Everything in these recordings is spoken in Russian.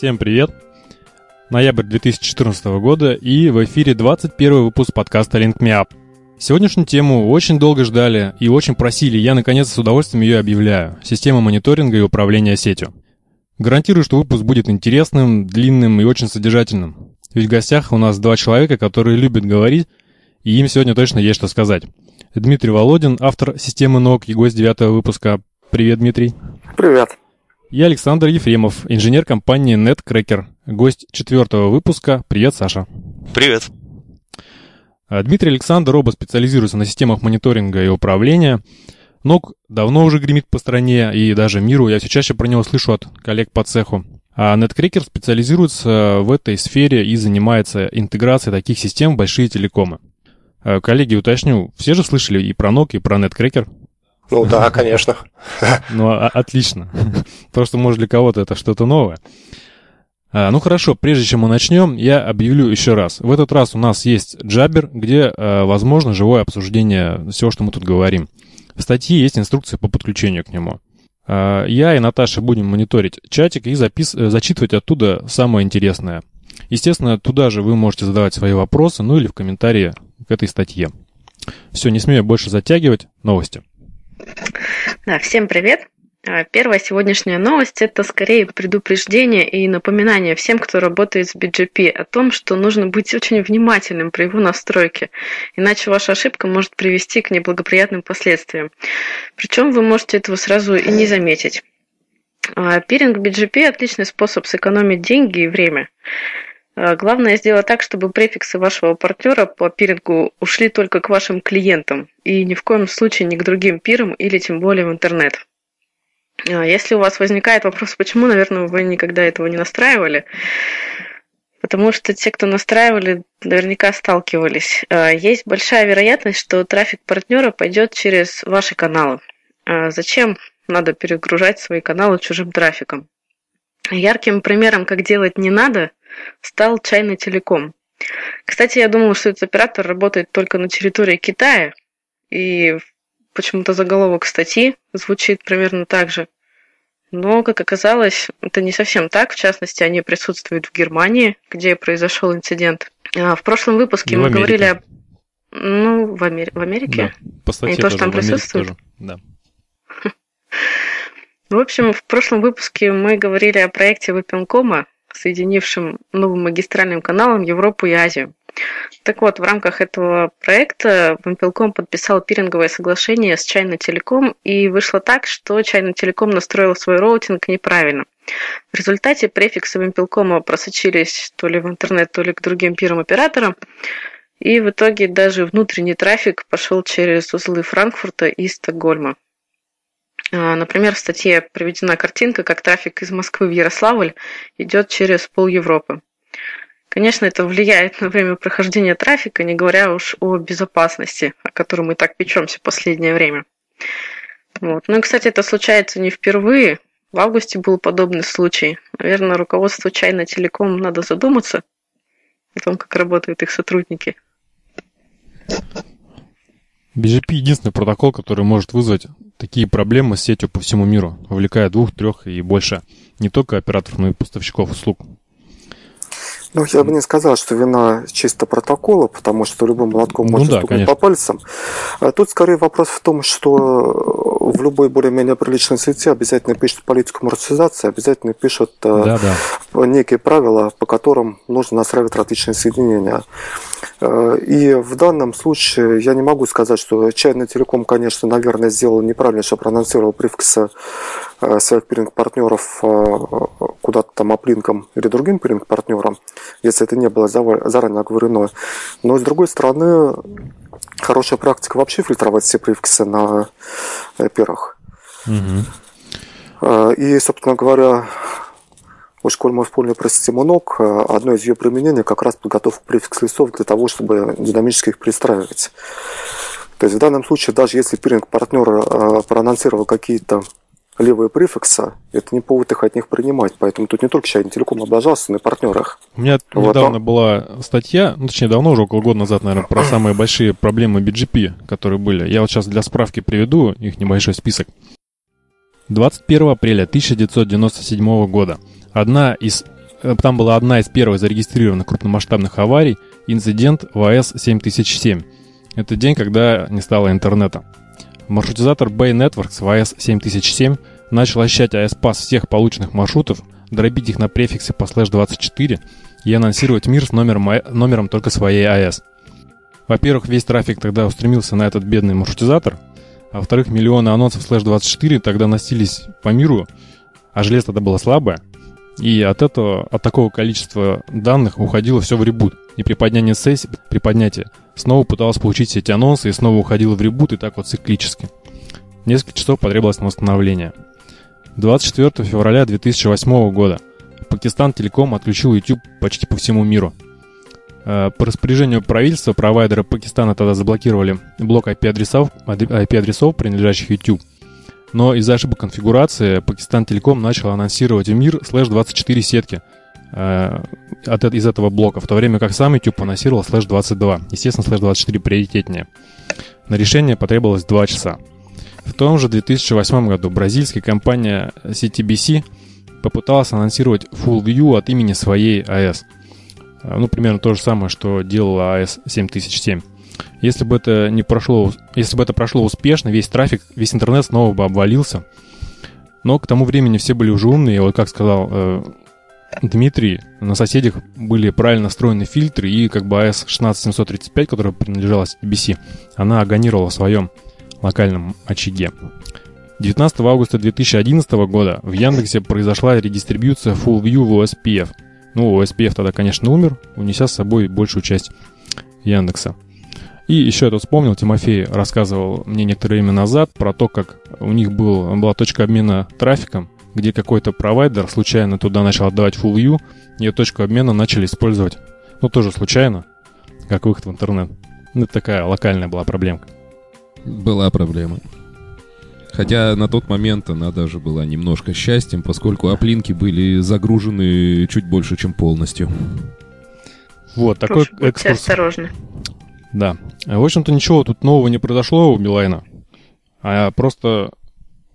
Всем привет! Ноябрь 2014 года и в эфире 21 выпуск подкаста Link Me Up. Сегодняшнюю тему очень долго ждали и очень просили, я наконец с удовольствием ее объявляю. Система мониторинга и управления сетью. Гарантирую, что выпуск будет интересным, длинным и очень содержательным. Ведь в гостях у нас два человека, которые любят говорить, и им сегодня точно есть что сказать. Дмитрий Володин, автор системы НОК и гость девятого выпуска. Привет, Дмитрий. Привет. Я Александр Ефремов, инженер компании NetCracker, гость четвертого выпуска. Привет, Саша. Привет. А, Дмитрий Александр оба специализируются на системах мониторинга и управления. НОК давно уже гремит по стране и даже миру. Я все чаще про него слышу от коллег по цеху. А NetCracker специализируется в этой сфере и занимается интеграцией таких систем в большие телекомы. А, коллеги, уточню, все же слышали и про NOC, и про NetCracker? Ну да, конечно. Ну, а, отлично. Просто, может, для кого-то это что-то новое. А, ну хорошо, прежде чем мы начнем, я объявлю еще раз. В этот раз у нас есть Джабер, где а, возможно живое обсуждение всего, что мы тут говорим. В статье есть инструкция по подключению к нему. А, я и Наташа будем мониторить чатик и запис... зачитывать оттуда самое интересное. Естественно, туда же вы можете задавать свои вопросы, ну или в комментарии к этой статье. Все, не смею больше затягивать. Новости. Да, всем привет. А, первая сегодняшняя новость – это скорее предупреждение и напоминание всем, кто работает с BGP, о том, что нужно быть очень внимательным при его настройке, иначе ваша ошибка может привести к неблагоприятным последствиям. Причем вы можете этого сразу и не заметить. А, пиринг BGP – отличный способ сэкономить деньги и время. А, главное сделать так, чтобы префиксы вашего партнера по пирингу ушли только к вашим клиентам и ни в коем случае не к другим пирам или тем более в интернет. А, если у вас возникает вопрос, почему, наверное, вы никогда этого не настраивали, потому что те, кто настраивали, наверняка сталкивались. А, есть большая вероятность, что трафик партнера пойдет через ваши каналы. Зачем надо перегружать свои каналы чужим трафиком? Ярким примером, как делать не надо, стал Чайный Телеком. Кстати, я думала, что этот оператор работает только на территории Китая, и почему-то заголовок статьи звучит примерно так же. Но, как оказалось, это не совсем так. В частности, они присутствуют в Германии, где произошел инцидент. А в прошлом выпуске мы говорили о... Ну, в, Амер... в Америке? Да, по статье Они тоже, тоже там присутствуют? Тоже. Да. В общем, в прошлом выпуске мы говорили о проекте Выпенкома, соединившим новым магистральным каналом Европу и Азию. Так вот, в рамках этого проекта Вимпелком подписал пиринговое соглашение с China Telecom, и вышло так, что China Telecom настроил свой роутинг неправильно. В результате префиксы Вимпелкома просочились то ли в интернет, то ли к другим пирам-операторам, и в итоге даже внутренний трафик пошел через узлы Франкфурта и Стокгольма. А, например, в статье приведена картинка, как трафик из Москвы в Ярославль идет через пол Европы. Конечно, это влияет на время прохождения трафика, не говоря уж о безопасности, о которой мы так печемся в последнее время. Вот. Ну и, кстати, это случается не впервые. В августе был подобный случай. Наверное, руководству Чайна Телеком надо задуматься о том, как работают их сотрудники. BGP единственный протокол, который может вызвать такие проблемы с сетью по всему миру, вовлекая двух, трех и больше не только операторов, но и поставщиков услуг. Ну, я бы не сказал, что вина чисто протокола, потому что любым молотком ну, можно да, стукнуть по пальцам. А тут скорее вопрос в том, что в любой более-менее приличной сети обязательно пишут политику маршрутизации, обязательно пишут э, да, да. некие правила, по которым нужно настраивать различные соединения. Э, и в данном случае я не могу сказать, что Чайный Телеком, конечно, наверное, сделал неправильно, что проанонсировал префиксы э, своих пиринг-партнеров куда-то там оплинком или другим пиринг-партнерам, если это не было заранее оговорено. Но, с другой стороны, хорошая практика вообще фильтровать все префиксы на э, перах. Угу. И, собственно говоря, уж коль мы вспомнили про систему ног, одно из ее применений как раз подготовка префикс листов для того, чтобы динамически их пристраивать. То есть в данном случае, даже если пиринг-партнер проанонсировал какие-то левые префиксы, это не повод их от них принимать. Поэтому тут не только Чайный Телеком облажался, но и партнерах. У меня вот, недавно а... была статья, ну, точнее, давно уже, около года назад, наверное, про самые большие проблемы BGP, которые были. Я вот сейчас для справки приведу их небольшой список. 21 апреля 1997 года одна из э, там была одна из первых зарегистрированных крупномасштабных аварий, инцидент в АЭС 7007. Это день, когда не стало интернета. Маршрутизатор Bay Networks в АЭС 7007 начал ощущать АЭС-пас всех полученных маршрутов, дробить их на префиксы по слэш 24 и анонсировать мир с номером, номером только своей АЭС. Во-первых, весь трафик тогда устремился на этот бедный маршрутизатор, а во-вторых, миллионы анонсов слэш 24 тогда носились по миру, а железо тогда было слабое, и от этого, от такого количества данных уходило все в ребут. И при поднятии сессии, при поднятии, снова пыталась получить эти анонсы и снова уходила в ребут, и так вот циклически. Несколько часов потребовалось на восстановление. 24 февраля 2008 года Пакистан Телеком отключил YouTube почти по всему миру. Э, по распоряжению правительства провайдеры Пакистана тогда заблокировали блок IP-адресов, IP-адресов принадлежащих YouTube. Но из-за ошибок конфигурации Pakistan Telecom начал анонсировать в мир slash 24 сетки э, от, из этого блока, в то время как сам YouTube анонсировал slash 22. Естественно, slash 24 приоритетнее. На решение потребовалось 2 часа. В том же 2008 году бразильская компания CTBC попыталась анонсировать Full View от имени своей AS. Ну, примерно то же самое, что делала AS 7007. Если бы это не прошло, если бы это прошло успешно, весь трафик, весь интернет снова бы обвалился. Но к тому времени все были уже умные, вот как сказал э, Дмитрий, на соседях были правильно настроены фильтры, и как бы АЭС 16735, которая принадлежала CBC, она агонировала в своем локальном очаге. 19 августа 2011 года в Яндексе произошла редистрибьюция FullView в OSPF. Ну, OSPF тогда, конечно, умер, унеся с собой большую часть Яндекса. И еще я тут вспомнил, Тимофей рассказывал мне некоторое время назад про то, как у них был, была точка обмена трафиком, где какой-то провайдер случайно туда начал отдавать full view, и точку обмена начали использовать, ну, тоже случайно, как выход в интернет. Ну, это такая локальная была проблемка. Была проблема. Хотя на тот момент она даже была немножко счастьем, поскольку оплинки были загружены чуть больше, чем полностью. Вот, такой Уж, экскурс. осторожны. Да. В общем-то, ничего тут нового не произошло у Билайна. А просто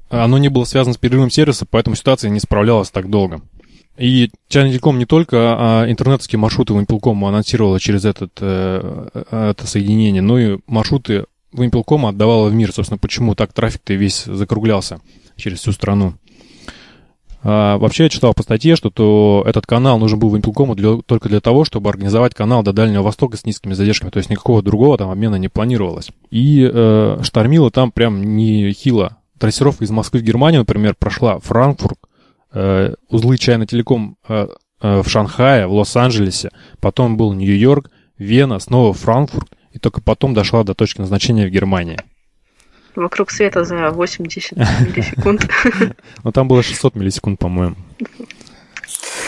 оно не было связано с перерывом сервиса, поэтому ситуация не справлялась так долго. И China Telecom не только а интернетские маршруты Вимпелком анонсировала через этот, э, это соединение, но и маршруты Вимпелком отдавала в мир. Собственно, почему так трафик-то весь закруглялся через всю страну. А, вообще, я читал по статье, что то этот канал нужен был Вимпелкому для, только для того, чтобы организовать канал до Дальнего Востока с низкими задержками. То есть никакого другого там обмена не планировалось. И э, штормило там прям не хило. Трассировка из Москвы в Германию, например, прошла Франкфурт, э, узлы Чайна Телеком э, э, в Шанхае, в Лос-Анджелесе, потом был Нью-Йорк, Вена, снова Франкфурт, и только потом дошла до точки назначения в Германии. Вокруг света за 80 миллисекунд. Ну, там было 600 миллисекунд, по-моему.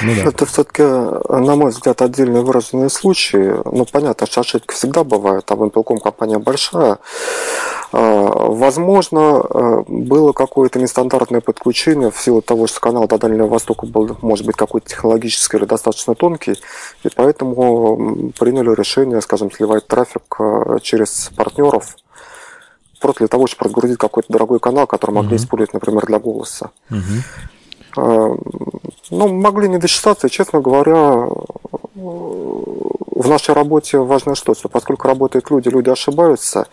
Ну, да. Это все-таки, на мой взгляд, отдельные выраженные случаи. Ну, понятно, что ошибки всегда бывают, а Вимпелком компания большая. А, возможно, э, было какое-то нестандартное подключение в силу того, что канал до Дальнего Востока был, может быть, какой-то технологический или достаточно тонкий, и поэтому приняли решение, скажем, сливать трафик э, через партнеров, просто для того, чтобы разгрузить какой-то дорогой канал, который могли mm-hmm. использовать, например, для голоса. Mm-hmm. Ну, могли не досчитаться, честно говоря, в нашей работе важно что, что поскольку работают люди, люди ошибаются,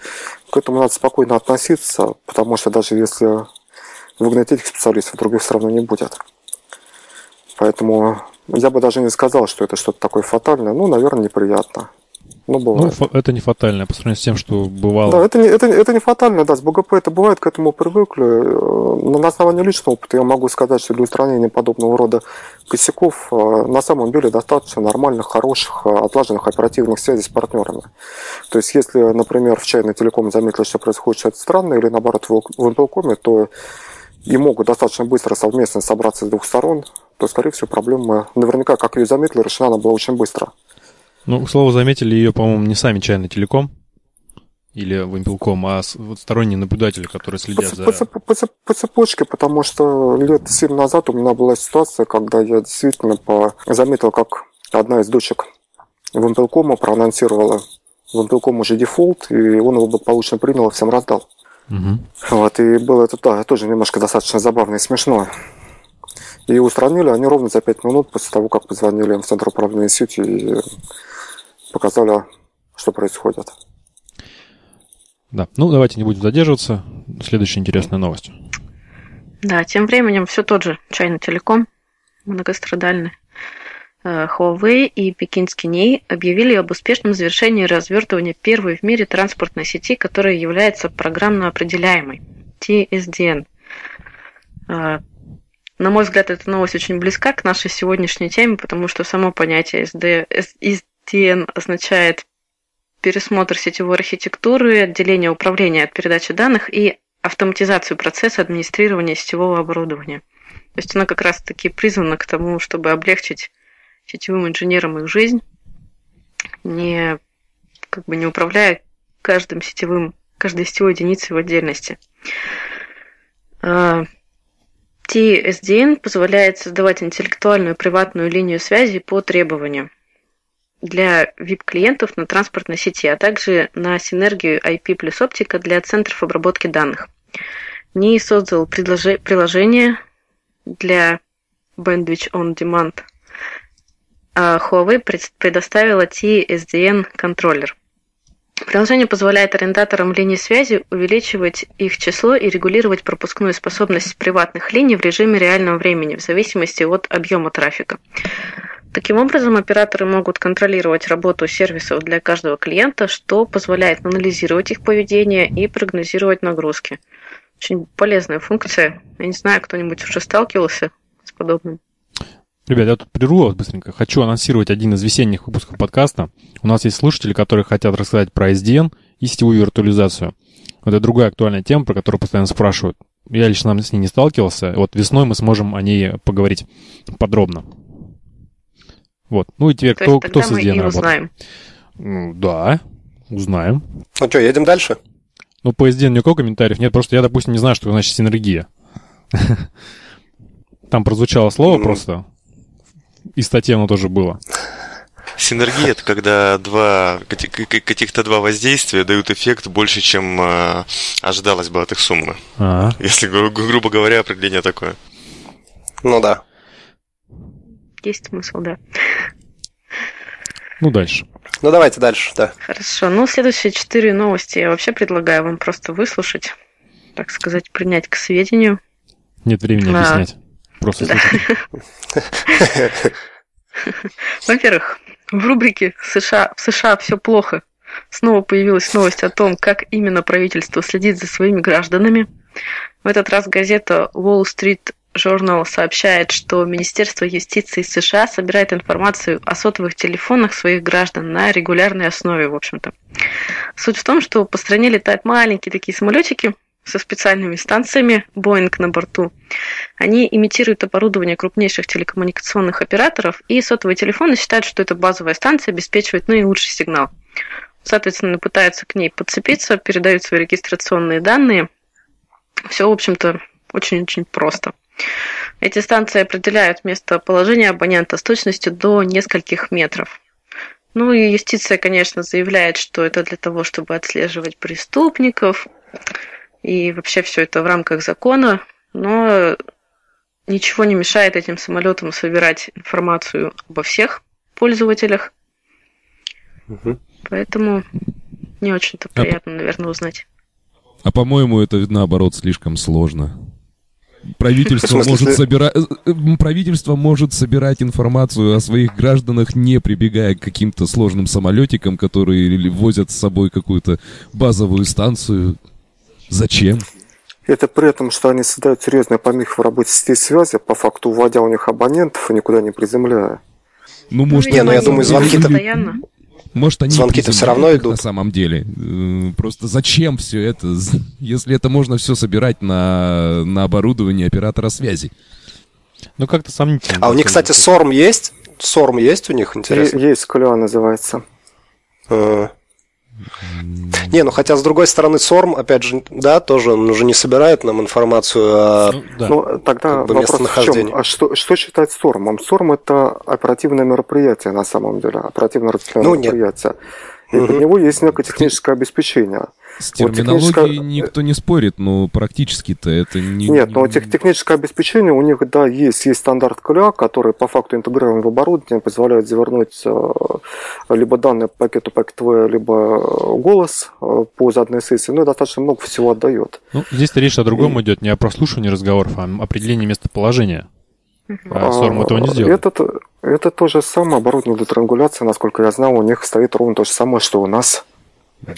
к этому надо спокойно относиться, потому что даже если выгнать этих специалистов, других все равно не будет. Поэтому я бы даже не сказал, что это что-то такое фатальное. Ну, наверное, неприятно. Ну, бывает. Ну, это не фатально по сравнению с тем, что бывало. Да, это не, это, это не фатально, да, с БГП это бывает, к этому привыкли. Но на основании личного опыта я могу сказать, что для устранения подобного рода косяков э, на самом деле достаточно нормальных, хороших, э, отлаженных оперативных связей с партнерами. То есть, если, например, в Чайной Телеком заметили, что происходит что-то странное, или наоборот в Интелкоме, то и могут достаточно быстро совместно собраться с двух сторон, то, скорее всего, проблема наверняка, как ее заметили, решена она была очень быстро. Ну, к слову, заметили ее, по-моему, не сами чайный телеком или Вимпелком, а вот сторонние наблюдатели, которые следят по, за... По, по, по, по цепочке, потому что лет семь назад у меня была ситуация, когда я действительно по... заметил, как одна из дочек Вимпелкома проанонсировала Вимпелком уже дефолт, и он его благополучно принял и всем раздал. Угу. Вот, и было это да, тоже немножко достаточно забавно и смешно. И устранили они ровно за 5 минут после того, как позвонили им в Центр управления сетью и показали, что происходит. Да, ну давайте не будем задерживаться. Следующая интересная новость. Да, тем временем все тот же China Telecom, многострадальный. Э, Huawei и пекинский НЕЙ объявили об успешном завершении развертывания первой в мире транспортной сети, которая является программно определяемой – TSDN. На мой взгляд, эта новость очень близка к нашей сегодняшней теме, потому что само понятие SDN означает пересмотр сетевой архитектуры, отделение управления от передачи данных и автоматизацию процесса администрирования сетевого оборудования. То есть она как раз-таки призвана к тому, чтобы облегчить сетевым инженерам их жизнь, не, как бы не управляя каждым сетевым, каждой сетевой единицей в отдельности. TSDN позволяет создавать интеллектуальную приватную линию связи по требованию для VIP-клиентов на транспортной сети, а также на синергию IP плюс оптика для центров обработки данных. НИИ создал приложение для Bandwidth on Demand, а Huawei предоставила TSDN контроллер. Приложение позволяет арендаторам линий связи увеличивать их число и регулировать пропускную способность приватных линий в режиме реального времени в зависимости от объема трафика. Таким образом, операторы могут контролировать работу сервисов для каждого клиента, что позволяет анализировать их поведение и прогнозировать нагрузки. Очень полезная функция. Я не знаю, кто-нибудь уже сталкивался с подобным. Ребят, я тут прерву вас быстренько. Хочу анонсировать один из весенних выпусков подкаста. У нас есть слушатели, которые хотят рассказать про SDN и сетевую виртуализацию. Это другая актуальная тема, про которую постоянно спрашивают. Я лично с ней не сталкивался. Вот весной мы сможем о ней поговорить подробно. Вот. Ну и теперь, кто, кто с SDN работает? узнаем. Да, узнаем. Ну что, едем дальше? Ну, по SDN никакого комментариев нет, просто я, допустим, не знаю, что значит синергия. Там прозвучало слово просто. И статья оно тоже было. Синергия это когда два каких-то два воздействия дают эффект больше, чем э, ожидалось бы от их суммы. А-а. Если гру- грубо говоря, определение такое. Ну да. Есть смысл, да. Ну, дальше. Ну, давайте дальше, да. Хорошо. Ну, следующие четыре новости я вообще предлагаю вам просто выслушать, так сказать, принять к сведению. Нет времени а, объяснять. Просто Во-первых, в рубрике США, в США все плохо. Снова появилась новость о том, как именно правительство следит за своими гражданами. В этот раз газета Wall Street Journal сообщает, что Министерство юстиции США собирает информацию о сотовых телефонах своих граждан на регулярной основе, в общем-то. Суть в том, что по стране летают маленькие такие самолетики, со специальными станциями Boeing на борту. Они имитируют оборудование крупнейших телекоммуникационных операторов, и сотовые телефоны считают, что эта базовая станция обеспечивает наилучший сигнал. Соответственно, пытаются к ней подцепиться, передают свои регистрационные данные. Все, в общем-то, очень-очень просто. Эти станции определяют местоположение абонента с точностью до нескольких метров. Ну и юстиция, конечно, заявляет, что это для того, чтобы отслеживать преступников, и вообще все это в рамках закона, но ничего не мешает этим самолетам собирать информацию обо всех пользователях. Угу. Поэтому не очень-то а приятно, а, наверное, узнать. А по-моему, это наоборот слишком сложно. Правительство может, собира... Э, э, правительство может собирать информацию о своих гражданах, не прибегая к каким-то сложным самолетикам, которые возят с собой какую-то базовую станцию. Зачем? Это при этом, что они создают серьезные помехи в работе сетей связи, по факту уводя у них абонентов и никуда не приземляя. Ну, может, не, ну я думаю, звонки-то... Может, они звонки-то все равно идут. На самом деле. Э, просто зачем все это, если это можно все собирать на, на оборудование оператора связи? Ну, как-то сомнительно. А у них, кстати, СОРМ есть? СОРМ есть у них, интересно? Есть, Клео называется. А, не, ну хотя с другой стороны СОРМ, опять же, да, тоже он уже не собирает нам информацию о ну, да. ну, тогда как бы, местонахождении. В чем? А что, что считать СОРМом? СОРМ это оперативное мероприятие на самом деле, оперативно распределенное ну, мероприятие. И угу. под него есть некое техническое обеспечение. С терминологией вот техническое... никто не спорит, но практически-то это не... Нет, но тех, техническое обеспечение у них, да, есть. Есть стандарт КЛЯ, который по факту интегрирован в оборудование, позволяет завернуть э, либо данные по пакету Packet либо голос э, по заданной сессии. Ну и достаточно много всего отдает. Ну, здесь речь о другом и... идет, не о прослушивании разговоров, а о определении местоположения. А Сорм этого не сделал. Это, это то же самое оборудование для триангуляции, насколько я знал, у них стоит ровно то же самое, что у нас.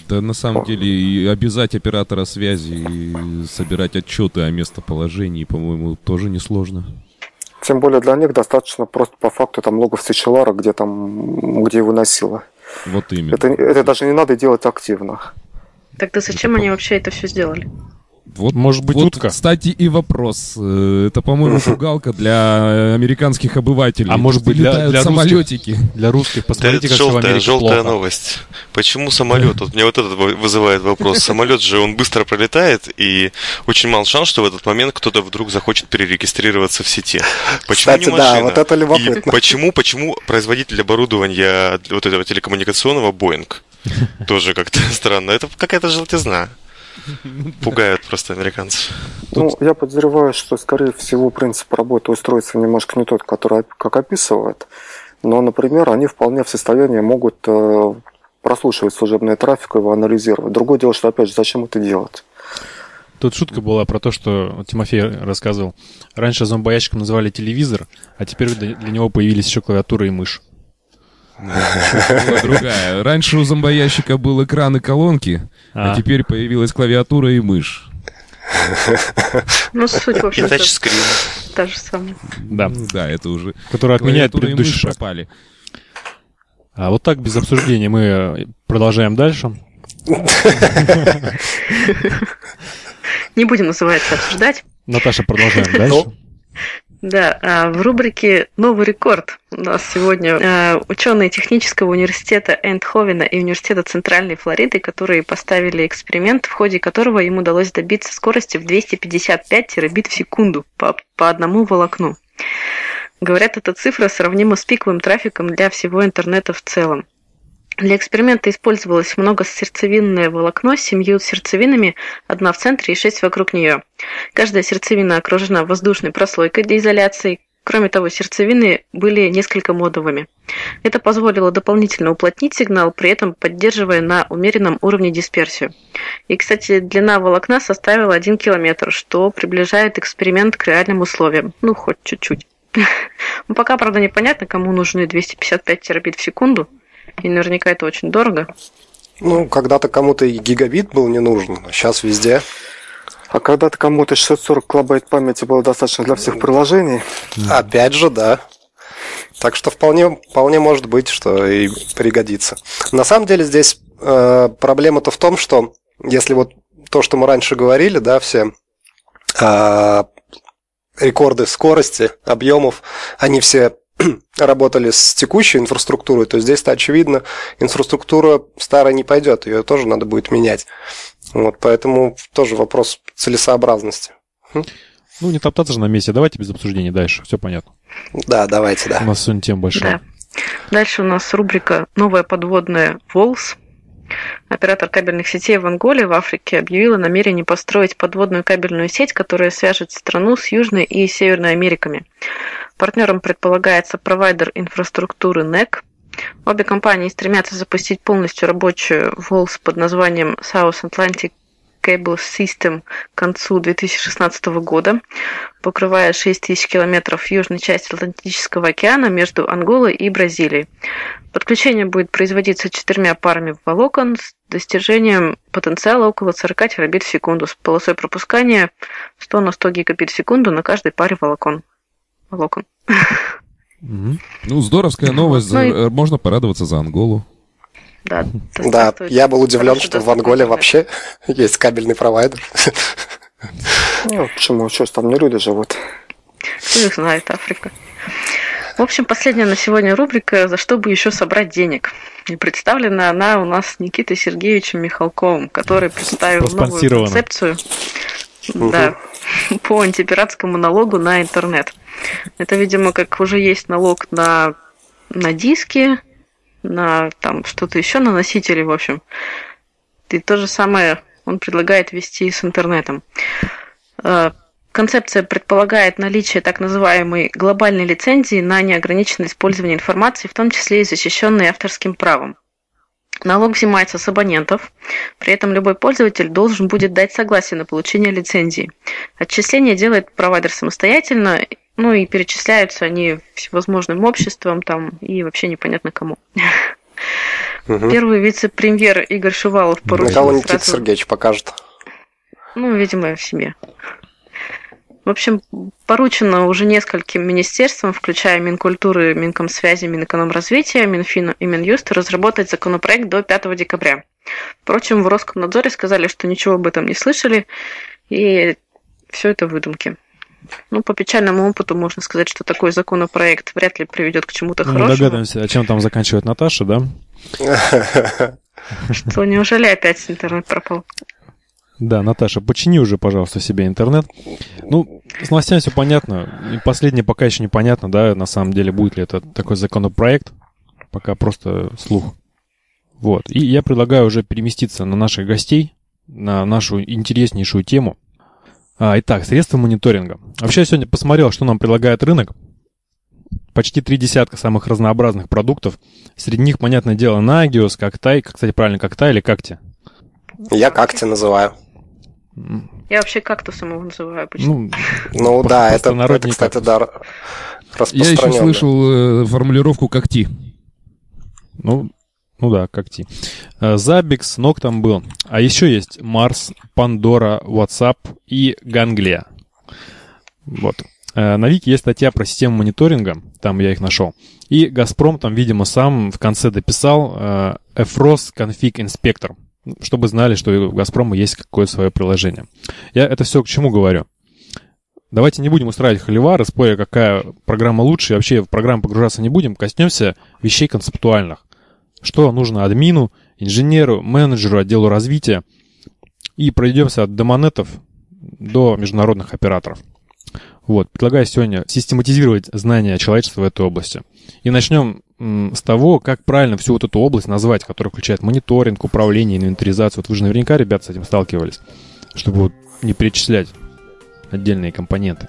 Да на самом деле и обязать оператора связи и собирать отчеты о местоположении, по-моему, тоже несложно. Тем более для них достаточно просто по факту там логов Сечелара, где там, где выносило. Вот именно. Это, это даже не надо делать активно. Тогда зачем это они вообще это все сделали? Вот, Может быть, вот, утка. Кстати, и вопрос. Э, это, по-моему, пугалка для американских обывателей. А может быть, для, для самолетики. Русских, для русских. Посмотрите, да, как желтая, желтая плохо. новость. Почему самолет? Вот мне вот этот вызывает вопрос. Самолет же, он быстро пролетает, и очень мал шанс, что в этот момент кто-то вдруг захочет перерегистрироваться в сети. Почему Кстати, не машина? да, вот это любопытно. И почему, почему производитель оборудования вот этого телекоммуникационного Boeing? Тоже как-то странно. Это какая-то желтизна. Пугают просто американцев. Ну, я подозреваю, что, скорее всего, принцип работы устройства немножко не тот, который как описывает. Но, например, они вполне в состоянии могут э, прослушивать служебный трафик и его анализировать. Другое дело, что, опять же, зачем это делать? Тут шутка была про то, что Тимофей рассказывал. Раньше зомбоящиком называли телевизор, а теперь для него появились еще клавиатура и мышь. Другая. Раньше у зомбоящика был экран и колонки, а, а теперь появилась клавиатура и мышь. Ну, суть, в общем И тачскрин. Та же самая. Да. Ну да, это уже... Который отменяет предыдущий шаг. пропали. А вот так, без обсуждения, мы продолжаем дальше. Не будем, называется, обсуждать. Наташа, продолжаем дальше. Да, а, в рубрике «Новый рекорд» у нас сегодня а, ученые технического университета Эндховена и университета Центральной Флориды, которые поставили эксперимент, в ходе которого им удалось добиться скорости в 255 терабит в секунду по, по одному волокну. Говорят, эта цифра сравнима с пиковым трафиком для всего интернета в целом. Для эксперимента использовалось многосердцевинное волокно с семью сердцевинами, одна в центре и шесть вокруг нее. Каждая сердцевина окружена воздушной прослойкой для изоляции. Кроме того, сердцевины были несколько модовыми. Это позволило дополнительно уплотнить сигнал, при этом поддерживая на умеренном уровне дисперсию. И, кстати, длина волокна составила 1 километр, что приближает эксперимент к реальным условиям. Ну, хоть чуть-чуть. Ну, пока, правда, непонятно, кому нужны 255 терабит в секунду – и наверняка это очень дорого. Ну, когда-то кому-то и гигабит был не нужен, а сейчас везде. А когда-то кому-то 640 килобайт памяти было достаточно для всех приложений. Опять же, да. Так что вполне, вполне может быть, что и пригодится. На самом деле здесь э, проблема-то в том, что если вот то, что мы раньше говорили, да, все э, рекорды скорости, объемов, они все работали с текущей инфраструктурой, то здесь-то очевидно, инфраструктура старая не пойдет, ее тоже надо будет менять. Вот, поэтому тоже вопрос целесообразности. Ну, не топтаться же на месте. Давайте без обсуждения дальше. Все понятно. Да, давайте, да. У нас сегодня тема большая. Да. Дальше у нас рубрика «Новая подводная Волс». Оператор кабельных сетей в Анголе в Африке объявил о намерении построить подводную кабельную сеть, которая свяжет страну с Южной и Северной Америками. Партнером предполагается провайдер инфраструктуры NEC. Обе компании стремятся запустить полностью рабочую ВОЛС под названием South Atlantic Cable System к концу 2016 года, покрывая 6 тысяч километров южной части Атлантического океана между Анголой и Бразилией. Подключение будет производиться четырьмя парами волокон с достижением потенциала около 40 терабит в секунду с полосой пропускания 100 на 100 гигабит в секунду на каждой паре волокон волокон. Ну, здоровская новость. Ну, и... Э, можно порадоваться за Анголу. Да, да я был удивлен, что в Анголе вообще есть кабельный провайдер. Ну, почему? Что там не люди живут? Кто их знает, Африка. В общем, последняя на сегодня рубрика «За что бы еще собрать денег?». И представлена она у нас Никитой Сергеевичем Михалковым, который представил новую концепцию. Да, по антипиратскому налогу на интернет. Это, видимо, как уже есть налог на, на диски, на там что-то еще, на носители, в общем. И то же самое он предлагает вести с интернетом. Э, концепция предполагает наличие так называемой глобальной лицензии на неограниченное использование информации, в том числе и защищенной авторским правом. Налог взимается с абонентов, при этом любой пользователь должен будет дать согласие на получение лицензии. Отчисление делает провайдер самостоятельно, ну и перечисляются они всевозможным обществам там и вообще непонятно кому. Угу. Первый вице-премьер Игорь Шувалов поручил... На кого Никита сразу... Сергеевич покажет? Ну, видимо, в семье. В общем, поручено уже нескольким министерствам, включая Минкультуры, Минкомсвязи, Минэкономразвития, Минфина и Минюст, разработать законопроект до 5 декабря. Впрочем, в Роскомнадзоре сказали, что ничего об этом не слышали, и все это выдумки. Ну, по печальному опыту можно сказать, что такой законопроект вряд ли приведет к чему-то ну, хорошему. Мы догадываемся, о чем там заканчивает Наташа, да? Что, неужели опять интернет пропал? Да, Наташа, почини уже, пожалуйста, себе интернет. Ну, с новостями все понятно. И последнее пока еще непонятно, да, на самом деле, будет ли это такой законопроект. Пока просто слух. Вот. И я предлагаю уже переместиться на наших гостей, на нашу интереснейшую тему. А, итак, средства мониторинга. Вообще, я сегодня посмотрел, что нам предлагает рынок. Почти три десятка самых разнообразных продуктов. Среди них, понятное дело, Nagios, Коктай. Кстати, правильно, Коктай или Какти? Я Какти называю. Я вообще кактусом его называю обычно. Ну, ну да, это, это, кстати, да, Я еще слышал э, формулировку «когти». Ну, ну да, когти. Э, Забикс, ног там был. А еще есть Марс, Пандора, WhatsApp и Ганглия. Вот. Э, на Вики есть статья про систему мониторинга, там я их нашел. И Газпром там, видимо, сам в конце дописал э, EFROS Config Inspector чтобы знали, что у «Газпрома» есть какое-то свое приложение. Я это все к чему говорю? Давайте не будем устраивать холивары, споря, какая программа лучше, и вообще в программу погружаться не будем, коснемся вещей концептуальных. Что нужно админу, инженеру, менеджеру, отделу развития, и пройдемся от домонетов до международных операторов. Вот, предлагаю сегодня систематизировать знания человечества в этой области. И начнем с того, как правильно всю вот эту область назвать, которая включает мониторинг, управление, инвентаризацию. Вот вы же наверняка, ребят, с этим сталкивались, чтобы вот не перечислять отдельные компоненты.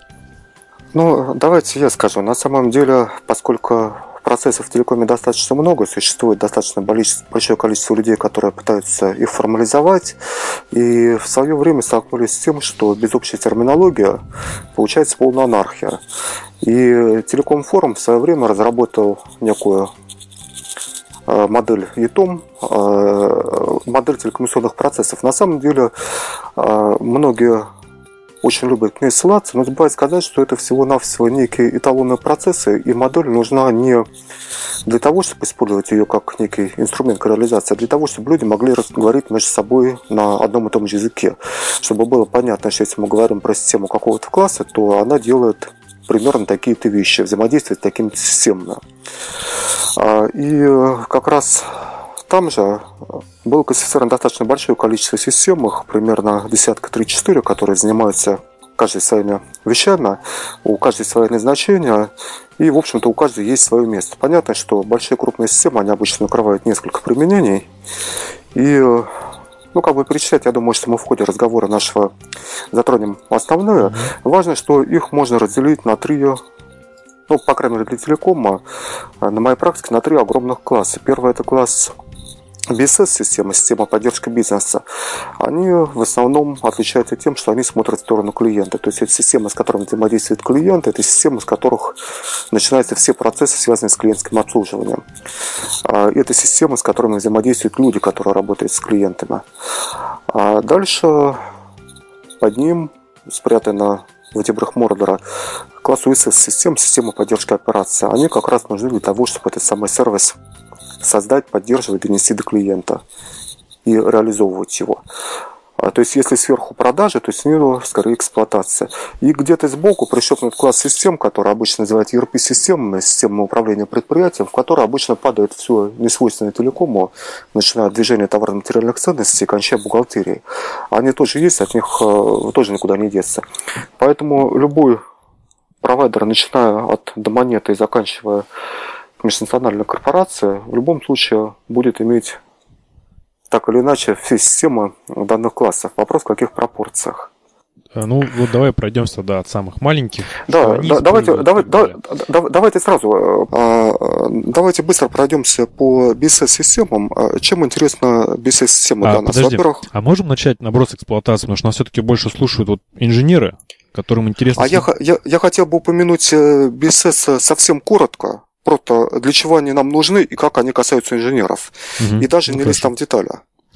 Ну, давайте я скажу. На самом деле, поскольку процессов в телекоме достаточно много, существует достаточно большое количество людей, которые пытаются их формализовать, и в свое время столкнулись с тем, что без общей терминологии получается полная анархия. И Телеком-форум в свое время разработал некую э, модель ЕТОМ, э, модель телекоммуникационных процессов. На самом деле э, многие очень любят к ней ссылаться, но забывают сказать, что это всего-навсего некие эталонные процессы, и модель нужна не для того, чтобы использовать ее как некий инструмент реализации, а для того, чтобы люди могли говорить между собой на одном и том же языке. Чтобы было понятно, что если мы говорим про систему какого-то класса, то она делает примерно такие-то вещи, взаимодействует с такими системами. И как раз там же было классифицировано достаточно большое количество систем, их примерно десятка 3-4, которые занимаются каждой своими вещами, у каждой свои назначения, и, в общем-то, у каждой есть свое место. Понятно, что большие крупные системы, они обычно накрывают несколько применений, и, ну, как бы перечислять, я думаю, что мы в ходе разговора нашего затронем основное. Важно, что их можно разделить на три ну, по крайней мере, для телекома, на моей практике, на три огромных класса. Первый – это класс BSS-система, система поддержки бизнеса, они в основном отличаются тем, что они смотрят в сторону клиента. То есть это система, с которой взаимодействует клиент, это система, с которых начинаются все процессы, связанные с клиентским обслуживанием. А, это система, с которыми взаимодействуют люди, которые работают с клиентами. А дальше под ним спрятано в дебрях Мордора класс USS-систем, система поддержки операции. Они как раз нужны для того, чтобы этот самый сервис создать, поддерживать, донести до клиента и реализовывать его. А, то есть, если сверху продажи, то снизу, скорее, эксплуатация. И где-то сбоку прищепнут класс систем, который обычно называют ERP-системами, системами управления предприятием, в которой обычно падает все несвойственное телекому, начиная от движения товарно-материальных ценностей, кончая бухгалтерией. Они тоже есть, от них э, тоже никуда не деться. Поэтому любой провайдер, начиная от домонета и заканчивая межнациональная корпорация в любом случае будет иметь так или иначе все системы данных классов. Вопрос в каких пропорциях. Э, ну, вот давай пройдемся да, от самых маленьких. Да, да давайте, давай, да, давайте сразу, э, давайте быстро пройдемся по BSS-системам. Чем интересна BSS-система а, для нас? Подожди, Во-первых... а можем начать наброс эксплуатации, потому что нас все-таки больше слушают вот инженеры, которым интересно... А я, я, я хотел бы упомянуть BSS совсем коротко, просто для чего они нам нужны и как они касаются инженеров. Угу, и даже ну, не лезть там в детали.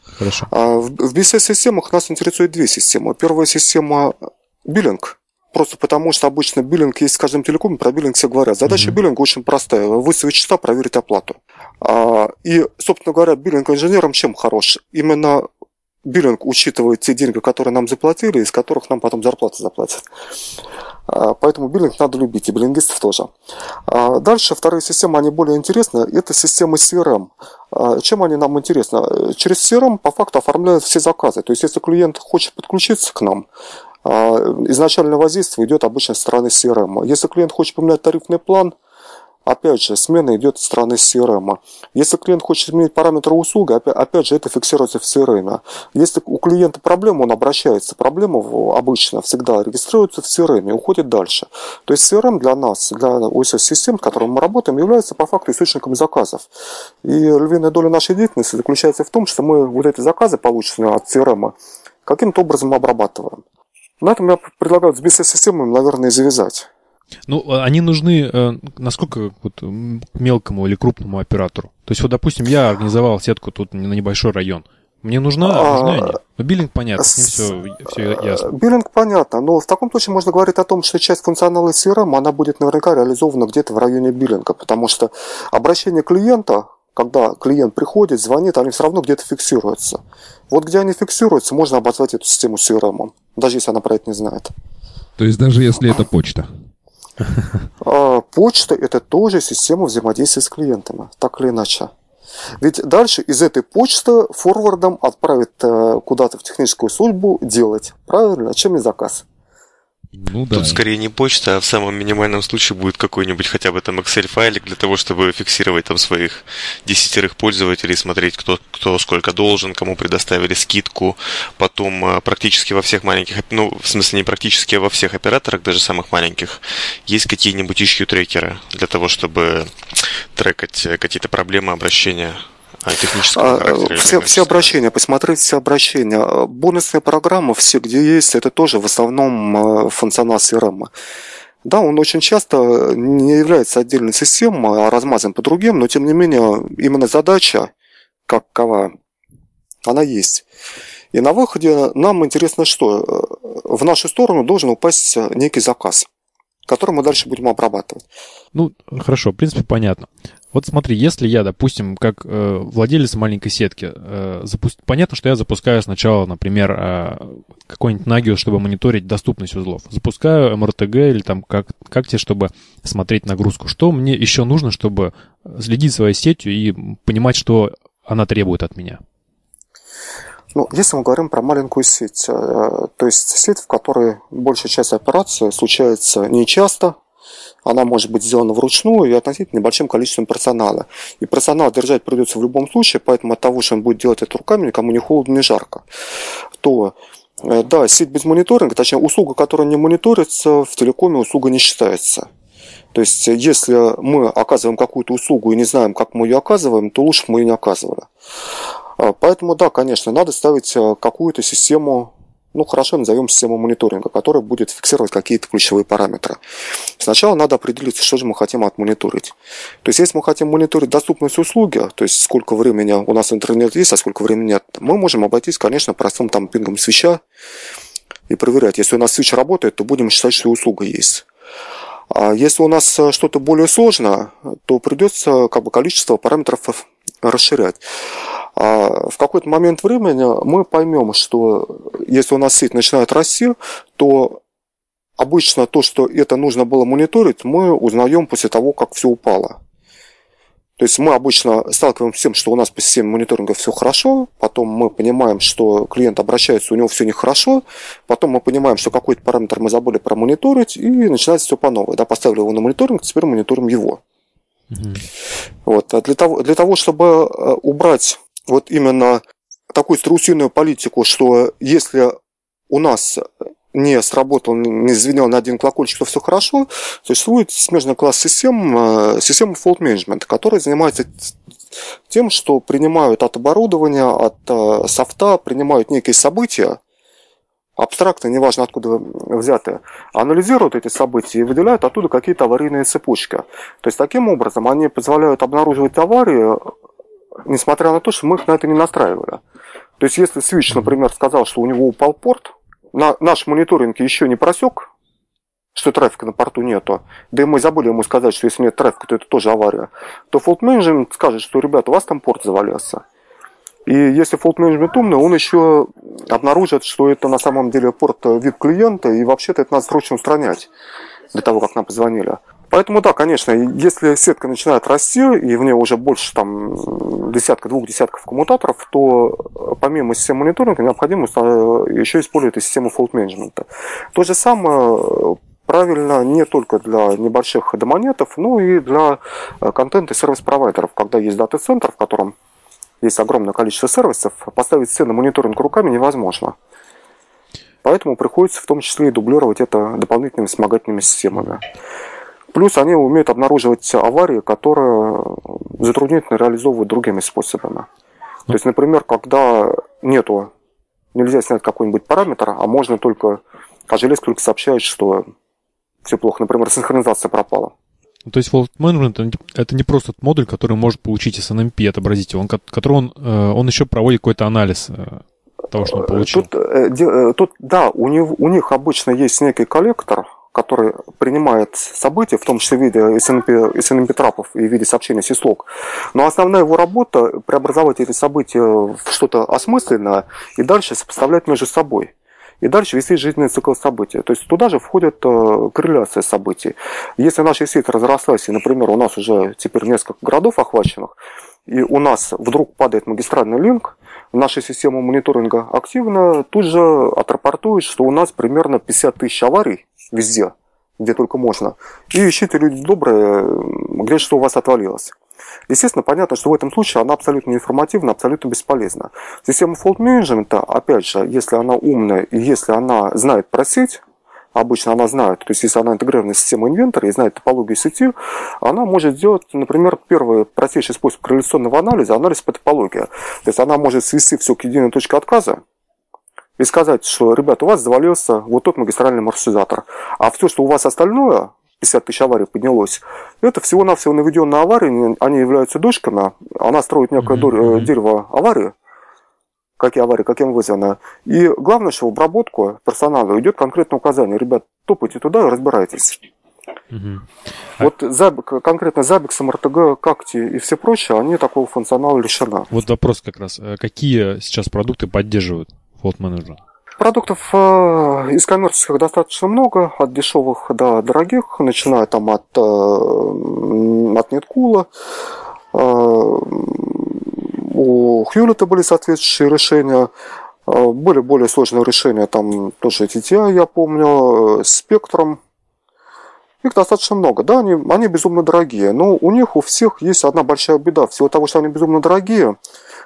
Хорошо. А в, в BSS-системах нас интересует две системы. Первая система биллинг. Просто потому, что обычно биллинг есть в каждом телекоме, про биллинг все говорят. Задача mm-hmm. биллинга очень простая. Выставить счета, проверить оплату. А, и, собственно говоря, биллинг инженерам чем хорош? Именно биллинг учитывает те деньги, которые нам заплатили, из которых нам потом зарплаты заплатят. А, поэтому биллинг надо любить, и биллингистов тоже. А, дальше вторая система, они более интересны. Это системы CRM. А, чем они нам интересны? Через CRM по факту оформляют все заказы. То есть, если клиент хочет подключиться к нам, изначальное воздействие идет обычно со стороны CRM. Если клиент хочет поменять тарифный план – Опять же, смена идет с стороны CRM. Если клиент хочет изменить параметры услуги, опять же, это фиксируется в CRM. Если у клиента проблема, он обращается. Проблема обычно всегда регистрируется в CRM и уходит дальше. То есть CRM для нас, для OSS-систем, с которыми мы работаем, является по факту источником заказов. И львиная доля нашей деятельности заключается в том, что мы вот эти заказы, полученные от CRM, каким-то образом обрабатываем. На этом я предлагаю с BSS-системами, наверное, завязать. Ну, а они нужны э, насколько вот, мелкому или крупному оператору? То есть, вот, допустим, я организовал сетку тут на небольшой район. Мне нужна, а, нужны они? Ну, биллинг понятно, с ним все, все ясно. Биллинг понятно, но в таком случае можно говорить о том, что часть функционала CRM, она будет наверняка реализована где-то в районе биллинга, потому что обращение клиента, когда клиент приходит, звонит, они все равно где-то фиксируются. Вот где они фиксируются, можно обозвать эту систему CRM, даже если она про это не знает. То есть даже если это почта? А, почта – это тоже система взаимодействия с клиентами, так или иначе. Ведь дальше из этой почты форвардом отправит э, куда-то в техническую службу делать. Правильно? Чем не заказ? Ну, да. Тут скорее не почта, а в самом минимальном случае будет какой-нибудь хотя бы там Excel-файлик для того, чтобы фиксировать там своих десятерых пользователей, смотреть, кто, кто сколько должен, кому предоставили скидку. Потом а, практически во всех маленьких, ну, в смысле не практически, а во всех операторах, даже самых маленьких, есть какие-нибудь issue-трекеры для того, чтобы трекать э, какие-то проблемы, обращения а, а, все, все обращения, посмотреть все обращения. Бонусные программы, все, где есть, это тоже в основном э, функционал CRM. Да, он очень часто не является отдельной системой, а размазан по другим, но тем не менее именно задача какова, она есть. И на выходе нам интересно что? В нашу сторону должен упасть некий заказ, который мы дальше будем обрабатывать. Ну, хорошо, в принципе, понятно. Вот смотри, если я, допустим, как э, владелец маленькой сетки, э, запу... понятно, что я запускаю сначала, например, э, какой-нибудь Nagios, чтобы мониторить доступность узлов. Запускаю МРТГ или там как, как тебе, чтобы смотреть нагрузку. Что мне еще нужно, чтобы следить своей сетью и понимать, что она требует от меня? Ну, если мы говорим про маленькую сеть, э, то есть сеть, в которой большая часть операций случается нечасто, она может быть сделана вручную и относительно небольшим количеством персонала. И персонал держать придется в любом случае, поэтому от того, что он будет делать это руками, никому не холодно, не жарко. То э, да, сеть без мониторинга, точнее, услуга, которая не мониторится, в телекоме услуга не считается. То есть, если мы оказываем какую-то услугу и не знаем, как мы ее оказываем, то лучше мы ее не оказывали. А, поэтому, да, конечно, надо ставить э, какую-то систему ну хорошо, назовем систему мониторинга, которая будет фиксировать какие-то ключевые параметры. Сначала надо определиться, что же мы хотим отмониторить. То есть, если мы хотим мониторить доступность услуги, то есть сколько времени у нас интернет есть, а сколько времени нет, мы можем обойтись, конечно, простым там пингом свеча и проверять. Если у нас свич работает, то будем считать, что услуга есть. А если у нас что-то более сложное, то придется как бы, количество параметров расширять. А в какой-то момент времени мы поймем, что если у нас сеть начинает расти, то обычно то, что это нужно было мониторить, мы узнаем после того, как все упало. То есть мы обычно сталкиваемся с тем, что у нас по системе мониторинга все хорошо, потом мы понимаем, что клиент обращается, у него все нехорошо, потом мы понимаем, что какой-то параметр мы забыли промониторить, и начинается все по новой. Да, поставили его на мониторинг, теперь мониторим его. Угу. Вот. А для, того, для того, чтобы э, убрать вот именно такую страусиную политику, что если у нас не сработал, не звенел на один колокольчик, то все хорошо, существует смежный класс систем, э, система fault management, которая занимается тем, что принимают от оборудования, от э, софта, принимают некие события, абстрактно, неважно откуда взятые, анализируют эти события и выделяют оттуда какие-то аварийные цепочки. То есть таким образом они позволяют обнаруживать аварии, несмотря на то, что мы их на это не настраивали. То есть если Switch, например, сказал, что у него упал порт, на, наш мониторинг еще не просек, что трафика на порту нету, да и мы забыли ему сказать, что если нет трафика, то это тоже авария, то Fault Management скажет, что, ребята, у вас там порт завалился. И если Fault Management умный, он еще обнаружит, что это на самом деле порт вид клиента, и вообще-то это надо срочно устранять для того, как нам позвонили. Поэтому да, конечно, если сетка начинает расти, и в ней уже больше там десятка, двух десятков коммутаторов, то помимо системы мониторинга необходимо еще использовать и систему fault management. То же самое правильно не только для небольших домонетов, но и для контента сервис-провайдеров, когда есть дата-центр, в котором есть огромное количество сервисов, поставить все на мониторинг руками невозможно. Поэтому приходится в том числе и дублировать это дополнительными вспомогательными системами. Плюс они умеют обнаруживать аварии, которые затруднительно реализовывают другими способами. То есть, например, когда нету, нельзя снять какой-нибудь параметр, а можно только, а железо только сообщает, что все плохо. Например, синхронизация пропала. То есть Fault Management это не просто тот модуль, который может получить SNMP, отобразить его, он, который он, э, он еще проводит какой-то анализ э, того, что он получил. Тут, тут да, у, них, у них обычно есть некий коллектор, который принимает события, в том числе в виде SNP, SNMP трапов и в виде сообщения сислог. Но основная его работа – преобразовать эти события в что-то осмысленное и дальше сопоставлять между собой. И дальше вести жизненный цикл событий. То есть туда же входит э, корреляция событий. Если наша сеть разрослась, и, например, у нас уже теперь несколько городов охваченных, и у нас вдруг падает магистральный линк, наша система мониторинга активно тут же отрапортует, что у нас примерно 50 тысяч аварий везде, где только можно. И ищите люди добрые, где что у вас отвалилось. Естественно, понятно, что в этом случае она абсолютно неинформативна, абсолютно бесполезна. Система fault management, опять же, если она умная и если она знает про сеть, обычно она знает, то есть если она интегрирована в систему инвентора и знает топологию сети, она может сделать, например, первый простейший способ корреляционного анализа, анализ по топологии. То есть она может свести все к единой точке отказа, и сказать, что, ребята, у вас завалился вот тот магистральный маршрутизатор, а все, что у вас остальное, 50 тысяч аварий поднялось, это всего-навсего наведенные аварии, они являются дочками, она строит некое mm-hmm. дерево аварии, какие аварии, каким вызвано. И главное, что в обработку персонала идет конкретное указание. Ребят, топайте туда и разбирайтесь. Угу. Вот заб, конкретно Zabbix, MRTG, Какти и все прочее, они такого функционала лишены. Вот вопрос как раз. Э, какие сейчас продукты поддерживают Fault Manager? Продуктов э, из коммерческих достаточно много, от дешевых до дорогих, начиная там от, э, от Неткула. Э, у Хьюлета были соответствующие решения. Были более сложные решения, там тоже TTI, я помню, Спектром. Их достаточно много. Да, они, они безумно дорогие, но у них у всех есть одна большая беда. Всего того, что они безумно дорогие,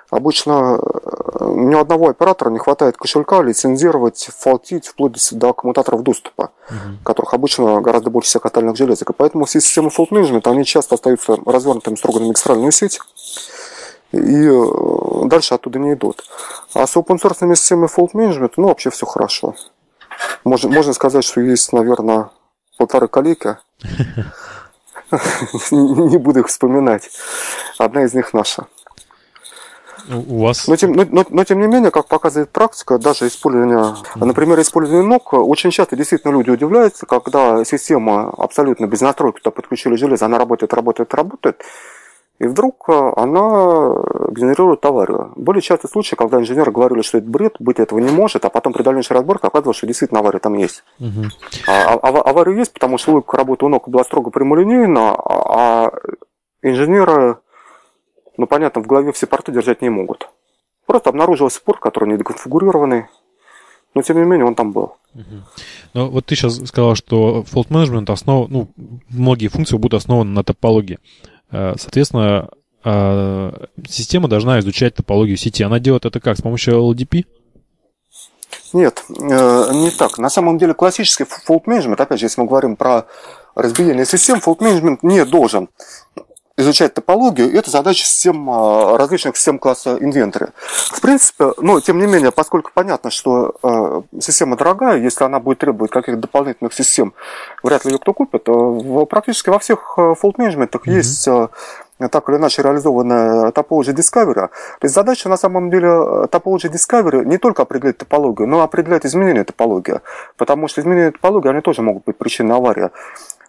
Обычно э, ни одного оператора не хватает кошелька лицензировать, фалтить вплоть до коммутаторов доступа, угу. которых обычно гораздо больше всех катальных железок. И поэтому все системы fault management, они часто остаются развернутыми строго на магистральную сеть и э, дальше оттуда не идут. А с open source системами fault management, ну, вообще все хорошо. Можно, можно сказать, что есть, наверное, полторы коллеги. Не буду их вспоминать. Одна из них наша. У вас... Но тем, но, но, но тем не менее, как показывает практика, даже использование, например, использование ног, очень часто действительно люди удивляются, когда система абсолютно без настройки, туда подключили железо, она работает, работает, работает, и вдруг э, она генерирует аварию. Были часто случаи, когда инженеры говорили, что это бред, быть этого не может, а потом при дальнейшей разборке оказывалось, что действительно авария там есть. Угу. А, а, а, авария есть, потому что логика работы у ног была строго прямолинейна, а, а инженеры ну, понятно, в голове все порты держать не могут. Просто обнаружился порт, который не деконфигурированный, но тем не менее он там был. Ну, вот ты сейчас сказал, что fault management основ, ну, многие функции будут основаны на топологии. Э, соответственно, э, система должна изучать топологию сети. Она делает это как? С помощью LDP? Нет, э, не так. На самом деле классический fault management, опять же, если мы говорим про разбиение систем, fault management не должен изучать топологию, это задача систем, а, различных систем класса инвентаря. В принципе, но тем не менее, поскольку понятно, что э, система дорогая, если она будет требовать каких-то дополнительных систем, вряд ли ее кто купит, э, практически во всех fault management mm-hmm. есть так или иначе реализованная Topology Discovery. То есть задача на самом деле Topology Discovery не только определять топологию, но и определять изменения топологии. Потому что изменения топологии, они тоже могут быть причиной аварии.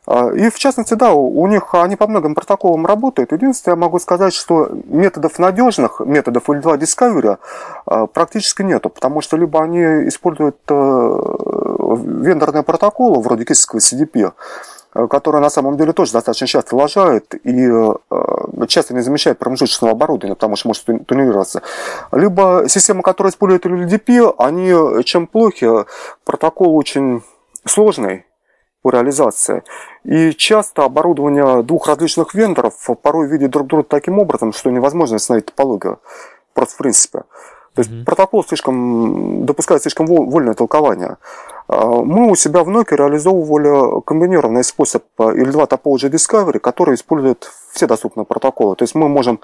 А, и в частности, да, у них они по многим протоколам работают. Единственное, я могу сказать, что методов надежных, методов L2 Discovery а, практически нету, потому что либо они используют э, вендорные протоколы, вроде кисельского CDP, э, которые на самом деле тоже достаточно часто лажают и э, часто не замечают промежуточного оборудования, потому что может туннелироваться. Либо системы, которые используют LDP, они чем плохи, протокол очень сложный, реализации. И часто оборудование двух различных вендоров порой видят друг друга таким образом, что невозможно установить топологию. Просто в принципе. То есть mm-hmm. протокол слишком допускает слишком вольное толкование. А, мы у себя в Nokia реализовывали комбинированный способ L2 Topology Discovery, который использует все доступные протоколы. То есть мы можем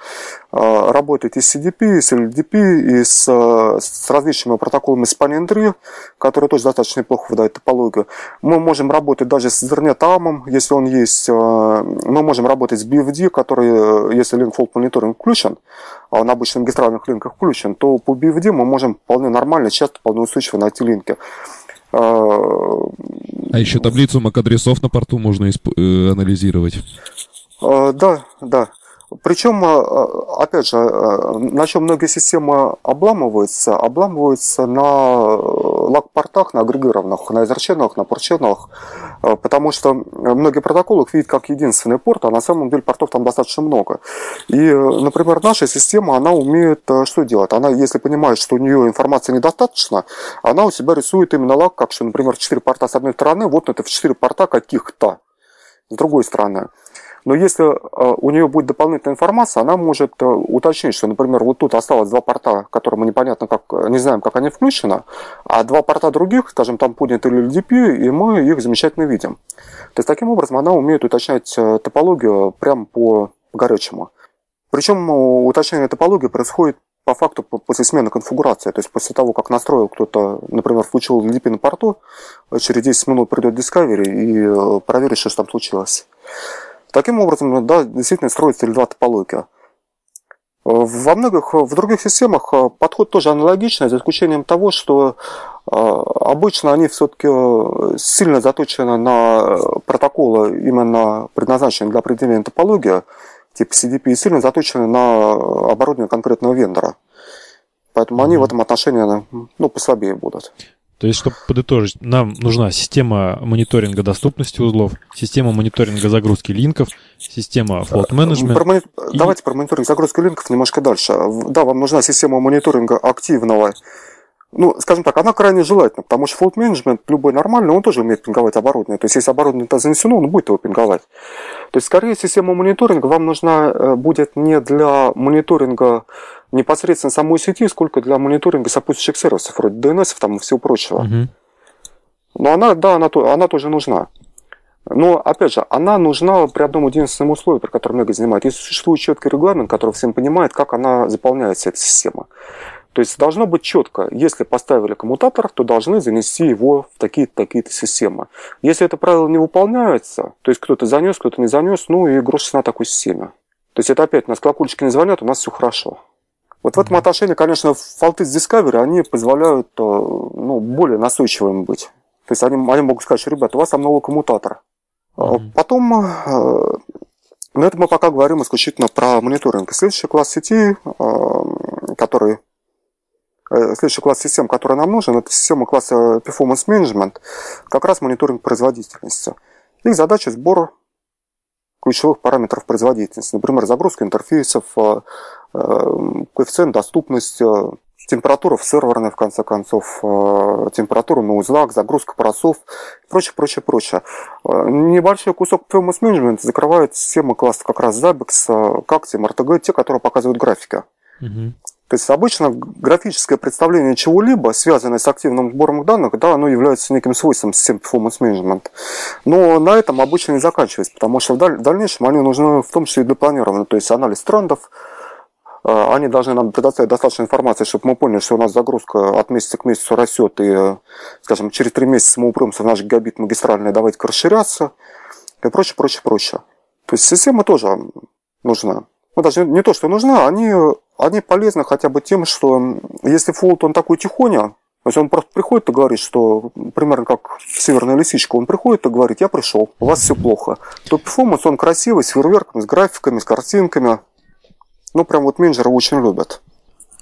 э, работать и с CDP, и с LDP, и с, с различными протоколами Spanning 3, которые тоже достаточно неплохо выдают топологию. Мы можем работать даже с Ethernet если он есть. Э, мы можем работать с BFD, который, если link fault мониторинг включен, а он обычно в магистральных линках включен, то по BFD мы можем вполне нормально, часто вполне устойчиво найти линки. А еще таблицу MAC-адресов на порту можно э, анализировать. Э, да, да. Причем, э, опять же, на чем многие системы обламываются, обламываются на лак-портах, на агрегированных, на изерченных, на порченных, потому что многие протоколы их видят как единственный порт, а на самом деле портов там достаточно много. И, например, наша система, она умеет что делать? Она, если понимает, что у нее информации недостаточно, она у себя рисует именно лак, как что, например, 4 порта с одной стороны, вот это в 4 порта каких-то с другой стороны. Но если э, у нее будет дополнительная информация, она может э, уточнить, что, например, вот тут осталось два порта, которые мы непонятно как, не знаем, как они включены, а два порта других, скажем, там подняты LDP, и мы их замечательно видим. То есть таким образом она умеет уточнять э, топологию прямо по горячему. Причем уточнение топологии происходит по факту после смены конфигурации. То есть после того, как настроил кто-то, например, включил LDP на порту, через 10 минут придет Discovery и проверит, что там случилось. Таким образом, да, действительно строится L2 топология. Во многих, в других системах э, подход тоже аналогичный, за исключением того, что э, обычно они все-таки э, сильно заточены на протоколы, именно предназначенные для определения топологии, типа CDP, и сильно заточены на оборудование конкретного вендора. Поэтому они в этом отношении ну, послабее будут. То есть, чтобы подытожить, нам нужна система мониторинга доступности узлов, система мониторинга загрузки линков, система float management. Про мони... и... Давайте про мониторинг загрузки линков немножко дальше. Да, вам нужна система мониторинга активного ну, скажем так, она крайне желательна, потому что float management, любой нормальный, он тоже умеет пинговать оборудование. То есть, если оборудование это занесено, он будет его пинговать. То есть, скорее, система мониторинга вам нужна э, будет не для мониторинга непосредственно самой сети, сколько для мониторинга сопутствующих сервисов, вроде DNS там и всего прочего. Угу. Но она, да, она, она тоже нужна. Но, опять же, она нужна при одном единственном условии, про которое много занимает. Если существует четкий регламент, который всем понимает, как она заполняется, эта система. То есть должно быть четко, если поставили коммутатор, то должны занести его в такие-то такие системы. Если это правило не выполняется, то есть кто-то занес, кто-то не занес, ну и грош на такой системе. То есть это опять, у нас колокольчики не звонят, у нас все хорошо. Вот в этом отношении, конечно, фолты с Discovery, они позволяют э, ну, более настойчивыми быть. То есть они, они могут сказать, что, ребята, у вас там новый коммутатор. Mm-hmm. Потом, э, на этом мы пока говорим исключительно про мониторинг. Следующий класс сети, э, который следующий класс систем, который нам нужен, это система класса Performance Management, как раз мониторинг производительности. Их задача сбор ключевых параметров производительности, например, загрузка интерфейсов, коэффициент доступности, температура в серверной, в конце концов, э, температура на узлах, загрузка парусов, прочее, прочее, прочее. Э, небольшой кусок performance management закрывает системы класса как раз Zabbix, Cacti, RTG, те, которые показывают графика. Угу. То есть обычно графическое представление чего-либо, связанное с активным сбором данных, да, оно является неким свойством систем performance management. Но на этом обычно не заканчивается, потому что в дальнейшем они нужны в том числе и для планирования. То есть анализ трендов, э, они должны нам предоставить достаточно информации, чтобы мы поняли, что у нас загрузка от месяца к месяцу растет, и, скажем, через три месяца мы упремся в наш гигабит магистральный, давайте-ка расширяться, и прочее, прочее, прочее. То есть система тоже нужна. Ну, даже не то, что нужна, они они полезны хотя бы тем, что если fault он такой тихоня, то есть он просто приходит и говорит, что примерно как северная лисичка, он приходит и говорит, я пришел, у вас все плохо. То performance, он красивый, с фейерверком, с графиками, с картинками. Ну, прям вот менеджеры очень любят.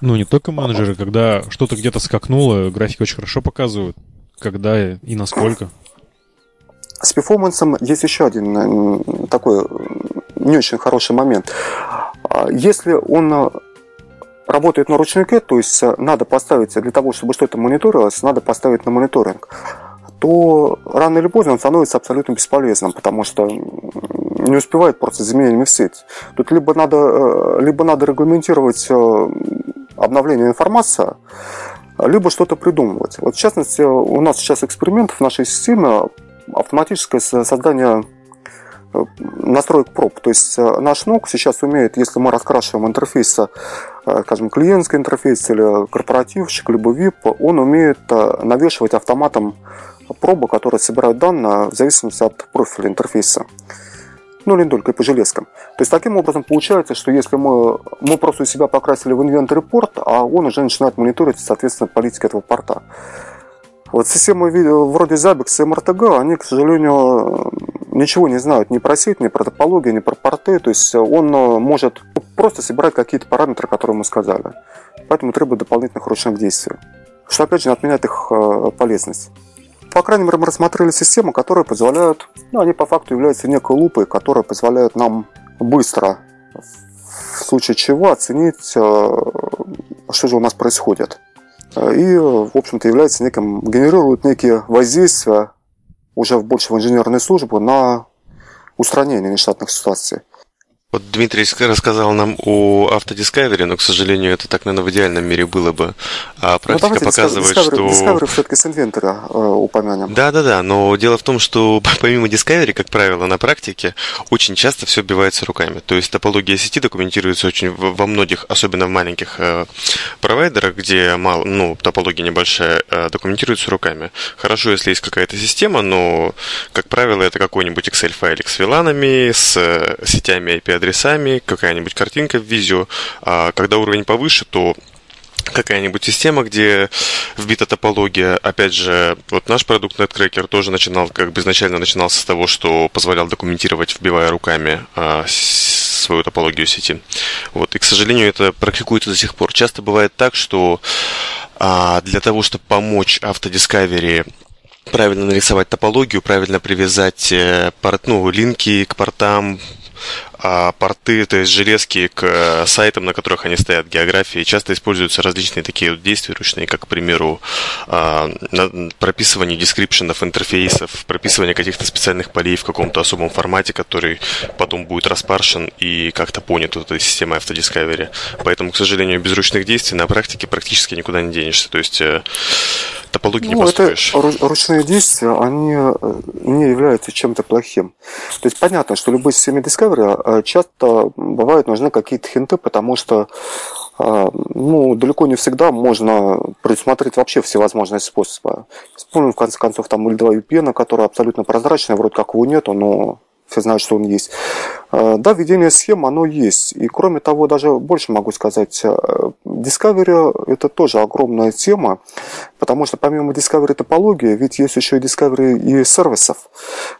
Ну, не только менеджеры, когда что-то где-то скакнуло, графики очень хорошо показывают, когда и насколько. С перформансом есть еще один такой не очень хороший момент. А если он работает на ручнике, то есть э, надо поставить, для того, чтобы что-то мониторилось, надо поставить на мониторинг, то рано или поздно он становится абсолютно бесполезным, потому что не успевает просто изменениями в сеть. Тут либо надо, э, либо надо регламентировать э, обновление информации, либо что-то придумывать. Вот в частности, у нас сейчас эксперимент в нашей системе автоматическое создание настроек проб. То есть наш НОК сейчас умеет, если мы раскрашиваем интерфейсы Э, скажем, клиентский интерфейс или корпоративщик, либо VIP, он умеет э, навешивать автоматом пробы, которые собирают данные в зависимости от профиля интерфейса. Ну, или не только, по железкам. То есть, таким образом, получается, что если мы, мы просто себя покрасили в инвентарь порт, а он уже начинает мониторить, соответственно, политики этого порта. Вот системы вроде Zabbix и MRTG, они, к сожалению, ничего не знают ни про сеть, ни про топологию, ни про порты. То есть он может просто собирать какие-то параметры, которые мы сказали. Поэтому требует дополнительных ручных действий. Что, опять же, отменяет их э, полезность. По крайней мере, мы рассмотрели системы, которые позволяют, ну, они по факту являются некой лупой, которая позволяет нам быстро, в случае чего, оценить, э, что же у нас происходит. И, в общем-то, является неким, генерирует некие воздействия уже в больше в инженерной службе на устранение нештатных ситуаций. Вот Дмитрий рассказал нам о автодискавере, но, к сожалению, это так, наверное, в идеальном мире было бы. А ну, практика ну, показывает, Discovery, что... Discovery все-таки с инвентаря э, упомянем. Да-да-да, но дело в том, что помимо Discovery, как правило, на практике очень часто все отбивается руками. То есть топология сети документируется очень во многих, особенно в маленьких э, провайдерах, где мало, ну, топология небольшая, э, документируется руками. Хорошо, если есть какая-то система, но, как правило, это какой-нибудь Excel-файлик с виланами, с э, сетями IP адресами, какая-нибудь картинка в видео. А когда уровень повыше, то какая-нибудь система, где вбита топология. Опять же, вот наш продукт NetCracker тоже начинал, как бы изначально начинался с того, что позволял документировать, вбивая руками а, свою топологию сети. Вот. И, к сожалению, это практикуется до сих пор. Часто бывает так, что а, для того, чтобы помочь автодискавери правильно нарисовать топологию, правильно привязать э, порт, ну, линки к портам, а порты, то есть железки к э, сайтам, на которых они стоят, географии, часто используются различные такие вот действия ручные, как, к примеру, а, прописывание дескрипшенов, интерфейсов, прописывание каких-то специальных полей в каком-то особом формате, который потом будет распаршен и как-то понят вот этой системой автодискавери. Поэтому, к сожалению, без ручных действий на практике практически никуда не денешься. То есть э, топологии ну, не построишь. Это ручные действия, они э, не являются чем-то плохим. То есть понятно, что любой системе Discovery Э, часто бывают нужны какие-то хинты, потому что э, ну, далеко не всегда можно предусмотреть вообще всевозможные способы. Вспомним, в конце концов, там L2 VPN, который абсолютно прозрачный, вроде как его нету, но все знают, что он есть. Э, да, введение схем, оно есть. И кроме того, даже больше могу сказать, э, Discovery это тоже огромная тема, потому что помимо Discovery топологии, ведь есть еще и Discovery и сервисов.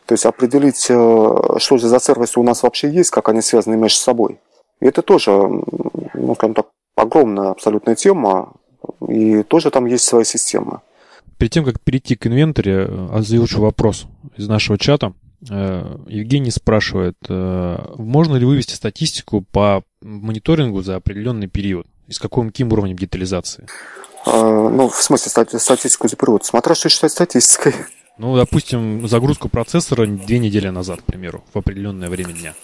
То есть определить, э, что же за сервисы у нас вообще есть, как они связаны между собой. И это тоже, ну, скажем так, огромная абсолютная тема, и тоже там есть своя система. Перед тем, как перейти к инвентаре, озвучу вопрос из нашего чата. Э, Евгений спрашивает, э, можно ли вывести статистику по мониторингу за определенный период? И с каким, каким уровнем детализации? А, ну, в смысле, статистику запрут. Смотря что считать статистикой. Ну, допустим, загрузку процессора две недели назад, к примеру, в определенное время дня.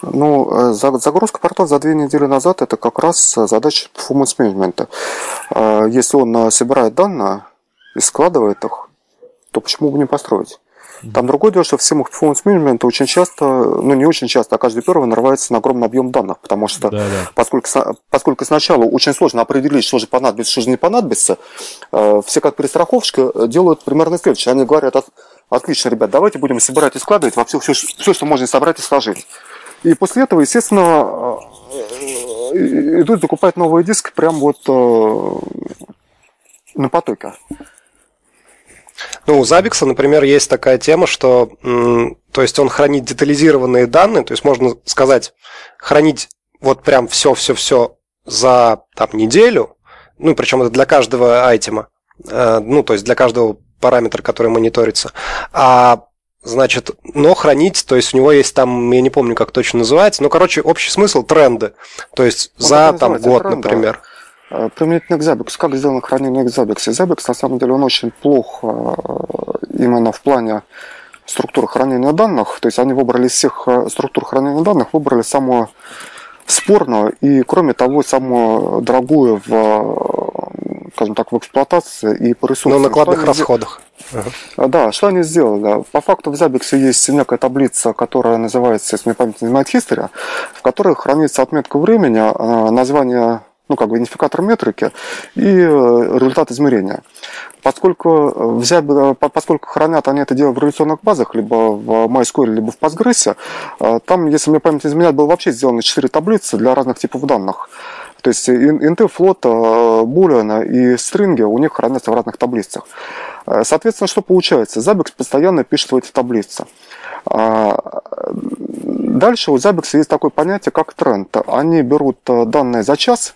Ну, э, загрузка портов за две недели назад это как раз задача performance менеджмента. А, если он собирает данные и складывает их, то почему бы не построить? Там другое дело, что в системах performance management очень часто, ну не очень часто, а каждый первый нарывается на огромный объем данных, потому что да, да. Поскольку, поскольку сначала очень сложно определить, что же понадобится, что же не понадобится, э, все как перестраховщики делают примерно следующее. Они говорят, отлично, ребят, давайте будем собирать и складывать во все, все, что можно собрать и сложить. И после этого, естественно, э, идут закупать новый диск прям вот э, на потоке. Ну, у Zabbix, например, есть такая тема, что то есть он хранит детализированные данные, то есть можно сказать, хранить вот прям все-все-все за там, неделю, ну, причем это для каждого айтема, э, ну, то есть для каждого параметра, который мониторится. А Значит, но хранить, то есть у него есть там, я не помню, как точно называется, ну, короче, общий смысл тренды. То есть Он за там год, тренд, например. Э, применительно к Zabbix. Как сделано хранение к Zabbix? Zabbix, на самом деле, он очень плох э, именно в плане структуры хранения данных. То есть они выбрали из всех э, структур хранения данных, выбрали самую спорную и, кроме того, самую дорогую в, скажем так, в эксплуатации и по ресурсам. На накладных расходах. Uh-huh. Да, что они сделали? По факту в Zabbix есть некая таблица, которая называется, если мне память не изменяет, History, в которой хранится отметка времени, название ну, как бы идентификатор метрики и э, результат измерения. Поскольку, э, взять, э, поскольку хранят они это дело в реляционных базах, либо в MySQL, либо в Postgres, там, если мне память изменяет, было вообще сделано 4 таблицы для разных типов данных. То есть инты, флот, булиана и стринги у них хранятся в разных таблицах. Соответственно, что получается? Zabbix постоянно пишет в эти таблицы. Дальше у Zabbix есть такое понятие, как тренд. Они берут данные за час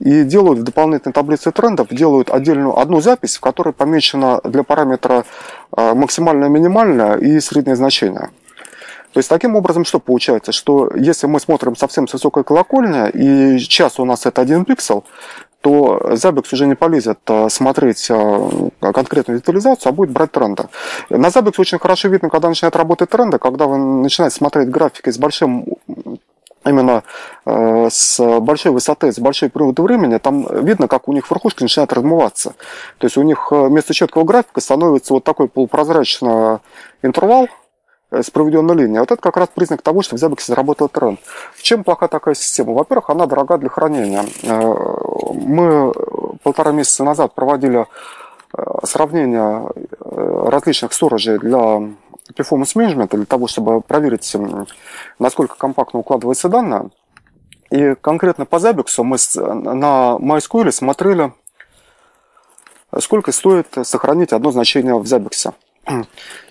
и делают в дополнительной таблице трендов, делают отдельную одну запись, в которой помечено для параметра э, максимальное, минимальное и среднее значение. То есть таким образом что получается, что если мы смотрим совсем с высокой колокольни, и час у нас это один пиксель, то Zabbix уже не полезет э, смотреть э, конкретную детализацию, а будет брать тренды. На Zabbix очень хорошо видно, когда начинает работать тренды, когда вы начинаете смотреть графики с большим именно э, с большой высоты, с большой периода времени, там видно, как у них верхушка начинает размываться. То есть у них э, вместо четкого графика становится вот такой полупрозрачный интервал, э, с проведенной линией. Вот это как раз признак того, что в Zabbix заработал тренд. Чем плоха такая система? Во-первых, она дорога для хранения. Мы полтора месяца назад проводили сравнение различных сторожей для performance management для того, чтобы проверить, насколько компактно укладываются данные. И конкретно по Zabbix мы на MySQL смотрели, сколько стоит сохранить одно значение в Zabbix.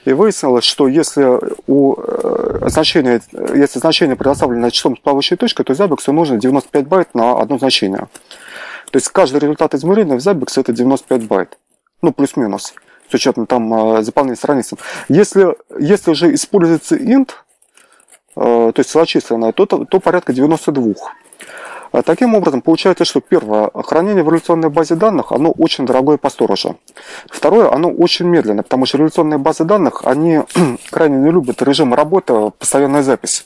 И выяснилось, что если у э, значения, если значение предоставлено числом с плавающей точкой, то Zabbix нужно 95 байт на одно значение. То есть каждый результат измерения в Zabbix это 95 байт. Ну, плюс-минус с учетом там э, заполнения страницы. Если, если же используется int, э, то есть целочисленное, то, то, то порядка 92. Э, таким образом, получается, что первое, хранение в реляционной базе данных, оно очень дорогое по стороже. Второе, оно очень медленное, потому что реляционные базы данных, они крайне не любят режим работы, постоянная запись.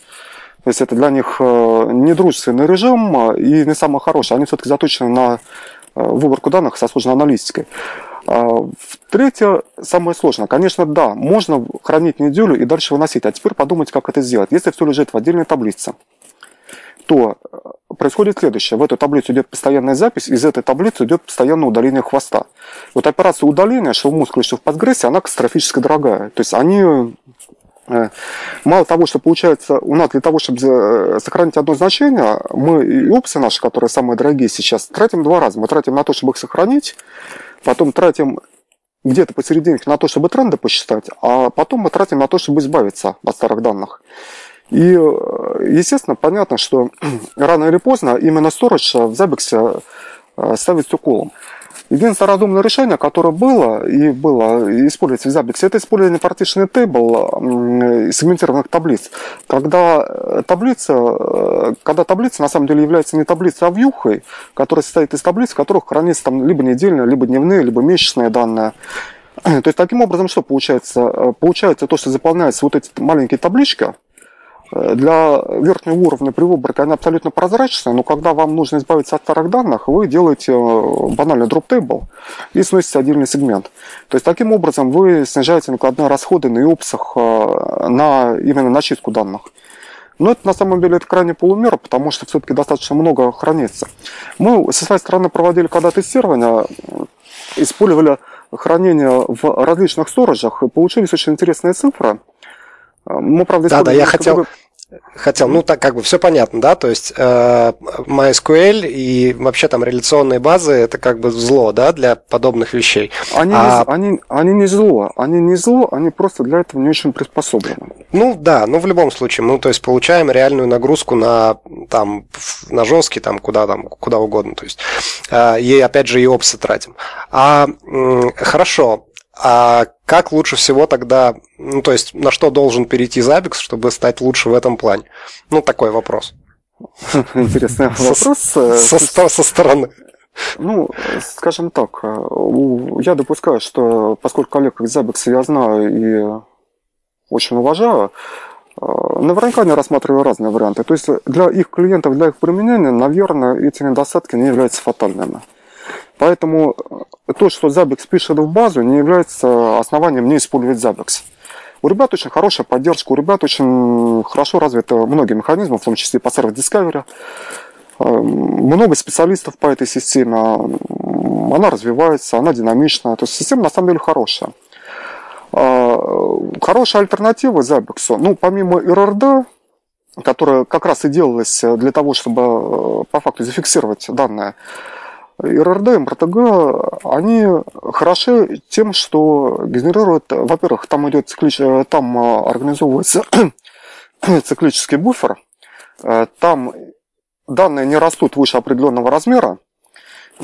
То есть это для них недружественный режим и не самый хороший. Они все-таки заточены на выборку данных со сложной аналитикой. А, третье, самое сложное. Конечно, да, можно хранить неделю и дальше выносить. А теперь подумать, как это сделать. Если все лежит в отдельной таблице, то э, происходит следующее. В эту таблицу идет постоянная запись, из этой таблицы идет постоянное удаление хвоста. Вот операция удаления, что в мускуле, что в подгрессе, она катастрофически дорогая. То есть они э, Мало того, что получается у нас для того, чтобы э, сохранить одно значение, мы и опции наши, которые самые дорогие сейчас, тратим два раза. Мы тратим на то, чтобы их сохранить, потом тратим где-то посередине на то, чтобы тренды посчитать, а потом мы тратим на то, чтобы избавиться от старых данных. И, естественно, понятно, что рано или поздно именно storage в Zabbix э, ставится уколом. Единственное разумное решение, которое было и было использовать в Zabbix, это использование partition table сегментированных таблиц. Когда э, таблица, э, когда таблица на самом деле является не таблицей, а вьюхой, которая состоит из таблиц, в которых хранится там либо недельные, либо дневные, либо месячные данные. То есть таким образом что получается? Э, получается то, что заполняются вот эти маленькие таблички, для верхнего уровня при выборке они абсолютно прозрачные, но когда вам нужно избавиться от старых данных, вы делаете э, банальный table и сносите отдельный сегмент. То есть таким образом вы снижаете накладные расходы на ИОПСах э, на именно начистку данных. Но это на самом деле это крайне полумера, потому что все-таки достаточно много хранится. Мы со своей стороны проводили когда тестирование, использовали хранение в различных сторожах, и получились очень интересные цифры. Мы, правда, да, да, я хотел, хотел, ну так как бы все понятно, да, то есть э, MySQL и вообще там реляционные базы это как бы зло, да, для подобных вещей. Они, а... не, они, они не зло, они не зло, они просто для этого не очень приспособлены. Ну да, ну в любом случае, мы то есть получаем реальную нагрузку на там на жесткий там куда там куда угодно, то есть э, и опять же и опсы тратим. А э, хорошо, а как лучше всего тогда, ну то есть на что должен перейти Zabbix, чтобы стать лучше в этом плане? Ну такой вопрос. Интересный вопрос. Со, со, стороны. Ну, скажем так, я допускаю, что поскольку коллег из Zabbix я знаю и очень уважаю, наверняка они рассматривают разные варианты. То есть для их клиентов, для их применения, наверное, эти недостатки не являются фатальными. Поэтому э, то, что Zabbix пишет в базу, не является основанием не использовать Zabbix. У ребят очень хорошая поддержка, у ребят очень хорошо развиты многие механизмы, в том числе по Service Discovery. Э, много специалистов по этой системе, она развивается, она динамичная, то есть система на самом деле хорошая. Э, хорошая альтернатива Zabbix, ну, помимо RRD, которая как раз и делалась для того, чтобы по факту зафиксировать данные, РРД и МРТГ, они хороши тем, что генерируют, во-первых, там идет циклич, там организовывается циклический буфер, там данные не растут выше определенного размера,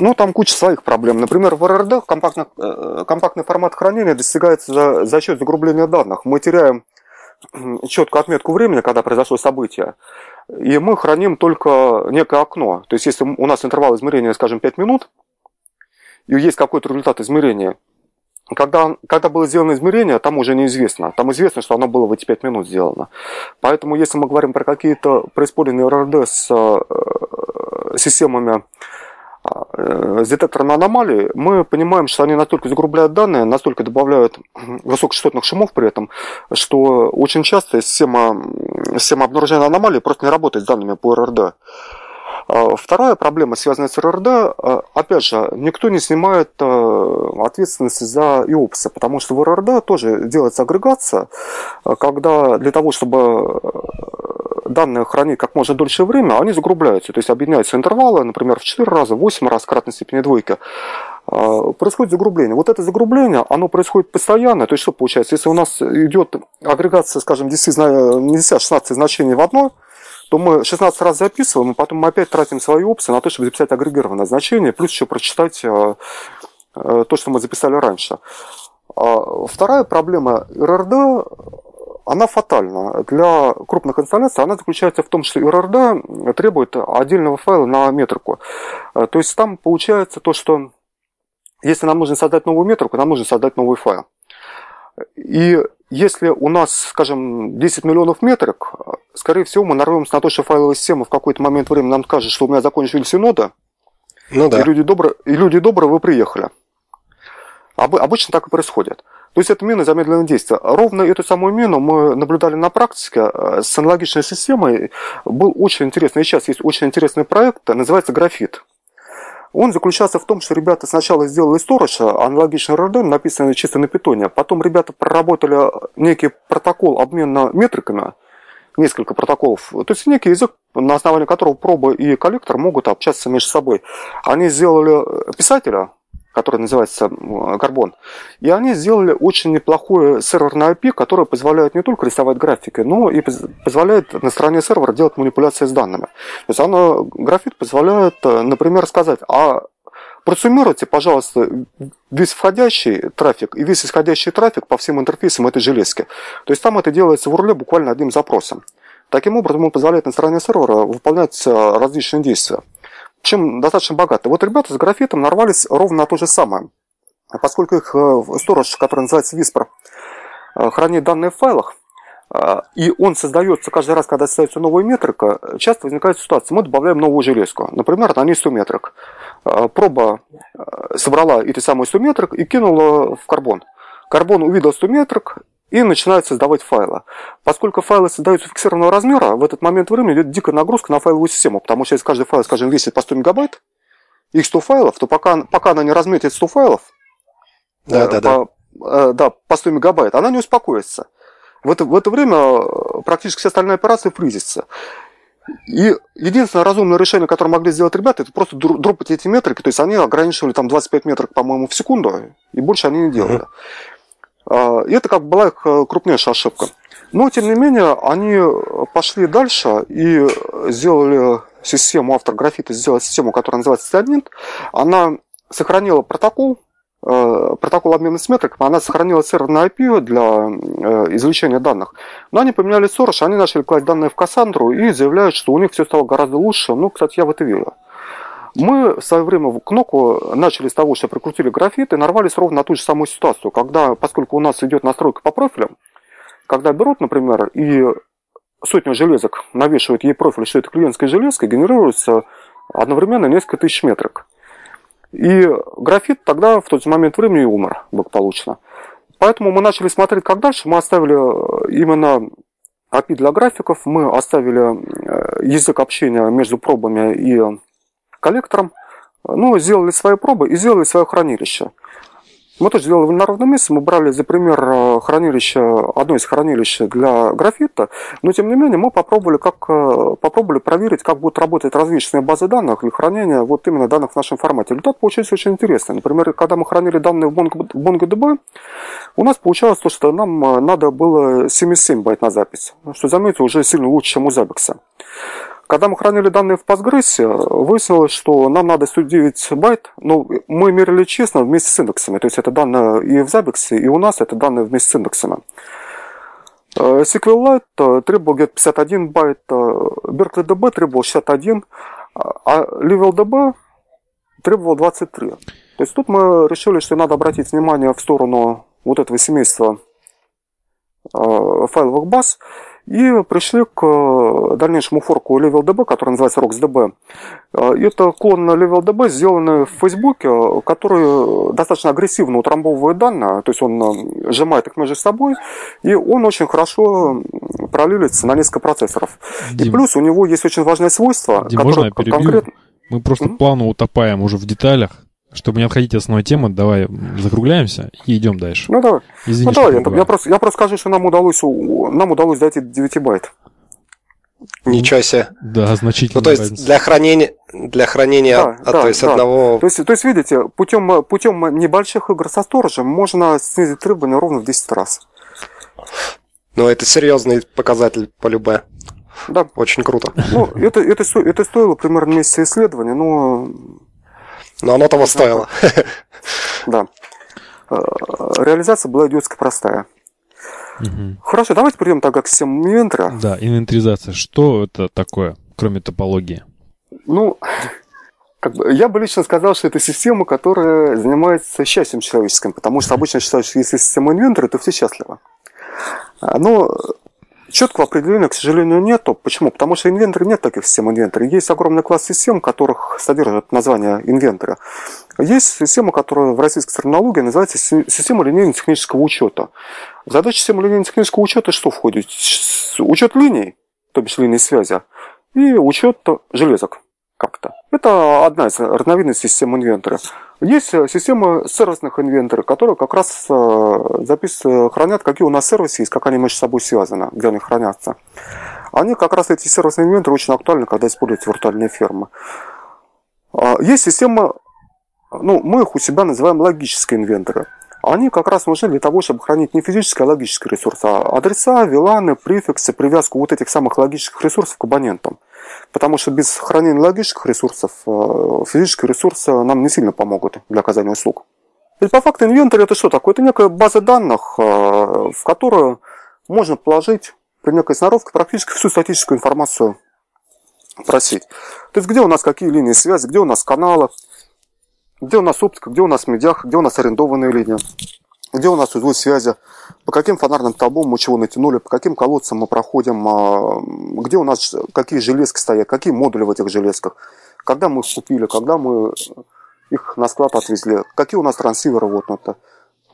ну, там куча своих проблем. Например, в РРД компактный, э, компактный формат хранения достигается за, за счет загрубления данных. Мы теряем четкую отметку времени, когда произошло событие и мы храним только некое окно. То есть, если у нас интервал измерения, скажем, 5 минут, и есть какой-то результат измерения, когда, когда было сделано измерение, там уже неизвестно. Там известно, что оно было в эти 5 минут сделано. Поэтому, если мы говорим про какие-то преиспользованные РРД с э, системами детектором аномалий, мы понимаем, что они настолько загрубляют данные, настолько добавляют высокочастотных шумов при этом, что очень часто система, система обнаружения аномалий просто не работает с данными по РРД. А, вторая проблема, связанная с РРД, а, опять же, никто не снимает а, ответственности за ИОПСы, потому что в РРД тоже делается агрегация, когда для того, чтобы данные хранить как можно дольше время, они загрубляются, то есть объединяются интервалы, например, в 4 раза, в 8 раз кратной степени двойки происходит загрубление. Вот это загрубление, оно происходит постоянно. То есть что получается, если у нас идет агрегация, скажем, 10-16 значений в одной, то мы 16 раз записываем, и потом мы опять тратим свои опции на то, чтобы записать агрегированное значение, плюс еще прочитать э, э, то, что мы записали раньше. А вторая проблема РРД, она фатальна. Для крупных инсталляций она заключается в том, что РРД требует отдельного файла на метрику. Э, то есть там получается то, что если нам нужно создать новую метрику, нам нужно создать новый файл. И если у нас, скажем, 10 миллионов метрик, скорее всего, мы нарвемся на то, что файловая система в какой-то момент времени нам скажет, что у меня закончились нода, ну, да. и, люди добрые, и люди добрые, вы приехали. Об, обычно так и происходит. То есть это мина замедленное действие. Ровно эту самую мину мы наблюдали на практике э, с аналогичной системой. Был очень интересный, сейчас есть очень интересный проект, называется «Графит». Он заключался в том, что ребята сначала сделали сторож, аналогичный RDM, написанный чисто на питоне. Потом ребята проработали некий протокол обмена метриками, несколько протоколов. То есть некий язык, на основании которого проба и коллектор могут общаться между собой. Они сделали писателя, который называется Карбон. И они сделали очень неплохое серверное API, которое позволяет не только рисовать графики, но и позволяет на стороне сервера делать манипуляции с данными. То есть оно, графит позволяет, например, сказать, а просуммируйте, пожалуйста, весь входящий трафик и весь исходящий трафик по всем интерфейсам этой железки. То есть там это делается в урле буквально одним запросом. Таким образом, он позволяет на стороне сервера выполнять э, различные действия. Чем достаточно богато. Вот ребята с графитом нарвались ровно на то же самое. Поскольку их сторож, который называется Whisper, хранит данные в файлах, а, и он создается каждый раз, когда создается новая метрика, часто возникает ситуация, мы добавляем новую железку, например, на ней 100 метрик. Проба собрала эти самые 100 метрик и кинула в карбон. Карбон увидел 100 метрик и начинает создавать файлы. Поскольку файлы создаются фиксированного размера, в этот момент времени идет дикая нагрузка на файловую систему, потому что если каждый файл, скажем, весит по 100 мегабайт, их 100 файлов, то пока, пока она не разметит 100 файлов, да, э, да, по, да. Э, да, по 100 мегабайт, она не успокоится. В это, в это время э, практически вся остальная операция фризится. И единственное разумное решение, которое могли сделать ребята, это просто дропать эти метрики. То есть они ограничивали там 25 метров, по-моему, в секунду, и больше они не делали. Uh-huh. И это как была их э, крупнейшая ошибка. Но, тем не менее, они пошли дальше и сделали систему, автор графита сделал систему, которая называется Cyanid. Она сохранила протокол, Э, протокол обмена с метриком, она сохранила серверный IP для э, извлечения данных. Но они поменяли сорож, они начали класть данные в Кассандру и заявляют, что у них все стало гораздо лучше. Ну, кстати, я в это верю. Мы в свое время в Кноку начали с того, что прикрутили графит и нарвались ровно на ту же самую ситуацию, когда, поскольку у нас идет настройка по профилям, когда берут, например, и сотню железок навешивают ей профиль, что это клиентская железка, генерируется одновременно несколько тысяч метрик. И графит тогда в тот же момент времени умер благополучно. Поэтому мы начали смотреть, как дальше. Мы оставили э, именно API для графиков, мы оставили э, язык общения между пробами и коллектором, ну, сделали свои пробы и сделали свое хранилище. Мы тоже сделали на ровном месте, мы брали за пример э, хранилище, одно из хранилищ для графита, но тем не менее мы попробовали, как, э, попробовали проверить, как будут работать различные базы данных для хранения вот именно данных в нашем формате. Результат получился очень интересный. Например, когда мы хранили данные в MongoDB, у нас получалось то, что нам э, надо было 77 байт на запись, что, заметьте, уже сильно лучше, чем у Zabbix. Когда мы хранили данные в Postgres, выяснилось, что нам надо 109 байт, но мы мерили честно вместе с индексами. То есть это данные и в Zabbix, и у нас это данные вместе с индексами. Э, SQLite требовал где-то 51 байт, э, Berkeley DB требовал 61, а LevelDB требовал 23. То есть тут мы решили, что надо обратить внимание в сторону вот этого семейства э, файловых баз и пришли к э, дальнейшему форку LevelDB, который называется RocksDB. Э, это клон LevelDB, сделанный в Фейсбуке, который достаточно агрессивно утрамбовывает данные, то есть он э, сжимает их между собой, и он очень хорошо пролилится на несколько процессоров. Дим, и плюс у него есть очень важное свойство, Дим, которое конкретно... Мы просто mm-hmm. плавно утопаем уже в деталях. Чтобы не отходить от основной темы, давай закругляемся и идем дальше. Ну давай. Извини, ну давай, я, я, просто, я просто скажу, что нам удалось, нам удалось дойти до 9 байт. Ничего себе. Да, значительно. Ну, то есть разница. для хранения, для хранения да, от, да, то есть да. одного... То есть, то есть, видите, путем, путем небольших игр со сторожем можно снизить требования ровно в 10 раз. Ну, это серьезный показатель по любе. Да. Очень круто. Ну, это, это, это стоило примерно месяца исследования, но но оно того стоило. Да. Э, реализация была идиотски простая. Угу. Хорошо, давайте перейдем тогда к системе инвентаря. Да, инвентаризация. Что это такое, кроме топологии? Ну, как бы, я бы лично сказал, что это система, которая занимается счастьем человеческим, потому что обычно считают, что если система инвентаря, то все счастливы. А, но Четкого определения, к сожалению, нету. Почему? Потому что инвентарь нет таких систем инвентаря. Есть огромный класс систем, которых содержат название инвентаря. Есть система, которая в российской терминологии называется система линейно-технического учета. В задачу системы линейно-технического учета что входит? Учет линий, то бишь линий связи, и учет железок как-то. Это одна из разновидностей системы инвентаря. Есть э, система сервисных инвентарей, которые как раз э, запис... хранят, какие у нас сервисы есть, как они между собой связаны, где они хранятся. Они как раз, эти сервисные инвентари, очень актуальны, когда используются виртуальные фермы. А, есть система, ну, мы их у себя называем логические инвентары. Они как раз нужны для того, чтобы хранить не физические, а логические ресурсы, а адреса, виланы, префиксы, привязку вот этих самых логических ресурсов к абонентам. Потому что без хранения логических ресурсов э, физические ресурсы нам не сильно помогут для оказания услуг. Ведь по факту инвентарь это что такое? Это некая база данных, э, в которую можно положить при некой сноровке практически всю статическую информацию просить. То есть где у нас какие линии связи, где у нас каналы, где у нас оптика, где у нас медях, где у нас арендованные линии, где у нас узлы связи, по каким фонарным столбам мы чего натянули, по каким колодцам мы проходим, а, где у нас какие железки стоят, какие модули в этих железках, когда мы их купили, когда мы их на склад отвезли, какие у нас трансиверы воткнуты.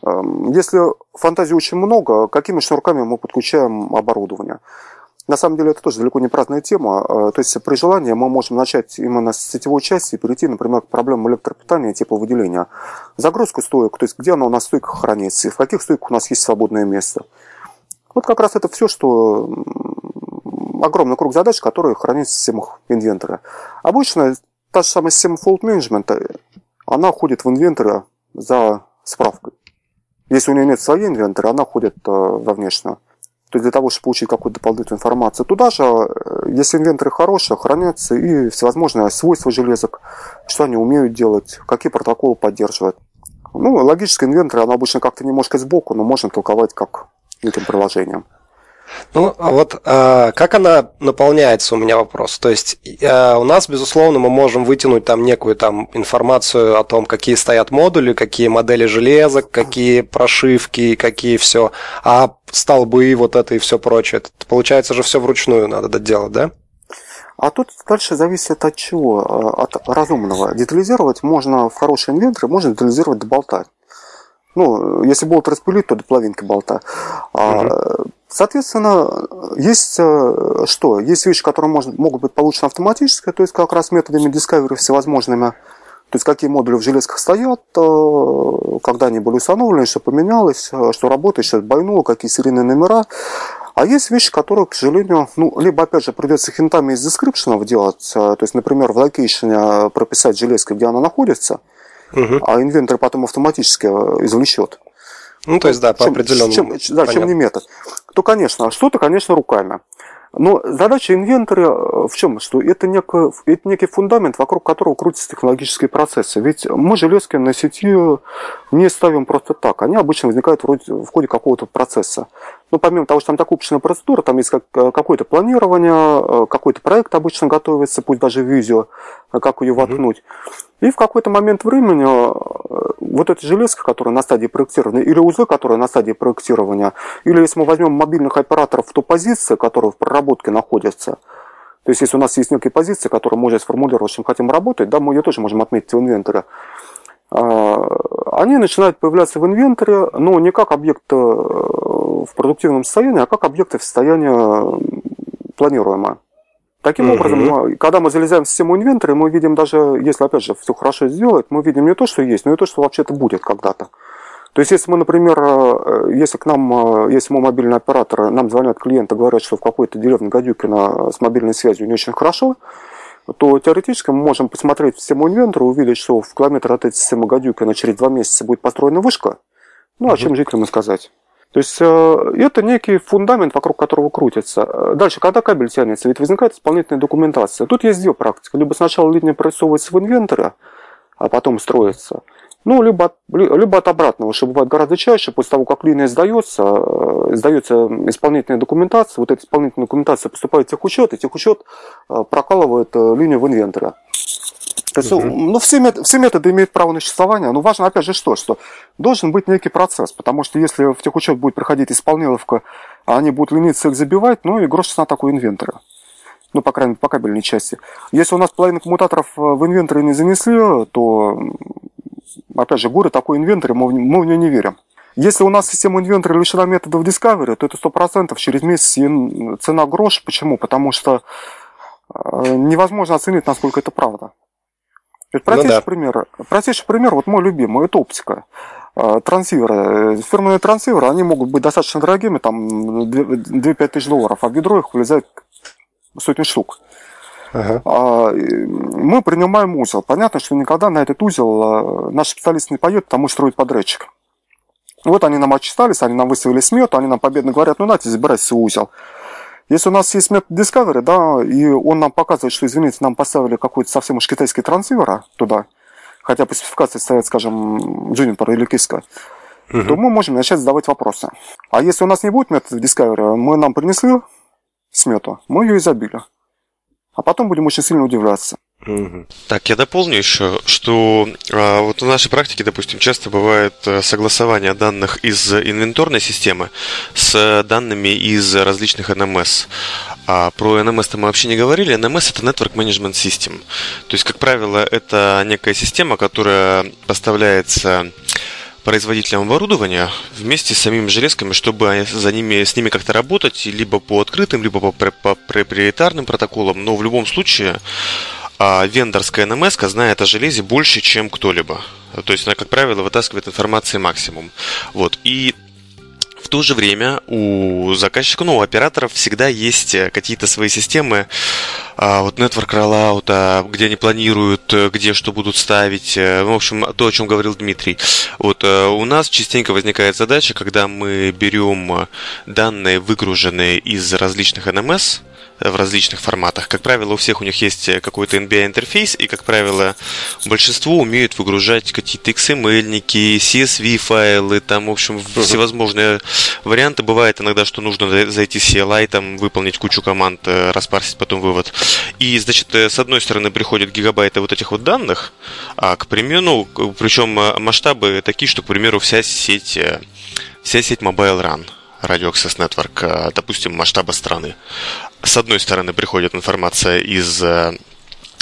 Эм, если фантазии очень много, какими шнурками мы подключаем оборудование. На самом деле это тоже далеко не праздная тема. Э, то есть при желании мы можем начать именно с сетевой части и перейти, например, к проблемам электропитания и тепловыделения. Загрузку стоек, то есть где она у нас в стойках хранится, и в каких стойках у нас есть свободное место. Вот как раз это все, что огромный круг задач, которые хранятся в системах инвентаря. Обычно та же самая система fault management, она ходит в инвентарь за справкой. Если у нее нет своей инвентаря, она ходит э, во внешнюю. То есть для того, чтобы получить какую-то дополнительную информацию. Туда же, э, если инвентарь хороший, хранятся и всевозможные свойства железок, что они умеют делать, какие протоколы поддерживают. Ну, логический инвентарь, оно обычно как-то немножко сбоку, но можно толковать как этим приложением. Ну, а вот э, как она наполняется, у меня вопрос. То есть э, у нас, безусловно, мы можем вытянуть там некую там информацию о том, какие стоят модули, какие модели железок, какие прошивки, какие все, а столбы, вот это и все прочее. Это, получается же все вручную надо доделать, да? А тут дальше зависит от чего? Э, от разумного. Детализировать можно в хороший инвентарь, можно детализировать до болта. Ну, если болт распылить, то до половинки болта. Угу. Соответственно, есть э, что? Есть вещи, которые можно, могут быть получены автоматически, то есть как раз методами Discovery всевозможными. То есть какие модули в железках стоят, э, когда они были установлены, что поменялось, э, что работает, что байнуло, какие серийные номера. А есть вещи, которые, к сожалению, ну, либо, опять же, придется hint ами из description ов делать, то есть, например, в location е прописать железка, где она находится, угу. а инвентор потом автоматически извлечет. Ну, то есть, да, по чем, определенному. Чем, да, чем не метод. То, конечно, что-то, конечно, руками. Но задача инвентаря э, в чем? Что это, некий, это некий фундамент, вокруг которого крутятся технологические процессы. Ведь мы железки на сети не ставим просто так. Они обычно возникают вроде, в ходе какого-то процесса. Ну, помимо того, что там закупочная процедура, там есть э, какое-то планирование, э, какой-то проект обычно готовится, пусть даже видео, как ее воткнуть. И в какой-то момент времени вот эта железка, которая на стадии проектирования, или узлы, которые на стадии проектирования, или если мы возьмем мобильных операторов, то позиция, которая в проработке находится, то есть если у нас есть некие позиции, которые мы уже сформулировали, чем хотим работать, да, мы ее тоже можем отметить в инвентаре, они начинают появляться в инвентаре, но не как объекты в продуктивном состоянии, а как объекты в состоянии планируемое. Таким угу. образом, когда мы залезаем в систему инвентаря, мы видим даже, если опять же все хорошо сделать, мы видим не то, что есть, но и то, что вообще-то будет когда-то. То есть, если мы, например, э, если к нам, э, если мы мобильный оператор, нам звонят клиенты, говорят, что в какой-то деревне Гадюкина с мобильной связью не очень хорошо, то теоретически мы можем посмотреть в систему инвентора, увидеть, что в километр от этой системы Гадюкина через два месяца будет построена вышка. Ну, а чем жителям сказать? То есть э, это некий фундамент, вокруг которого крутится. Дальше, когда кабель тянется, ведь возникает исполнительная документация. Тут есть две практики. Либо сначала линия прорисовывается в инвентаре, а потом строится. Ну, либо, либо от обратного, что бывает гораздо чаще, после того, как линия сдается, э, сдается исполнительная документация, вот эта исполнительная документация поступает в техучет, и техучет э, прокалывает линию в инвентаре. То есть, угу. ну, все, методы, все методы имеют право на существование, но важно, опять же, что? Что должен быть некий процесс, потому что если в техучет будет проходить исполниловка, а они будут лениться их забивать, ну и грош цена такой инвентора. Ну, по крайней мере, по кабельной части. Если у нас половина коммутаторов э, в инвентаре не занесли, то, опять же, горы такой инвентарь, мы, мы в нее не верим. Если у нас система инвентаря лишена методов Discovery, то это 100% через месяц цена грош. Почему? Потому что э, невозможно оценить, насколько это правда. Простейший, ну, да. пример, простейший пример, вот мой любимый, это оптика. А, трансиверы, фирменные трансиверы, они могут быть достаточно дорогими, там 2-5 тысяч долларов, а в ядро их влезает сотни штук. Ага. А, мы принимаем узел. Понятно, что никогда на этот узел а, наш специалист не поедет, потому что строит подрядчик. Вот они нам отчитались, они нам выставили смету, они нам победно говорят, ну нате, забирайте свой узел. Если у нас есть метод Discovery, да, и он нам показывает, что, извините, нам поставили какой-то совсем уж китайский трансивер туда, хотя по спецификации стоят, скажем, Juniper или Kiska, угу. то мы можем начать задавать вопросы. А если у нас не будет метода Discovery, мы нам принесли смету, мы ее и забили. А потом будем очень сильно удивляться. Так, я дополню еще, что а, вот в нашей практике, допустим, часто бывает э, согласование данных из инвенторной системы с данными из различных NMS. А про NMS-то мы вообще не говорили. NMS это Network Management System. То есть, как правило, это некая система, которая поставляется производителям оборудования вместе с самими железками, чтобы за ними, с ними как-то работать, либо по открытым, либо по, по проприетарным протоколам. Но в любом случае а вендорская НМС знает о железе больше, чем кто-либо. То есть она, как правило, вытаскивает информации максимум. Вот. И в то же время у заказчика, ну, у операторов всегда есть э, какие-то свои системы, а, вот Network Rollout, а, где они планируют, э, где что будут ставить. Э, в общем, то, о чем говорил Дмитрий. Вот у нас частенько возникает задача, когда мы берем данные, выгруженные из различных NMS, в различных форматах. Как правило, у всех у них есть э, какой-то NBI-интерфейс, и, как правило, большинство умеют выгружать какие-то XML-ники, CSV-файлы, там, в общем, всевозможные варианты. Бывает иногда, что нужно зайти в CLI, там, выполнить кучу команд, э, распарсить потом вывод. И, значит, э, с одной стороны приходят гигабайты вот этих вот данных, а, к примеру, ну, причем масштабы такие, что, к примеру, вся сеть, вся сеть Mobile Run – Radio Access Network, допустим, масштаба страны с одной стороны приходит информация из э,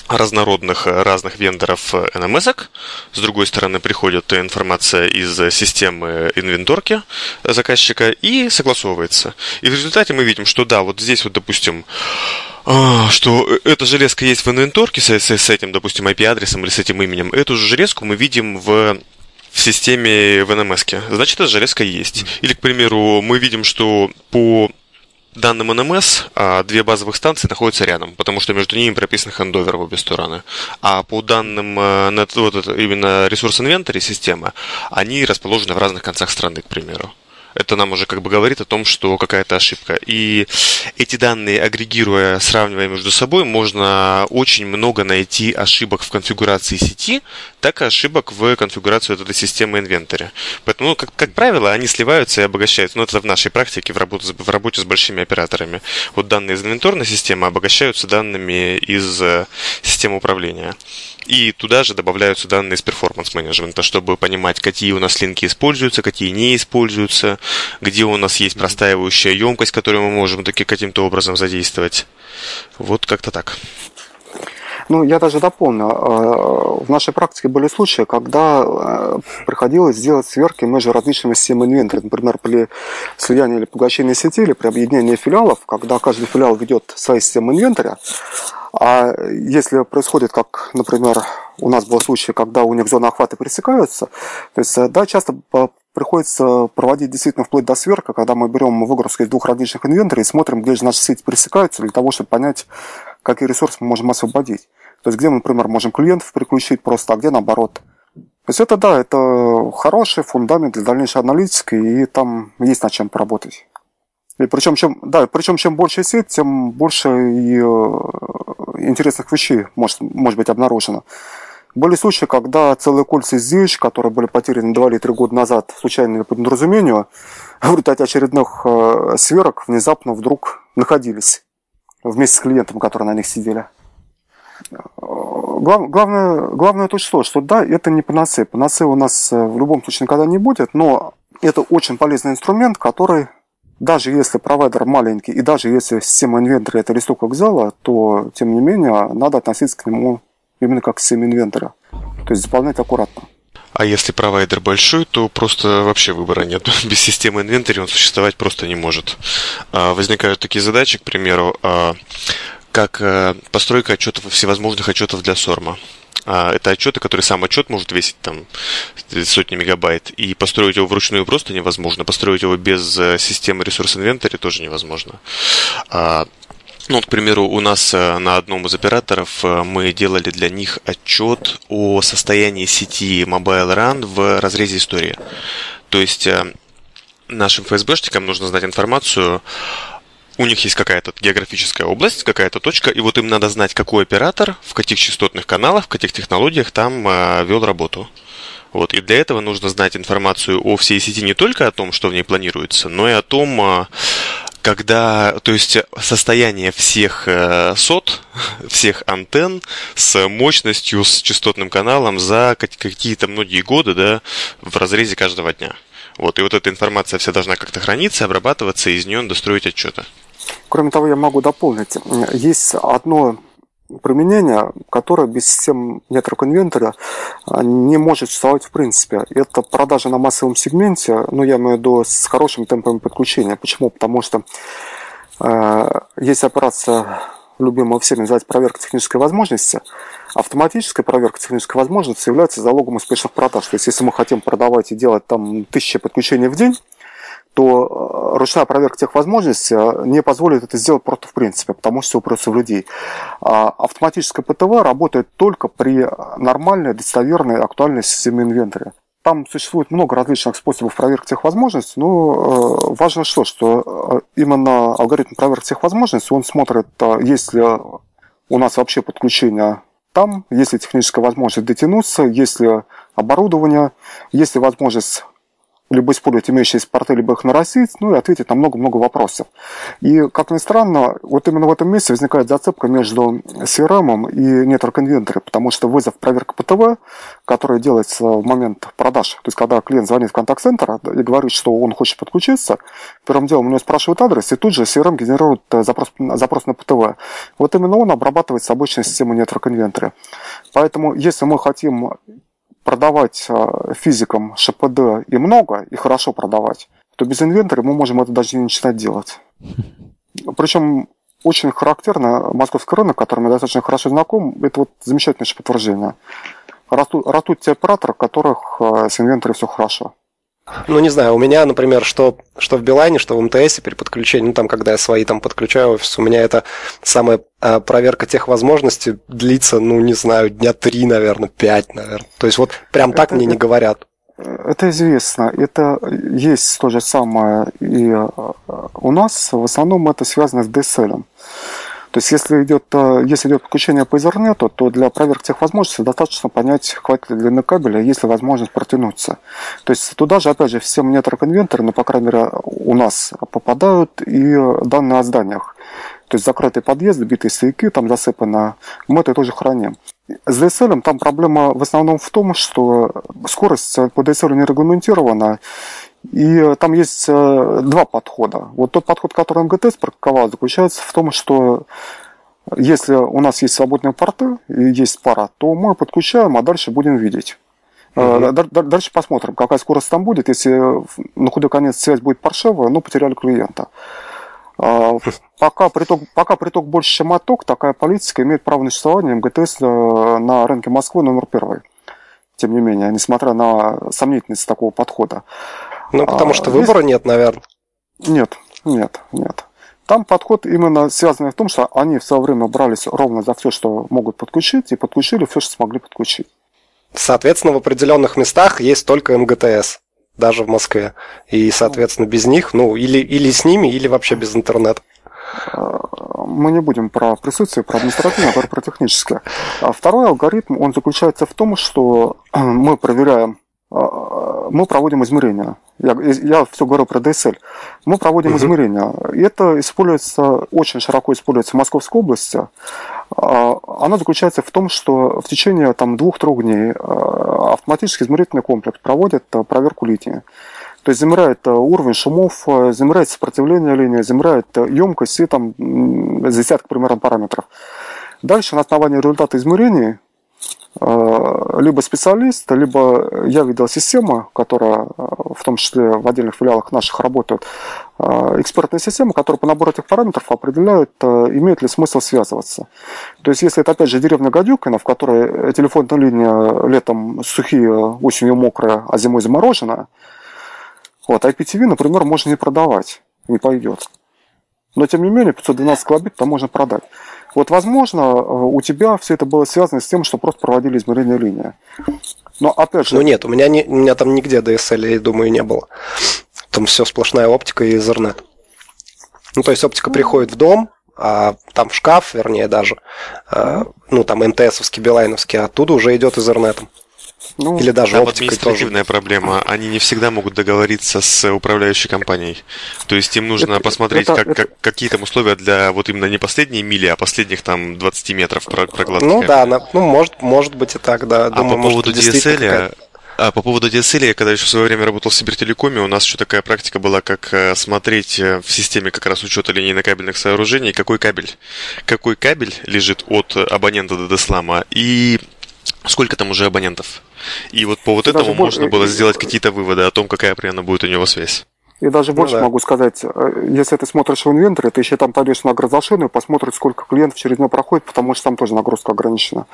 разнородных э, разных вендоров NMS, э, с другой стороны приходит информация из системы инвенторки заказчика и согласовывается. И в результате мы видим, что да, вот здесь вот, допустим, а, что эта железка есть в инвенторке с, с, с этим, допустим, IP-адресом или с этим именем. Эту же железку мы видим в в системе в NMS. Значит, эта железка есть. Или, к примеру, мы видим, что по данным НМС а, две базовых станции находятся рядом, потому что между ними прописан хендовер в обе стороны. А по данным э, вот, именно ресурс инвентаря системы, они расположены в разных концах страны, к примеру это нам уже как бы говорит о том, что какая-то ошибка. И эти данные, агрегируя, сравнивая между собой, можно очень много найти ошибок в конфигурации сети, так и ошибок в конфигурации вот этой системы инвентаря. Поэтому, ну, как, как правило, они сливаются и обогащаются. Но это в нашей практике, в работе, в работе с большими операторами. Вот данные из инвенторной системы обогащаются данными из э, системы управления. И туда же добавляются данные из перформанс-менеджмента, чтобы понимать, какие у нас линки используются, какие не используются, где у нас есть простаивающая емкость, которую мы можем таки каким-то образом задействовать. Вот как-то так. Ну, я даже дополню. Э, в нашей практике были случаи, когда э, приходилось сделать сверки между различными системами инвентаря. Например, при слиянии или поглощении сети, или при объединении филиалов, когда каждый филиал ведет свои системы инвентаря, а если происходит, как, например, у нас был случай, когда у них зоны охвата пересекаются, то есть, э, да, часто приходится проводить действительно вплоть до сверка, когда мы берем выгрузку из двух различных инвентарей и смотрим, где же наши сети пересекаются, для того, чтобы понять, какие ресурсы мы можем освободить. То есть, где мы, например, можем клиентов переключить просто, а где наоборот. То есть, это, да, это хороший фундамент для дальнейшей аналитики, и там есть над чем поработать. И причем, чем, да, причем чем больше сеть, тем больше и э, интересных вещей может, может быть обнаружено. Были случаи, когда целые кольца из ZH, которые были потеряны 2 или 3 года назад случайно по недоразумению, в результате очередных э, сверок внезапно вдруг находились вместе с клиентом, которые на них сидели. Глав, главное, главное то, что, да, это не панацея. Панацея у нас э, в любом случае никогда не будет, но это очень полезный инструмент, который даже если провайдер маленький, и даже если система инвентаря это листок вокзала, то, тем не менее, надо относиться к нему именно как к системе инвентаря. То есть заполнять аккуратно. А если провайдер большой, то просто вообще выбора нет. Без системы инвентаря он существовать просто не может. А, возникают такие задачи, к примеру, а, как э, постройка отчетов, всевозможных отчетов для сорма. А, это отчеты, которые сам отчет может весить там сотни мегабайт. И построить его вручную просто невозможно. Построить его без э, системы ресурс инвентаря тоже невозможно. А, ну, к примеру, у нас э, на одном из операторов э, мы делали для них отчет о состоянии сети Mobile Run в разрезе истории. То есть нашим ФСБшникам нужно знать информацию у них есть какая-то географическая область, какая-то точка, и вот им надо знать, какой оператор, в каких частотных каналах, в каких технологиях там э, вел работу. Вот, и для этого нужно знать информацию о всей сети не только о том, что в ней планируется, но и о том, э, когда, то есть состояние всех э, сот, всех антенн с мощностью, с частотным каналом за какие-то многие годы, да, в разрезе каждого дня. Вот, и вот эта информация вся должна как-то храниться, обрабатываться, и из нее надо строить отчеты. Кроме того, я могу дополнить. Есть одно применение, которое без систем нетворк инвентаря а, не может существовать в принципе. Это продажа на массовом сегменте, ну, я имею в виду с хорошим темпом подключения. Почему? Потому что э, есть операция, любимая всеми, называется проверка технической возможности. Автоматическая проверка технической возможности является залогом успешных продаж. То есть, если мы хотим продавать и делать там тысячи подключений в день, то э, ручная проверка тех возможностей э, не позволит это сделать просто в принципе, потому что все упрется в людей. А автоматическая ПТВ работает только при нормальной, достоверной, актуальной системе инвентаря. Там существует много различных способов проверки тех возможностей, но э, важно что, что именно алгоритм проверки тех возможностей, он смотрит, есть ли у нас вообще подключение там, есть ли техническая возможность дотянуться, есть ли оборудование, есть ли возможность либо использовать имеющиеся порты, либо их нарастить, ну и ответить на много-много вопросов. И, как ни странно, вот именно в этом месте возникает зацепка между CRM и Network Inventory, потому что вызов проверка ПТВ, который делается в момент продаж, то есть когда клиент звонит в контакт-центр и говорит, что он хочет подключиться, первым делом у него спрашивают адрес, и тут же CRM генерирует запрос, запрос на ПТВ. Вот именно он обрабатывает обычную систему Network Inventory. Поэтому, если мы хотим продавать э, физикам ШПД и много, и хорошо продавать, то без инвентаря мы можем это даже не начинать делать. Причем очень характерно московский рынок, которым я достаточно хорошо знаком, это вот замечательное подтверждение. Растут, растут те операторы, у которых э, с инвентарем все хорошо. Ну, не знаю, у меня, например, что, что в Билайне, что в МТС при подключении, ну, там, когда я свои там подключаю офис, у меня это самая а, проверка тех возможностей длится, ну, не знаю, дня три, наверное, пять, наверное. То есть вот прям так это, мне не говорят. Это известно. Это есть то же самое и э, у нас. В основном это связано с DSL. То есть, если идет, э, если идет подключение по Ethernet, то для проверки тех возможностей достаточно понять, хватит ли длины кабеля, есть ли возможность протянуться. То есть, туда же, опять же, все Inventory, ну, по крайней мере, у нас попадают и данные о зданиях. То есть, закрытый подъезд, битые стояки, там засыпано, мы это тоже храним. С DSL там проблема в основном в том, что скорость по DSL не регламентирована, и там есть э, два подхода. Вот тот подход, который МГТС практиковал, заключается в том, что если у нас есть свободные порты и есть пара, то мы подключаем, а дальше будем видеть. Угу. Дальше посмотрим, какая скорость там будет. Если на худой конец связь будет паршивая, ну, потеряли клиента. А, пока приток, пока приток больше, чем отток, такая политика имеет право на существование МГТС э, на рынке Москвы номер первый. Тем не менее, несмотря на сомнительность такого подхода. Ну, потому что а, выбора здесь... нет, наверное. Нет, нет, нет. Там подход именно связанный в том, что они в свое время брались ровно за все, что могут подключить, и подключили все, что смогли подключить. Соответственно, в определенных местах есть только МГТС, даже в Москве. И, соответственно, без них, ну, или, или с ними, или вообще без интернета. А, мы не будем про присутствие, про административное, а про техническое. А второй алгоритм, он заключается в том, что мы проверяем мы проводим измерения. Я, я все говорю про DSL. Мы проводим uh-huh. измерения. И это используется, очень широко используется в Московской области. А, оно заключается в том, что в течение там, двух-трех дней а, автоматический измерительный комплекс проводит проверку линии. То есть замеряет уровень шумов, замеряет сопротивление линии, замеряет емкость и там десяток примерно параметров. Дальше на основании результата измерений либо специалист, либо я видел систему, которая э, в том числе в отдельных филиалах наших работает, э, экспертная система, которая по набору этих параметров определяет, имеет ли смысл связываться. То есть, если это, опять же, деревня Гадюкина, в которой телефонная линия летом сухие, осенью мокрая, а зимой замороженная, вот, IPTV, например, можно не продавать, не пойдет. Но, тем не менее, 512 килобит там можно продать. Вот, возможно, э, у тебя все это было связано с тем, что просто проводили измерение линии. Но опять же... Ну нет, у меня, не, у меня там нигде DSL, я думаю, не было. Там все сплошная оптика и Ethernet. Ну, то есть оптика приходит в дом, а там в шкаф, вернее, даже, а, ну, там МТСовский, Билайновский, а оттуда уже идет Этhernet. Ну, Или даже там административная тоже. проблема. Они не всегда могут договориться с управляющей компанией. То есть им нужно это, посмотреть, это, как, это... Как, какие там условия для вот именно не последние мили, а последних там 20 метров прокладки. Ну да, на, ну может, может быть и так, да. Думаю, а по поводу DSL, а по поводу DSL, я когда еще в свое время работал в Сибиртелекоме, у нас еще такая практика была, как э, смотреть э, в системе как раз учета линейно-кабельных сооружений, какой кабель, какой кабель лежит от абонента до Деслама и сколько там уже абонентов. И вот по вот этому можно больше... было сделать какие-то выводы о том, какая примерно будет у него связь. И даже больше ну, да. могу сказать, э, если ты смотришь в инвентаре, ты еще там пойдешь на грозошину и посмотришь, сколько клиентов через него проходит, потому что там тоже нагрузка ограничена.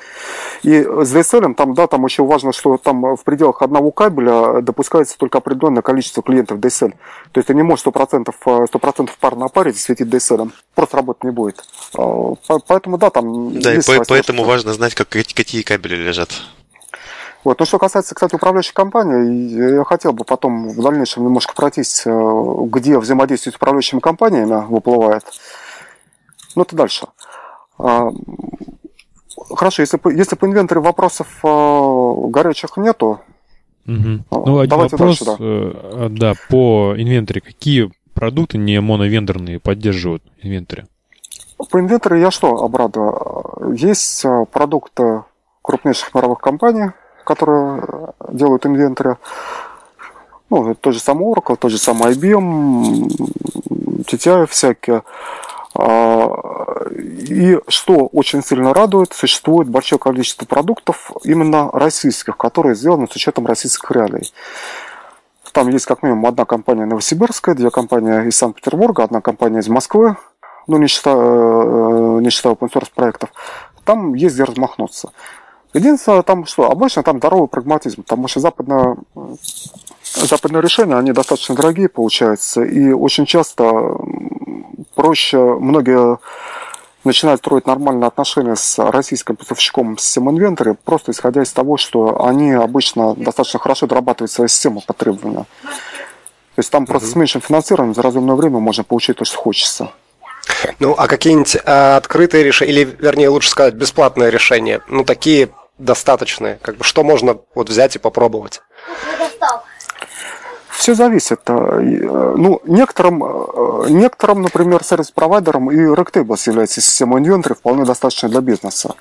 И с DSL, там, да, там еще важно, что там в пределах одного кабеля допускается только определенное количество клиентов DSL. То есть ты не можешь 100%, 100% пар на паре засветить DSL. Просто работы не будет. А, поэтому, да, там... Да, и по- поэтому важно знать, как, какие кабели лежат. Вот. Ну, что касается, кстати, управляющей компании, я хотел бы потом в дальнейшем немножко пройтись, э, где взаимодействие с управляющими компаниями выплывает. Ну, это дальше. А, хорошо, если, если по инвентарю вопросов э, горячих нету, угу. Ну, один давайте вопрос, дальше, да. Э, да, по инвентаре. Какие продукты не моновендорные поддерживают инвентарь? По инвентарю я что обрадую? Есть продукты крупнейших мировых компаний, которые делают инвентаря. Ну, тот же самый Oracle, тот же самый IBM, TTI всякие. А, и что очень сильно радует, существует большое количество продуктов именно российских, которые сделаны с учетом российских реалий. Там есть как минимум одна компания новосибирская, две компании из Санкт-Петербурга, одна компания из Москвы, ну не считая, э, не считая open source проектов. Там есть где размахнуться. Единственное, там что, обычно там здоровый прагматизм, потому что западное, западные решения, они достаточно дорогие получаются, и очень часто проще многие начинают строить нормальные отношения с российским поставщиком систем инвентаря, просто исходя из того, что они обычно достаточно хорошо дорабатывают свою систему по требованию. То есть там uh-huh. просто с меньшим финансированием за разумное время можно получить то, что хочется. Ну, а какие-нибудь а, открытые решения, или, вернее, лучше сказать, бесплатные решения, ну, такие достаточные? Как бы, что можно вот взять и попробовать? Все зависит. Э, э, ну, некоторым, э, некоторым например, сервис-провайдерам и Rectables является система инвентаря вполне достаточно для бизнеса.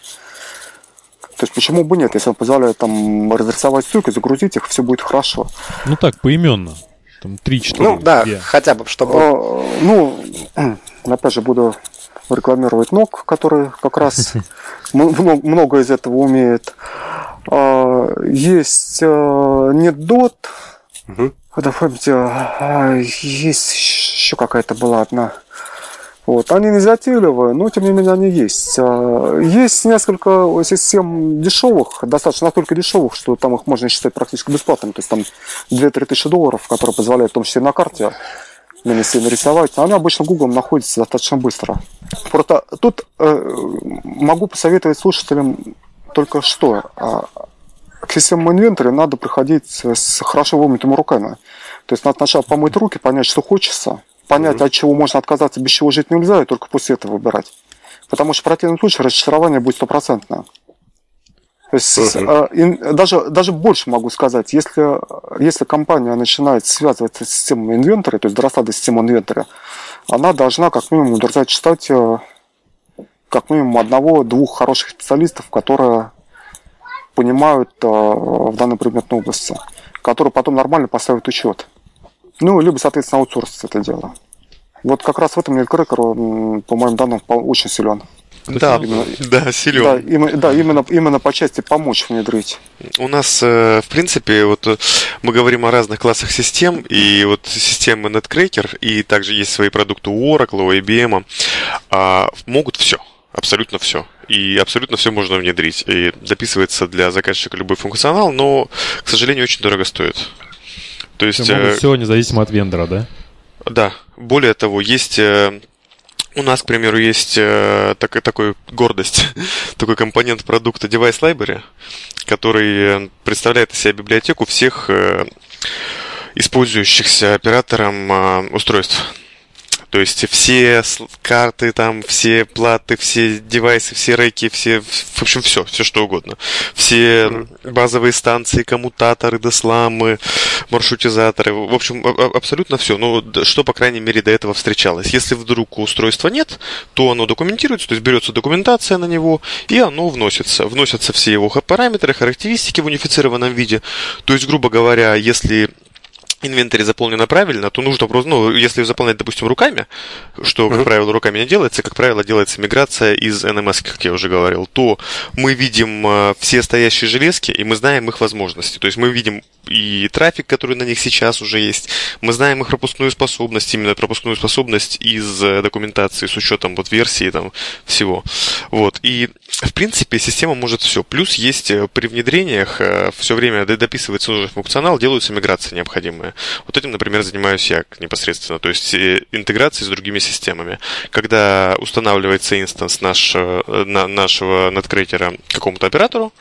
То есть почему бы нет, если он позволяет там разрисовать ссылки, загрузить их, все будет хорошо. Ну так, поименно. Там 3-4. Ну да, 2. хотя бы, чтобы... Ну, опять же, буду рекламировать ног, который как раз много из этого умеет. А, есть NetDot. Это, помните, есть еще какая-то была одна. Вот. Они не затейливые, но тем не менее они есть. А, есть несколько систем дешевых, достаточно настолько дешевых, что там их можно считать практически бесплатными. То есть там 2-3 тысячи долларов, которые позволяют в том числе на карте нанести, нарисовать. Но они обычно Google находятся достаточно быстро. Просто тут э, могу посоветовать слушателям только что. А, к системам инвентаря надо приходить с хорошо вымытыми руками. То есть надо сначала помыть руки, понять, что хочется, понять, mm-hmm. от чего можно отказаться, без чего жить нельзя, и только после этого выбирать. Потому что в противном случае разочарование будет стопроцентное. То есть uh-huh. даже, даже больше могу сказать, если, если компания начинает связываться с системой инвентаря, то есть доросла до системы инвентаря, она должна как минимум удержать читать э, как минимум одного-двух хороших специалистов, которые понимают э, в данной предметной области, которые потом нормально поставят учет. Ну, либо, соответственно, аутсорсить это дело. Вот как раз в этом NetCracker, по моим данным, очень силен. Да, именно, да, силен. Да, именно, да именно, именно по части помочь внедрить. У нас, э, в принципе, вот э, мы говорим о разных классах систем, и вот системы NetCracker, и также есть свои продукты у Oracle, у IBM, а, могут все, абсолютно все. И абсолютно все можно внедрить. И записывается для заказчика любой функционал, но, к сожалению, очень дорого стоит. То есть... Э, все независимо от вендора, да? Да. Более того, есть у нас, к примеру, есть э, так, такой гордость, такой компонент продукта Device Library, который э, представляет из себя библиотеку всех э, использующихся оператором э, устройств. То есть все карты, там, все платы, все девайсы, все реки, все, в общем, все, все что угодно. Все базовые станции, коммутаторы, десламы, маршрутизаторы, в общем, абсолютно все. Ну, что, по крайней мере, до этого встречалось. Если вдруг устройства нет, то оно документируется, то есть берется документация на него, и оно вносится. Вносятся все его параметры, характеристики в унифицированном виде. То есть, грубо говоря, если инвентарь заполнено правильно, то нужно просто, ну, если заполнять, допустим, руками, что, как правило, руками не делается, как правило, делается миграция из NMS, как я уже говорил, то мы видим э, все стоящие железки, и мы знаем их возможности. То есть мы видим и трафик, который на них сейчас уже есть. Мы знаем их пропускную способность, именно пропускную способность из э, документации с учетом вот версии там всего. Вот. И, в принципе, система может все. Плюс есть э, при внедрениях все время дописывается нужный функционал, делаются миграции необходимые. Вот этим, например, занимаюсь я непосредственно. То есть интеграции с другими системами. Когда устанавливается инстанс наш, на, нашего надкрейтера какому-то оператору,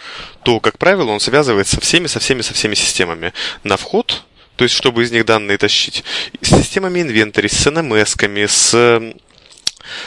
то, как правило, он связывается со всеми, со всеми, со всеми системами. На вход, то есть чтобы из них данные тащить, с системами инвентарь, с NMS-ками, с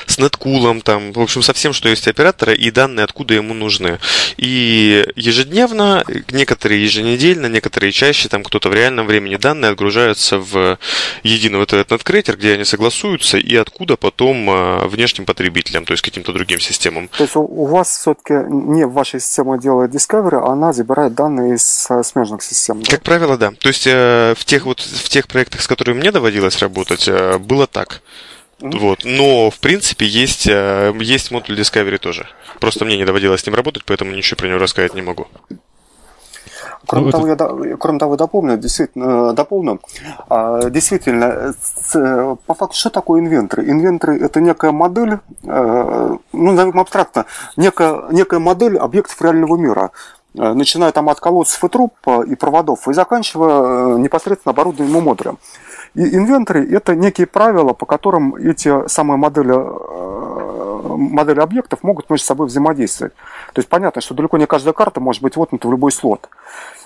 с неткулом, там, в общем, со всем, что есть оператора, и данные, откуда ему нужны. И ежедневно, некоторые еженедельно, некоторые чаще, там кто-то в реальном времени данные отгружаются в единый вот этот надкрейтер, где они согласуются, и откуда потом а, внешним потребителям, то есть каким-то другим системам. То есть у вас все-таки не ваша система делает Discovery, а она забирает данные из смежных систем. Да? Как правило, да. То есть э, в тех вот в тех проектах, с которыми мне доводилось работать, э, было так. Вот. Но, в принципе, есть, э, есть модуль Discovery тоже. Просто мне не доводилось с ним работать, поэтому ничего про него рассказать не могу. Кроме, ну, того, это... я, кроме того, дополню, действительно, э, дополню, а, действительно, по факту, что такое инвентор? Инвентор – это некая модель, э, ну, назовем абстрактно, некая, некая модель объектов реального мира, начиная там от колодцев и труб и проводов, и заканчивая непосредственно оборудованием и модулем. И инвентарь – это некие правила, по которым эти самые модели, э, модели объектов могут между собой взаимодействовать. То есть понятно, что далеко не каждая карта может быть воткнута в любой слот.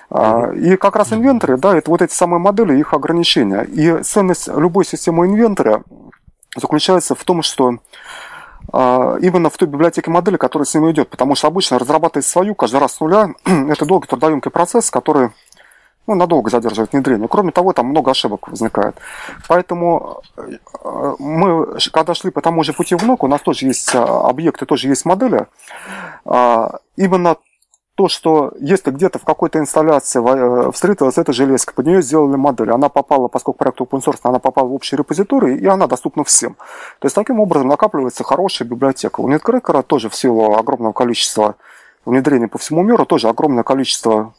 А, и как раз инвентарь, да, это вот эти самые модели, их ограничения. И ценность любой системы инвентаря заключается в том, что а, именно в той библиотеке модели, которая с ним идет. Потому что обычно разрабатывать свою каждый раз с нуля – это долгий трудоемкий процесс, который ну, надолго задерживает внедрение. Кроме того, там много ошибок возникает. Поэтому э, мы, когда шли по тому же пути внук, у нас тоже есть э, объекты, тоже есть модели. А, именно то, что если где-то в какой-то инсталляции э, встретилась эта железка, под нее сделали модель, она попала, поскольку проект open source, она попала в общий репозиторий, и она доступна всем. То есть таким образом накапливается хорошая библиотека. У NetCracker тоже в силу огромного количества внедрений по всему миру, тоже огромное количество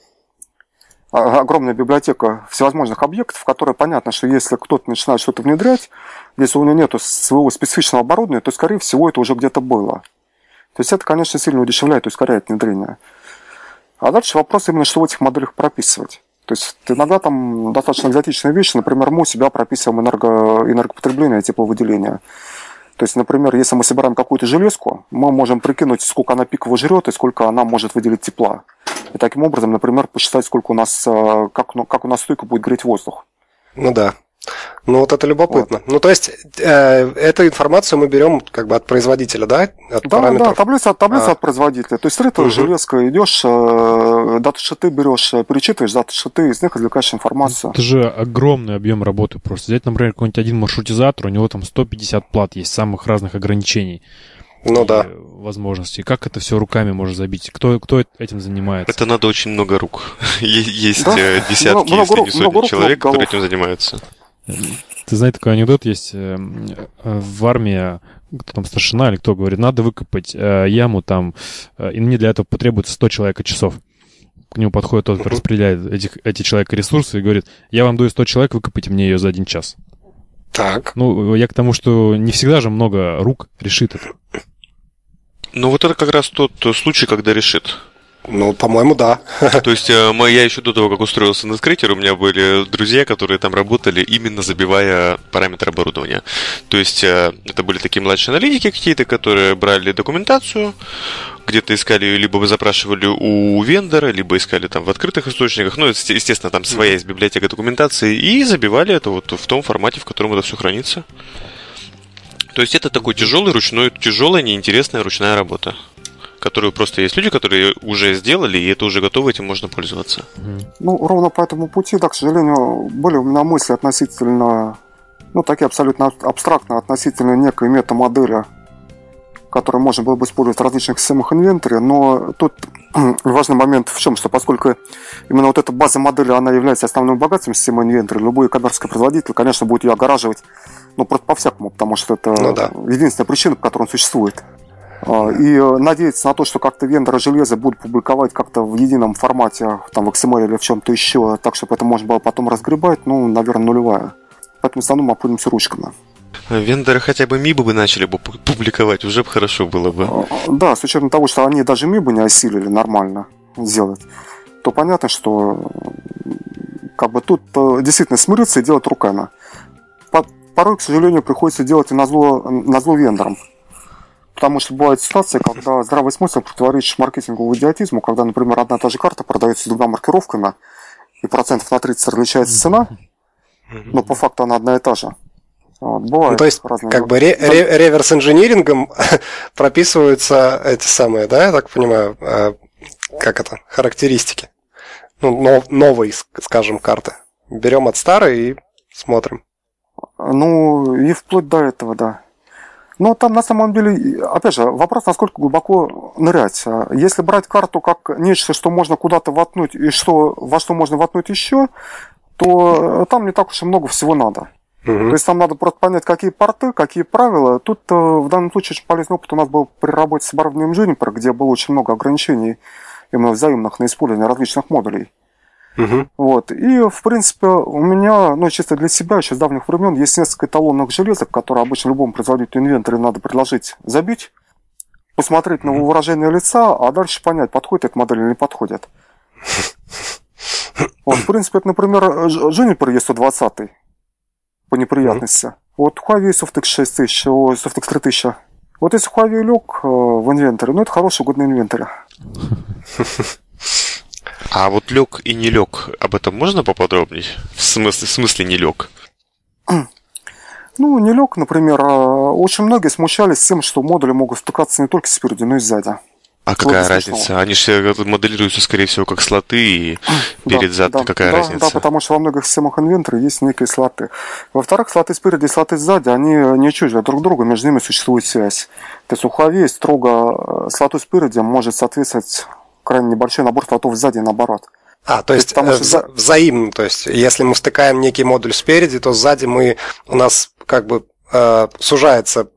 огромная библиотека всевозможных объектов, которая понятно, что если кто-то начинает что-то внедрять, если у него нет своего специфичного оборудования, то, скорее всего, это уже где-то было. То есть это, конечно, сильно удешевляет ускоряет внедрение. А дальше вопрос именно, что в этих моделях прописывать. То есть иногда там достаточно экзотичные вещи, например, мы у себя прописываем энерго, энергопотребление и тепловыделение. То есть, например, если мы собираем какую-то железку, мы можем прикинуть, сколько она пиково жрет и сколько она может выделить тепла. И таким образом, например, посчитать, сколько у нас, э, как, ну, как у нас стойко будет греть воздух. Ну да. Ну вот это любопытно. Вот. Ну то есть э, эту информацию мы берем как бы от производителя, да? От да, параметров? да, таблица, таблица а. от производителя. То есть ты угу. железка, идешь, э, даташиты берешь, э, перечитываешь даташиты, из них извлекаешь информацию. Это же огромный объем работы. Просто взять, например, какой-нибудь один маршрутизатор, у него там 150 плат есть самых разных ограничений ну, да. возможностей. Как это все руками можно забить? Кто, кто этим занимается? Это надо очень много рук. Есть да? Э, десятки, много, если не сотни человек, которые этим занимаются. Ты знаешь, такой анекдот есть э, в армии, кто там старшина или кто говорит, надо выкопать э, яму там, и мне для этого потребуется 100 человека часов. К нему подходит тот, кто распределяет этих, эти человека ресурсы и говорит, я вам даю 100 человек, выкопайте мне ее за один час. Так. Ну, я к тому, что не всегда же много рук решит это. Ну, вот это как раз тот случай, когда решит. Ну, по-моему, да. То есть э, я еще до того, как устроился на скритер, у меня были друзья, которые там работали, именно забивая параметры оборудования. То есть э, это были такие младшие аналитики какие-то, которые брали документацию, где-то искали ее, либо запрашивали у вендора, либо искали там в открытых источниках. Ну, естественно, там своя есть библиотека документации, и забивали это вот в том формате, в котором это все хранится. То есть это такой тяжелый ручной, тяжелая, неинтересная ручная работа которую просто есть люди, которые уже сделали, и это уже готово, этим можно пользоваться. Ну, ровно по этому пути, да, к сожалению, были у меня мысли относительно, ну, такие абсолютно абстрактные относительно некой метамодели, которую можно было бы использовать в различных системах инвентаря, но тут важный момент в чем, что поскольку именно вот эта база модели, она является основным богатством системы инвентаря, любой коммерческий производитель, конечно, будет ее огораживать, ну, просто по-всякому, потому что это ну, да. единственная причина, по которой он существует. А, и э, надеяться на то, что как-то вендоры железа будут публиковать как-то в едином формате, там в XML или в чем-то еще, так, чтобы это можно было потом разгребать, ну, наверное, нулевая. Поэтому в основном пользуемся ручками. Вендоры хотя бы МИБы бы начали бы публиковать, уже бы хорошо было бы. А, да, с учетом того, что они даже МИБы не осилили нормально сделать, то понятно, что как бы тут э, действительно смириться и делать руками. Порой, к сожалению, приходится делать и на зло вендорам. Потому что бывает ситуация, когда здравый смысл противоречит маркетинговому идиотизму, когда, например, одна и та же карта продается с двумя маркировками, и процентов на 30 различается цена, но по факту она одна и та же. Вот, бывает ну, то есть, разные как бы ре- ре- реверс-инжинирингом прописываются эти самые, да, я так понимаю, э, как это, характеристики. Ну, нов- новые, скажем, карты. Берем от старой и смотрим. Ну, и вплоть до этого, да. Но там на самом деле, опять же, вопрос, насколько глубоко нырять. Если брать карту как нечто, что можно куда-то воткнуть и что, во что можно воткнуть еще, то там не так уж и много всего надо. Угу. То есть там надо просто понять, какие порты, какие правила. Тут э, в данном случае очень полезный опыт у нас был при работе с оборудованием Juniper, где было очень много ограничений именно взаимных на использование различных модулей. Угу. Вот. И, в принципе, у меня, ну, чисто для себя, еще с давних времен, есть несколько эталонных железок, которые обычно любому производителю инвентаря надо предложить забить, посмотреть на его выражение лица, а дальше понять, подходит эта модель или не подходит. Вот, в принципе, это, например, Juniper E120 по неприятности. Вот Huawei SoftX 6000, SoftX 3000. Вот если Huawei лег э, в инвентарь, ну, это хороший годный инвентарь. А вот лег и не лег, об этом можно поподробнее? В смысле, в смысле не лег? Ну, не лег, например, а очень многие смущались тем, что модули могут стыкаться не только спереди, но и сзади. А какая разница? Они же моделируются, скорее всего, как слоты и перед зад. Да, какая да, разница? Да, потому что во многих системах инвентора есть некие слоты. Во-вторых, слоты спереди и слоты сзади, они не чужды друг другу, между ними существует связь. То есть у Huawei строго э, слоту спереди может соответствовать крайне небольшой набор слотов сзади наоборот. А, то есть, потому что... вза- взаимно, то есть, если мы втыкаем некий модуль спереди, то сзади мы, у нас как бы э, сужается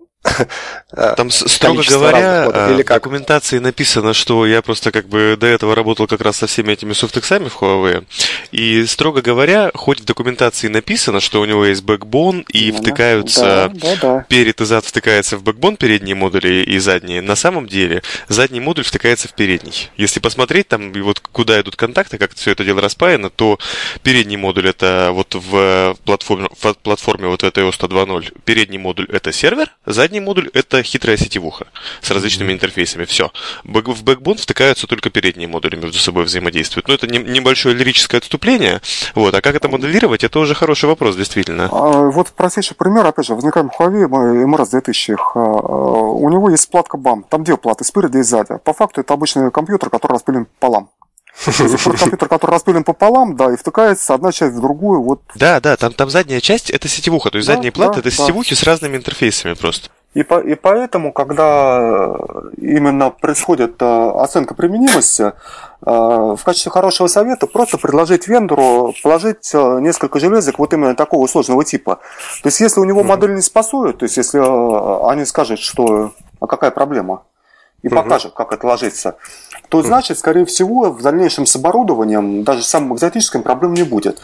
Там, строго говоря, или как? в документации написано, что я просто как бы до этого работал как раз со всеми этими софтексами в Huawei, и, строго говоря, хоть в документации написано, что у него есть бэкбон, и да, втыкаются, да, да, да. перед и зад втыкается в бэкбон передние модули и задние, на самом деле задний модуль втыкается в передний. Если посмотреть там, вот куда идут контакты, как все это дело распаяно, то передний модуль это вот в платформе, в платформе вот этой OS 102.0, передний модуль это сервер, задний Задний модуль — это хитрая сетевуха с различными интерфейсами. Все. В бэкбон втыкаются только передние модули между собой взаимодействуют. Но это небольшое лирическое отступление. Вот. А как это моделировать, это уже хороший вопрос, действительно. А, вот простейший пример, опять же, возникаем Huawei, MRS 2000. А, у него есть платка BAM. Там две платы, спереди и сзади. По факту это обычный компьютер, который распилен пополам. Компьютер, который распилен пополам, да, и втыкается одна часть в другую. Вот. Да, да, там, там задняя часть это сетевуха, то есть да, задние платы да, это да. сетевухи с разными интерфейсами просто. И, по, и поэтому, когда именно происходит э, оценка применимости, э, в качестве хорошего совета просто предложить вендору положить э, несколько железок вот именно такого сложного типа. То есть, если у него модель не спасует, то есть, если они скажут, что а какая проблема, и покажет, как это ложится, то значит, скорее всего, в дальнейшем с оборудованием, даже самым экзотическим, проблем не будет.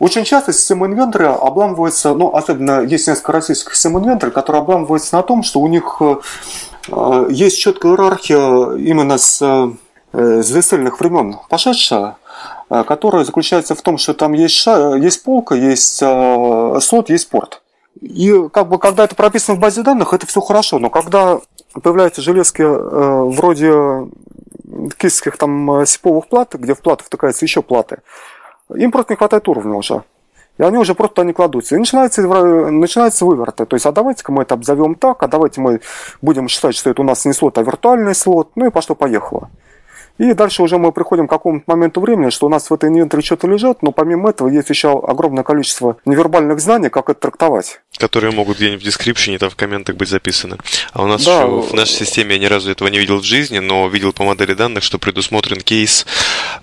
Очень часто система инвентаря обламывается, ну, особенно есть несколько российских систем инвентаря, которые обламываются на том, что у них э, есть четкая иерархия именно с, э, с весельных времен пошедшая, э, которая заключается в том, что там есть, ша, есть полка, есть слот, есть порт. И как бы когда это прописано в базе данных, это все хорошо, но когда появляются железки вроде кисских там сиповых плат, где в платы втыкаются еще платы, им просто не хватает уровня уже. И они уже просто не кладутся. И начинается, начинается выверты. То есть, а давайте-ка мы это обзовем так, а давайте мы будем считать, что это у нас не слот, а виртуальный слот. Ну и пошло-поехало. И дальше уже мы приходим к какому-то моменту времени, что у нас в этой инвентаре что-то лежит, но помимо этого есть еще огромное количество невербальных знаний, как это трактовать. Которые могут где-нибудь в дескрипшене, там в комментах быть записаны. А у нас да. еще в нашей системе, я ни разу этого не видел в жизни, но видел по модели данных, что предусмотрен кейс,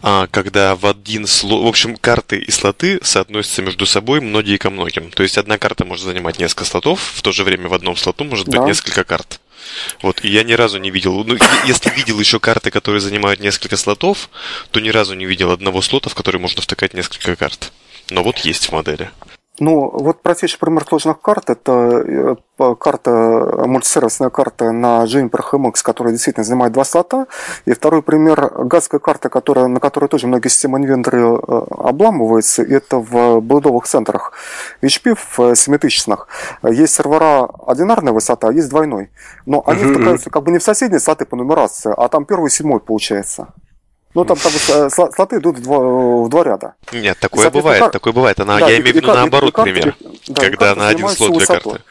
а, когда в один слот, в общем, карты и слоты соотносятся между собой многие ко многим. То есть одна карта может занимать несколько слотов, в то же время в одном слоту может быть да. несколько карт. Вот, и я ни разу не видел, ну, если видел еще карты, которые занимают несколько слотов, то ни разу не видел одного слота, в который можно втыкать несколько карт. Но вот есть в модели. Ну, вот простейший пример сложных карт – это э, карта, мультисервисная карта на Juniper HMX, которая действительно занимает два слота. И второй пример – гадская карта, которая, на которой тоже многие системы инвентаря э, обламываются. Это в блудовых центрах HP в 7000 Есть сервера одинарная высота, а есть двойной. Но они втыкаются как бы не в соседние слоты по нумерации, а там первый и седьмой получается. Ну, там, там э, слоты идут в два, в два ряда. Нет, такое бывает, кар... такое бывает. Она, да, я имею в виду наоборот и, пример, и, да, когда на один слот две карты.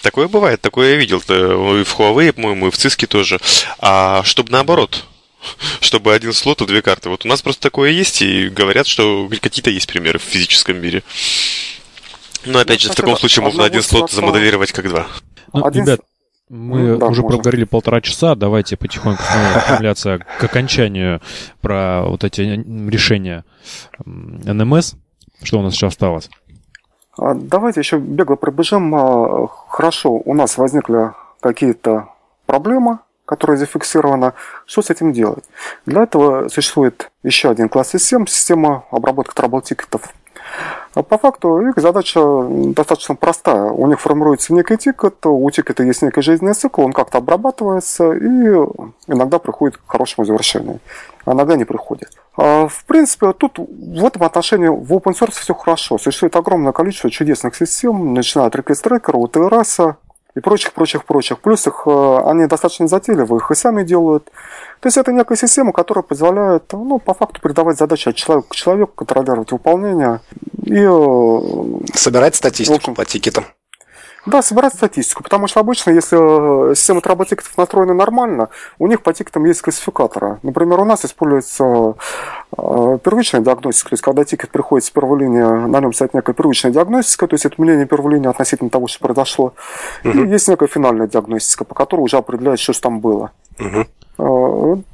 Такое бывает, такое я видел. И в Huawei, по-моему, и в Cisco тоже. А чтобы наоборот, чтобы один слот и две карты. Вот у нас просто такое есть, и говорят, что какие-то есть примеры в физическом мире. Но опять ну, же, в таком случае можно один слот замоделировать как два. Ну, один... Ребят, мы ну, да, уже можно. проговорили полтора часа, давайте потихоньку оформляться к окончанию про вот эти решения NMS. Что у нас еще осталось? А, давайте еще бегло пробежим. А, хорошо, у нас возникли какие-то проблемы, которые зафиксированы. Что с этим делать? Для этого существует еще один класс систем, система обработки trouble ticket ов. А по факту их задача достаточно простая. У них формируется некий ticket, у ticket а есть некий жизненный цикл, он как-то обрабатывается и иногда приходит к хорошему завершению, а иногда не приходит. А, в принципе, тут в этом отношении в open source все хорошо. Существует огромное количество чудесных систем, начиная от Request Tracker, от TRS, и прочих, прочих, прочих. Плюс их, э, они достаточно затейливы, их и сами делают. То есть это некая система, которая позволяет, ну, по факту передавать задачи от человека к человеку, контролировать выполнение и... Э, Собирать статистику общем, по тикетам. Да, собирать статистику, потому что обычно, если э, система ticket ов настроена нормально, у них по ticket ам есть классификаторы. Например, у нас используется э, первичная диагностика, то есть когда ticket приходит с первой линии, на нем стоит некая первичная диагностика, то есть это мнение первой линии относительно того, что произошло. Угу. И есть некая финальная диагностика, по которой уже определяет, что там было. Угу.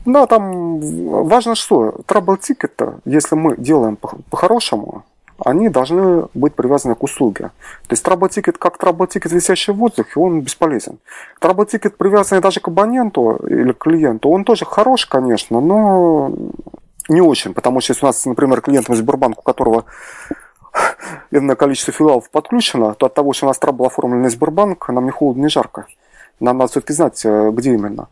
Да, там важно что, trouble ticket а, если мы делаем по-хорошему, они должны быть привязаны к услуге. То есть trouble ticket как trouble ticket, висящий в воздухе, он бесполезен. Trouble ticket, привязанный даже к абоненту или к клиенту, он тоже хорош, конечно, но не очень, потому что если у нас, например, клиент Сбербанк, у которого энное количество филиалов подключено, то от того, что у нас trouble оформлен на Сбербанк, нам не холодно, не жарко. Нам надо все-таки знать, э, где именно.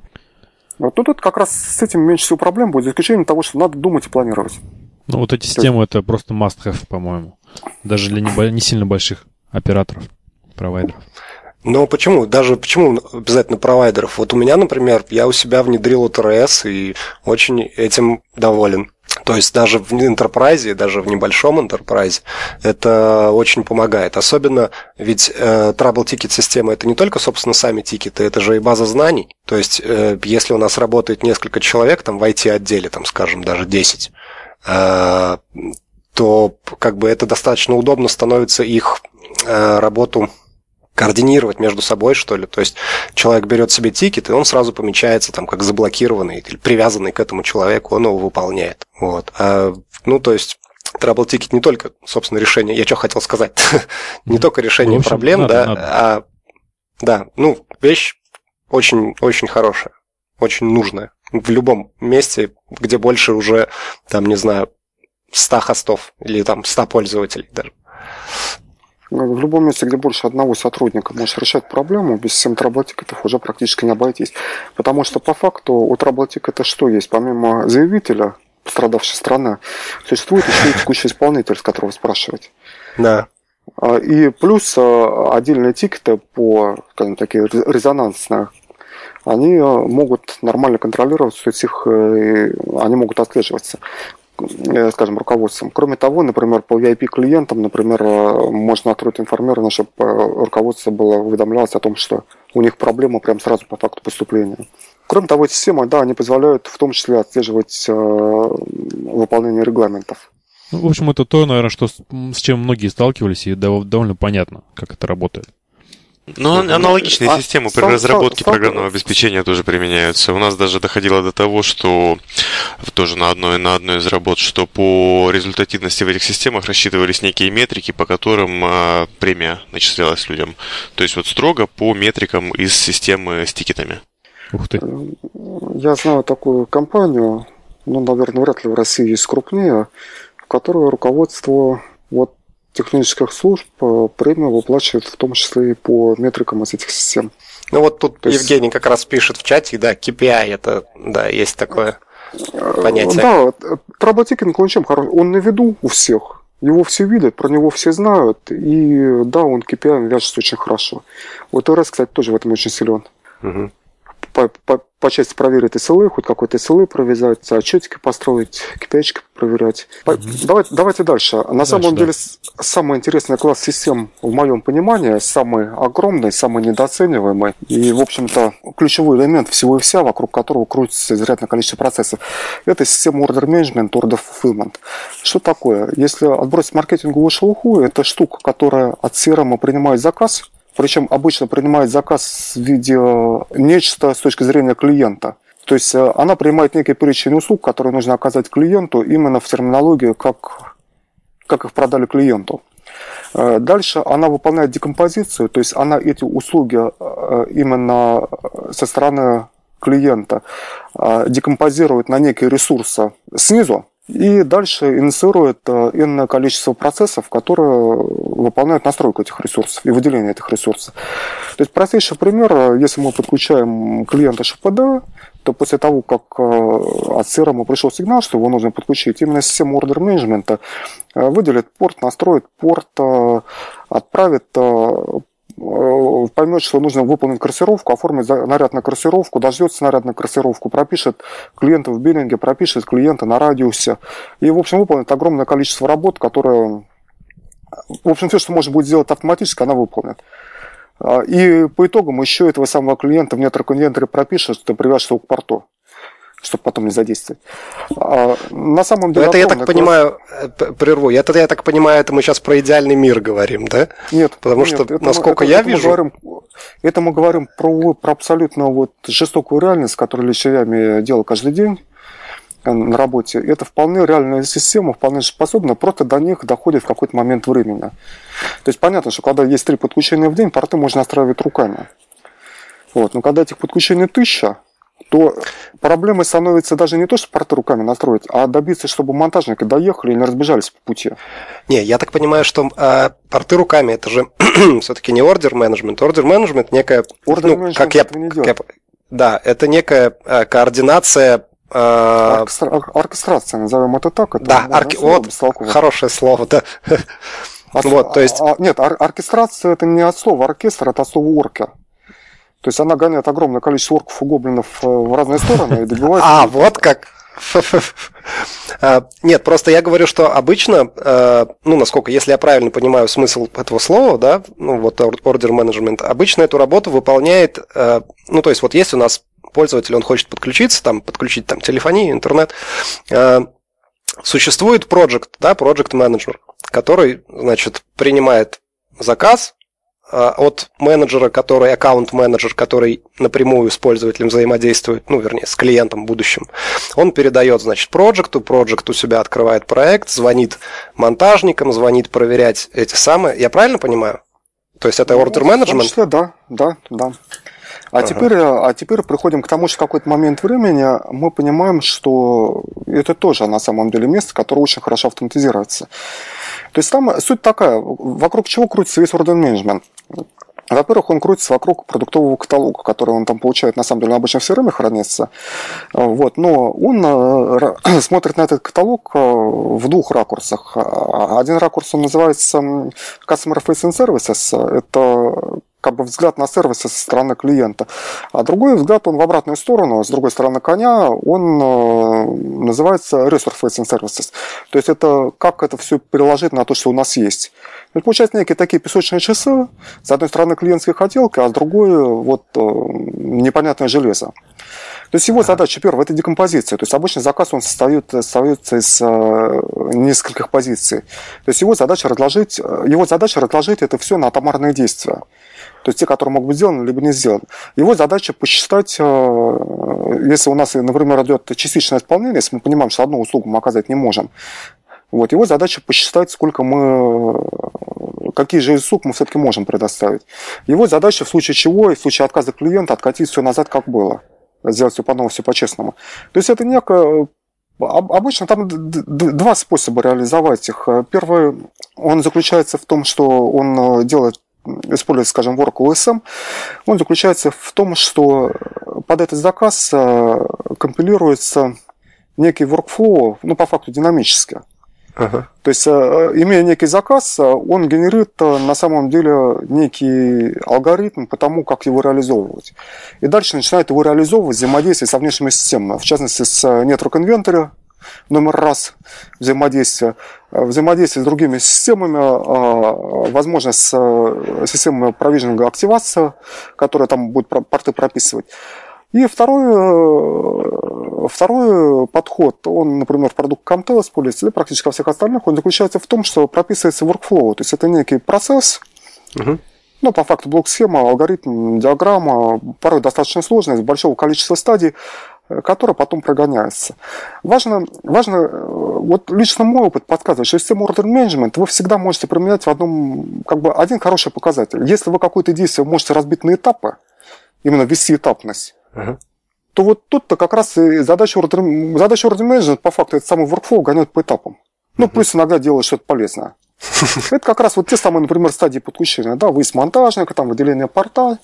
Вот тут как раз с этим меньше всего проблем будет, за исключением того, что надо думать и планировать. Ну, вот эти системы это просто must-have, по-моему. Даже для не, не сильно больших операторов, провайдеров. Но почему? Даже почему обязательно провайдеров? Вот у меня, например, я у себя внедрил ОТРС и очень этим доволен. То есть даже в enterprise, даже в небольшом enterprise это очень помогает. Особенно ведь э, Trouble Ticket система это не только, собственно, сами тикеты, это же и база знаний. То есть э, если у нас работает несколько человек там в IT-отделе, там, скажем, даже 10, Э, то как бы это достаточно удобно становится их э, работу координировать между собой, что ли. То есть человек берет себе тикет, и он сразу помечается там как заблокированный или привязанный к этому человеку, он его выполняет. Вот. А, ну, то есть Trouble Ticket не только, собственно, решение, я что хотел сказать, не только решение проблем, да, а да, ну, вещь очень, очень хорошая, очень нужная в любом месте, где больше уже, там, не знаю, 100 хостов или там 100 пользователей даже. В любом месте, где больше одного сотрудника может решать проблему, без систем траблотикетов уже практически не обойтись. Потому что по факту у это что есть? Помимо заявителя, пострадавшей страны, существует еще и текущий исполнитель, с которого спрашивать. Да. А, и плюс а, отдельные тикеты по, скажем, такие резонансные, они э, могут нормально контролироваться, то их, э, они могут отслеживаться. скажем, руководством. Кроме того, например, по VIP-клиентам, например, можно открыть информирование, чтобы руководство было уведомлялось о том, что у них проблема прямо сразу по факту поступления. Кроме того, эти системы, да, они позволяют в том числе отслеживать э, выполнение регламентов. Ну, в общем, это то, наверное, что, с чем многие сталкивались, и довольно понятно, как это работает. Ну, аналогичные а, системы при разработке программного обеспечения тоже применяются. У нас даже доходило до того, что тоже на одной, на одной из работ, что по результативности в этих системах рассчитывались некие метрики, по которым а, премия начислялась людям. То есть вот строго по метрикам из системы с тикетами. Ух ты. Я знаю такую компанию, ну, наверное, вряд ли в России есть крупнее, в которой руководство вот технических служб э, премию выплачивают в том числе и по метрикам из этих систем. Ну вот тут То Евгений есть... как раз пишет в чате, да, KPI это, да, есть такое э, понятие. Да, тработикинг он чем хорош? Он на виду у всех. Его все видят, про него все знают, и да, он KPI вяжется очень хорошо. Вот РС, кстати, тоже в этом очень силен. Угу по, по, по части проверить SLA, хоть какой-то SLA провязать, отчетики построить, китайчики проверять. Mm-hmm. Давайте, давайте дальше. На дальше, самом да. деле, самый интересный класс систем, в моем понимании, самый огромный, самый недооцениваемый и, в общем-то, ключевой элемент всего и вся, вокруг которого крутится изрядное количество процессов, это система Order Management, Order Fulfillment. Что такое? Если отбросить маркетинговую шелуху, это штука, которая от CRM принимает заказ, причем обычно принимает заказ в виде э, нечто с точки зрения клиента. То есть э, она принимает некий перечень услуг, которые нужно оказать клиенту именно в терминологии, как, как их продали клиенту. Э, дальше она выполняет декомпозицию, то есть она эти услуги именно со стороны клиента декомпозирует на некие ресурсы снизу, и дальше инициирует э, иное количество процессов, которые выполняют настройку этих ресурсов и выделение этих ресурсов. То есть простейший пример, э, если мы подключаем клиента ШПД, то после того, как э, от CRM пришел сигнал, что его нужно подключить, именно система ордер менеджмента выделит порт, настроит порт, отправит Э, поймет, что нужно выполнить корсировку, оформить наряд на корсировку, дождется наряд на корсировку, пропишет клиента в биллинге, пропишет клиента на радиусе. И, в общем, выполнит огромное количество работ, которые... В общем, все, что можно будет сделать автоматически, она выполнит. А, и по итогам еще этого самого клиента в нетроконвенторе пропишет, что привяжешь его к порту чтобы потом не задействовать. А, на самом деле... Это, я так понимаю, э, прерву, это, я так понимаю, это мы сейчас про идеальный мир говорим, да? Нет. Потому нет, что, это, насколько это, я это вижу... Мы говорим, это мы говорим про, про абсолютно вот жестокую реальность, которую лично я делал каждый день э, на работе, это вполне реальная система, вполне способна, просто до них доходит в какой-то момент времени. То есть понятно, что когда есть три подключения в день, порты можно настраивать руками. Вот. Но когда этих подключений тысяча, то проблемой становится даже не то, что порты руками настроить, а добиться, чтобы монтажники доехали и не разбежались по пути. Не, я так понимаю, что э, порты руками это же все-таки не ордер менеджмент. Ордер менеджмент некая, ордер ну, как я, как я, да, это некая э, координация э, Оркестрация, назовем это так. Это да, арки... вот, хорошее слово, да. вот, то есть... А, нет, ор- оркестрация это не от слова оркестр, это от слова орка. То есть она гоняет огромное количество орков и гоблинов э, в разные стороны и добивается... А, вот как! А, нет, просто я говорю, что обычно, э, ну, насколько, если я правильно понимаю смысл этого слова, да, ну, вот order management, обычно эту работу выполняет, э, ну, то есть вот есть у нас пользователь, он хочет подключиться, там, подключить там телефонию, интернет, существует project, да, project manager, который, значит, принимает заказ, от менеджера, который аккаунт-менеджер, который напрямую с пользователем взаимодействует, ну, вернее, с клиентом в будущем, он передает, значит, проекту, проект у себя открывает проект, звонит монтажникам, звонит проверять эти самые. Я правильно понимаю? То есть это order management? Ну, да, да, да. А, ага. теперь, а теперь приходим к тому, что в какой-то момент времени мы понимаем, что это тоже на самом деле место, которое очень хорошо автоматизируется. То есть там суть такая, вокруг чего крутится весь order management. Во-первых, он крутится вокруг продуктового каталога, который он там получает, на самом деле, обычно в CRM хранится. Вот. Но он э, смотрит на этот каталог э, в двух ракурсах. Один ракурс он называется Customer Facing Services. Это как бы взгляд на сервисы со стороны клиента. А другой взгляд, он в обратную сторону, с другой стороны коня, он э, называется resource facing services. То есть это как это все переложить на то, что у нас есть. То есть, получается некие такие песочные часы, с одной стороны клиентские хотелки, а с другой вот э, непонятное железо. То есть его задача первая – это декомпозиция. То есть обычный заказ он состоит, состоится из э, нескольких позиций. То есть его задача разложить, э, его задача разложить это все на атомарные действия. То есть те, которые могут быть сделаны, либо не сделаны. Его задача посчитать, если у нас, например, идет частичное исполнение, если мы понимаем, что одну услугу мы оказать не можем, вот, его задача посчитать, сколько мы, какие же услуг мы все-таки можем предоставить. Его задача в случае чего, в случае отказа клиента, откатить все назад, как было сделать все по-новому, все по-честному. То есть это некое Обычно там два способа реализовать их. Первый, он заключается в том, что он э, делает, использует, скажем, Work OSM. Он заключается в том, что под этот заказ э, компилируется некий workflow, ну, по факту динамически. То есть, э, имея некий заказ, он генерирует э, на самом деле некий алгоритм по тому, как его реализовывать. И дальше начинает его реализовывать взаимодействие со внешними системами, в частности, с э, Network Inventory, номер раз взаимодействие, взаимодействие с другими системами, возможно, с системой провиженного активации, которая там будет порты прописывать. И второй, второй подход, он, например, в продукт Comtel используется, или практически во всех остальных, он заключается в том, что прописывается workflow, то есть это некий процесс, угу. Ну, по факту блок-схема, алгоритм, диаграмма, порой достаточно сложная, из большого количества стадий, которая потом прогоняется. Важно, важно, вот лично мой опыт подсказывает, что систему order management вы всегда можете применять в одном, как бы один хороший показатель. Если вы какое-то действие можете разбить на этапы, именно ввести этапность, то вот тут-то как раз и задача order, задача order management по факту это самый workflow гоняет по этапам. Ну, плюс иногда делать что-то полезное. Это как раз вот те самые, например, стадии подключения, да, выезд монтажника, там, выделение порта.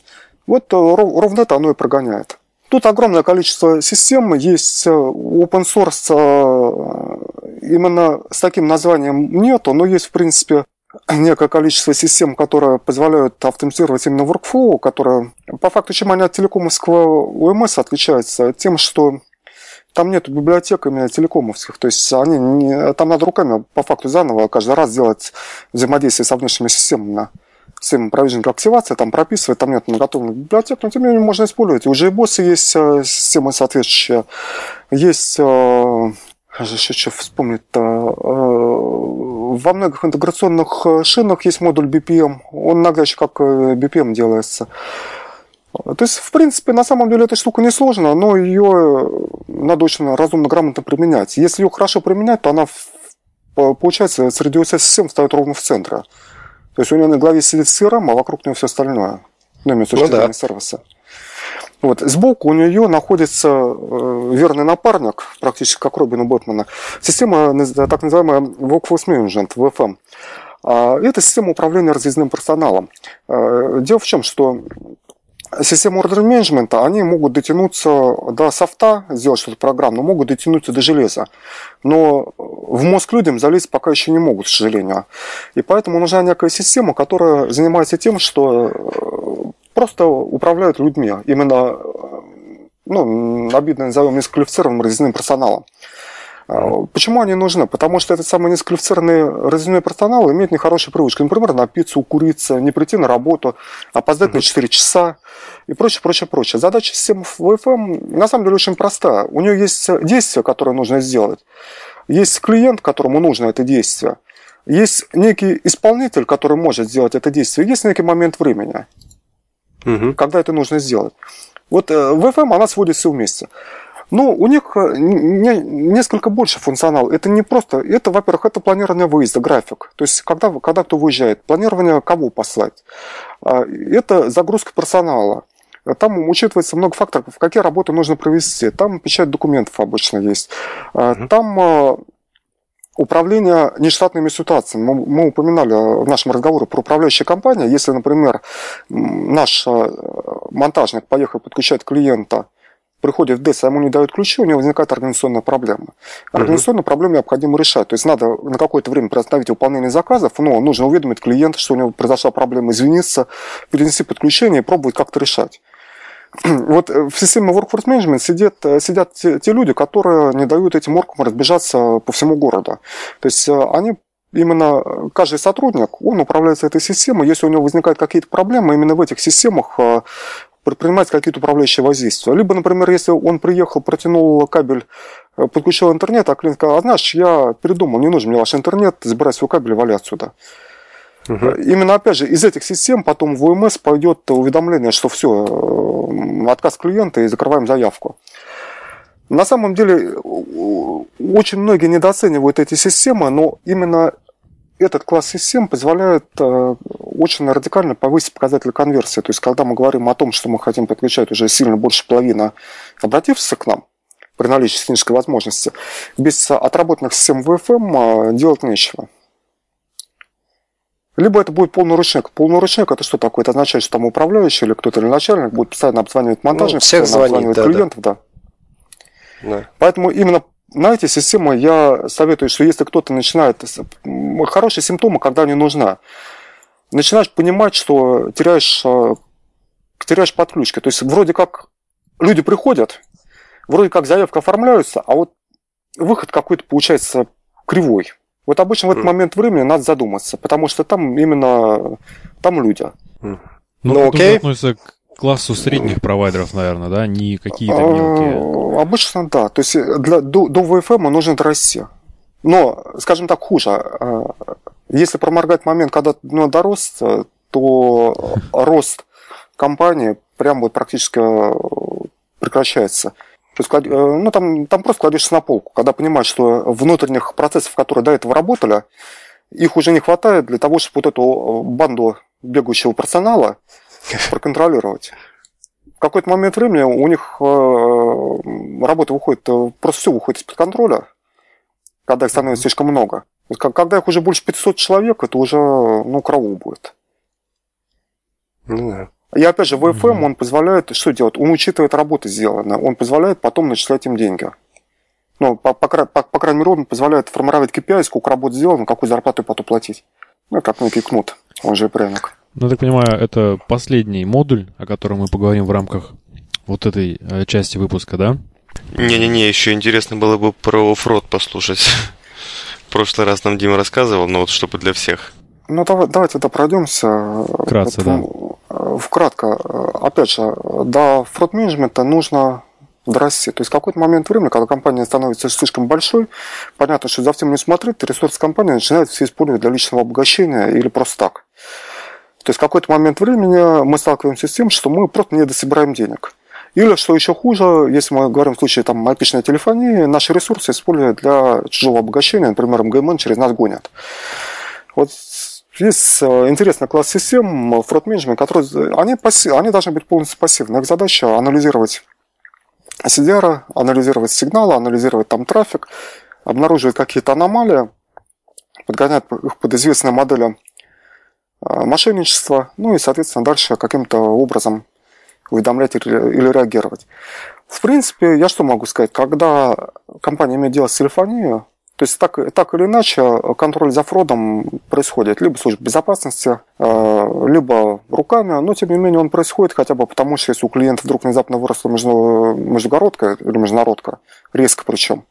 Вот э, ровно это оно и прогоняет. Тут огромное количество систем, есть э, open source э, именно с таким названием нету, но есть, в принципе, некое количество систем, которые позволяют автоматизировать именно workflow, которые по факту чем они от телекомовского УМС отличаются? Тем, что там нет библиотек именно телекомовских, то есть они не, там надо руками по факту заново каждый раз делать взаимодействие с внешними системами. Система провиженинг активация, там прописывать, там нет наготовленных библиотек, но тем не менее можно использовать. У JBoss есть э, система соответствующая, есть э, еще что вспомнить-то. Э, во многих интеграционных э, шинах есть модуль BPM. Он иногда еще как э, BPM делается. То есть, в принципе, на самом деле эта штука не сложная, но ее надо очень разумно, грамотно применять. Если ее хорошо применять, то она, получается, среди OSS-систем встает ровно в центре. То есть у нее на голове сидит CRM, а вокруг нее все остальное. Ну, имеется ну, да. сервиса. Вот. Сбоку у нее находится э, верный напарник, практически как Робина Бэтмена, система так называемая Workforce Management, VFM. А, это система управления разъездным персоналом. Э, дело в чем, что системы order менеджмента, они могут дотянуться до софта, сделать что-то программно, могут дотянуться до железа. Но в мозг людям залезть пока еще не могут, к сожалению. И поэтому нужна некая система, которая занимается тем, что просто управляют людьми. Именно, ну, обидно назовем низкоквалифицированным разъездным персоналом. А, почему они нужны? Потому что этот самый низкоквалифицированный разъездной персонал имеет нехорошие привычки. Например, на пиццу укуриться, не прийти на работу, опоздать на 4 часа и прочее, прочее, прочее. Задача системы ВФМ на самом деле очень проста. У нее есть действие, которое нужно сделать. Есть клиент, которому нужно это действие. Есть некий исполнитель, который может сделать это действие. Есть некий момент времени угу. когда это нужно сделать. Вот э, в FM она сводится вместе. Но у них э, несколько больше функционал. Это не просто, это, во-первых, это планирование выезда, график. То есть, когда, когда кто выезжает, планирование кого послать. А, это загрузка персонала. Там учитывается много факторов, какие работы нужно провести. Там печать документов обычно есть. А, там э, Управление нештатными ситуациями. Мы, мы упоминали в нашем разговоре про управляющие компании. Если, например, наш э, монтажник поехал подключать клиента приходит в ДЭС, а ему не дают ключи, у него возникает организационная проблема. Организационную uh-huh. проблему необходимо решать. То есть надо на какое-то время приостановить выполнение заказов, но нужно уведомить клиента, что у него произошла проблема, извиниться, перенести подключение и пробовать как-то решать. Вот в системе Workforce Management сидят, сидят те, те люди, которые не дают этим оркам разбежаться по всему городу. То есть они именно каждый сотрудник, он управляется этой системой. Если у него возникают какие-то проблемы, именно в этих системах предпринимать какие-то управляющие воздействия. Либо, например, если он приехал, протянул кабель, э, подключил интернет, а клиент сказал, а знаешь, я передумал, не нужен мне ваш интернет, забирай свой кабель и вали отсюда. Угу. Именно, опять же, из этих систем потом в ОМС пойдет уведомление, что все, э, отказ клиента и закрываем заявку. На самом деле, очень многие недооценивают эти системы, но именно этот класс систем позволяет э, очень радикально повысить показатель конверсии. То есть, когда мы говорим о том, что мы хотим подключать уже сильно больше половины обратившихся к нам, при наличии технической возможности, без отработанных систем э, делать нечего. Либо это будет полный ручник. Полный ручник это что такое? Это означает, что там управляющий или кто-то или начальник будет постоянно обзванивать монтажников, ну, всех звонит, обзванивать да, клиентов, да. да. Поэтому именно на эти системы я советую, что если кто-то начинает... Хорошие симптомы, когда не нужна. Начинаешь понимать, что теряешь, э, теряешь подключки. То есть вроде как люди приходят, вроде как заявка оформляются, а вот выход какой-то получается кривой. Вот обычно в этот момент времени надо задуматься, потому что там именно там люди. Ну, ну окей. относится к классу средних провайдеров, наверное, да, не какие-то а, мелкие. Обычно да. То есть э, для, до, до VFM нужно расти. Но, скажем так, хуже. А, если проморгать момент, когда ну, дорос, э, то рост компании прям вот практически э, прекращается. То есть, ну, там, там просто кладешься на полку, когда понимаешь, что внутренних процессов, которые до этого работали, их уже не хватает для того, чтобы вот эту банду бегающего персонала проконтролировать. В какой-то момент времени у них э, работа выходит, э, просто все выходит из-под контроля, когда их становится слишком много. Когда их уже больше 500 человек, это уже, ну, крову будет. Ну, И опять же, VFM, он позволяет, что делать? Он учитывает работу сделанную, он позволяет потом начислять им деньги. Ну, по, по, по, по крайней мере, он позволяет формировать KPI, сколько работы сделано, какую зарплату потом платить. Ну, как некий кнут, он же пряник. Ну, я так понимаю, это последний модуль, о котором мы поговорим в рамках вот этой э, части выпуска, да? Не-не-не, еще интересно было бы про оффроад послушать. В прошлый раз нам Дима рассказывал, но вот чтобы для всех. Ну, давай, давайте тогда пройдемся. Вкратце, да. Э, вкратко. Опять же, до фрод-менеджмента нужно дорасти. То есть в какой-то момент времени, когда компания становится слишком большой, понятно, что за всем не смотреть, ресурсы компании начинают все использовать для личного обогащения или просто так. То есть в какой-то момент времени мы сталкиваемся с тем, что мы просто не дособираем денег. Или, что еще хуже, если мы говорим в случае там, IP-шной телефонии, наши ресурсы используют для чужого обогащения, например, МГМН через нас гонят. Вот есть э, интересный класс систем, fraud management, которые они, пассив, они должны быть полностью пассивны. Их задача анализировать CDR, анализировать сигналы, анализировать там трафик, обнаруживать какие-то аномалии, подгонять их под известные модели Э, мошенничество, ну и, соответственно, дальше каким-то образом уведомлять или реагировать. В принципе, я что могу сказать, когда компания имеет дело с телефонией, то есть так, так или иначе контроль за фродом происходит либо службой безопасности, э, либо руками, но тем не менее он происходит хотя бы потому, что если у клиента вдруг внезапно выросла междугородка или международка, резко причем,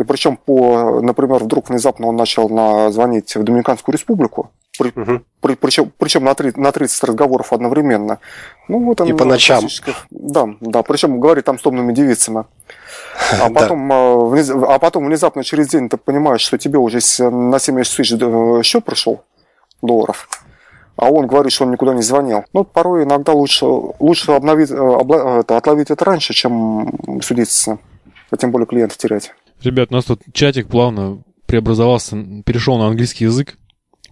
и причем по, например, вдруг внезапно он начал на, звонить в Доминиканскую республику, при, угу. при, причем, причем на, 3, на 30 разговоров одновременно. Ну, вот он, и по ночам. Да, да, причем говорит там с томными девицами. А потом, а, а потом внезапно через день ты понимаешь, что тебе уже на 70 тысяч э, счет пришел долларов, а он говорит, что он никуда не звонил. Ну, порой иногда лучше, лучше обновить, э, обла, это, отловить это раньше, чем судиться, а тем более клиента терять. Ребят, у нас тут чатик плавно преобразовался, перешел на английский язык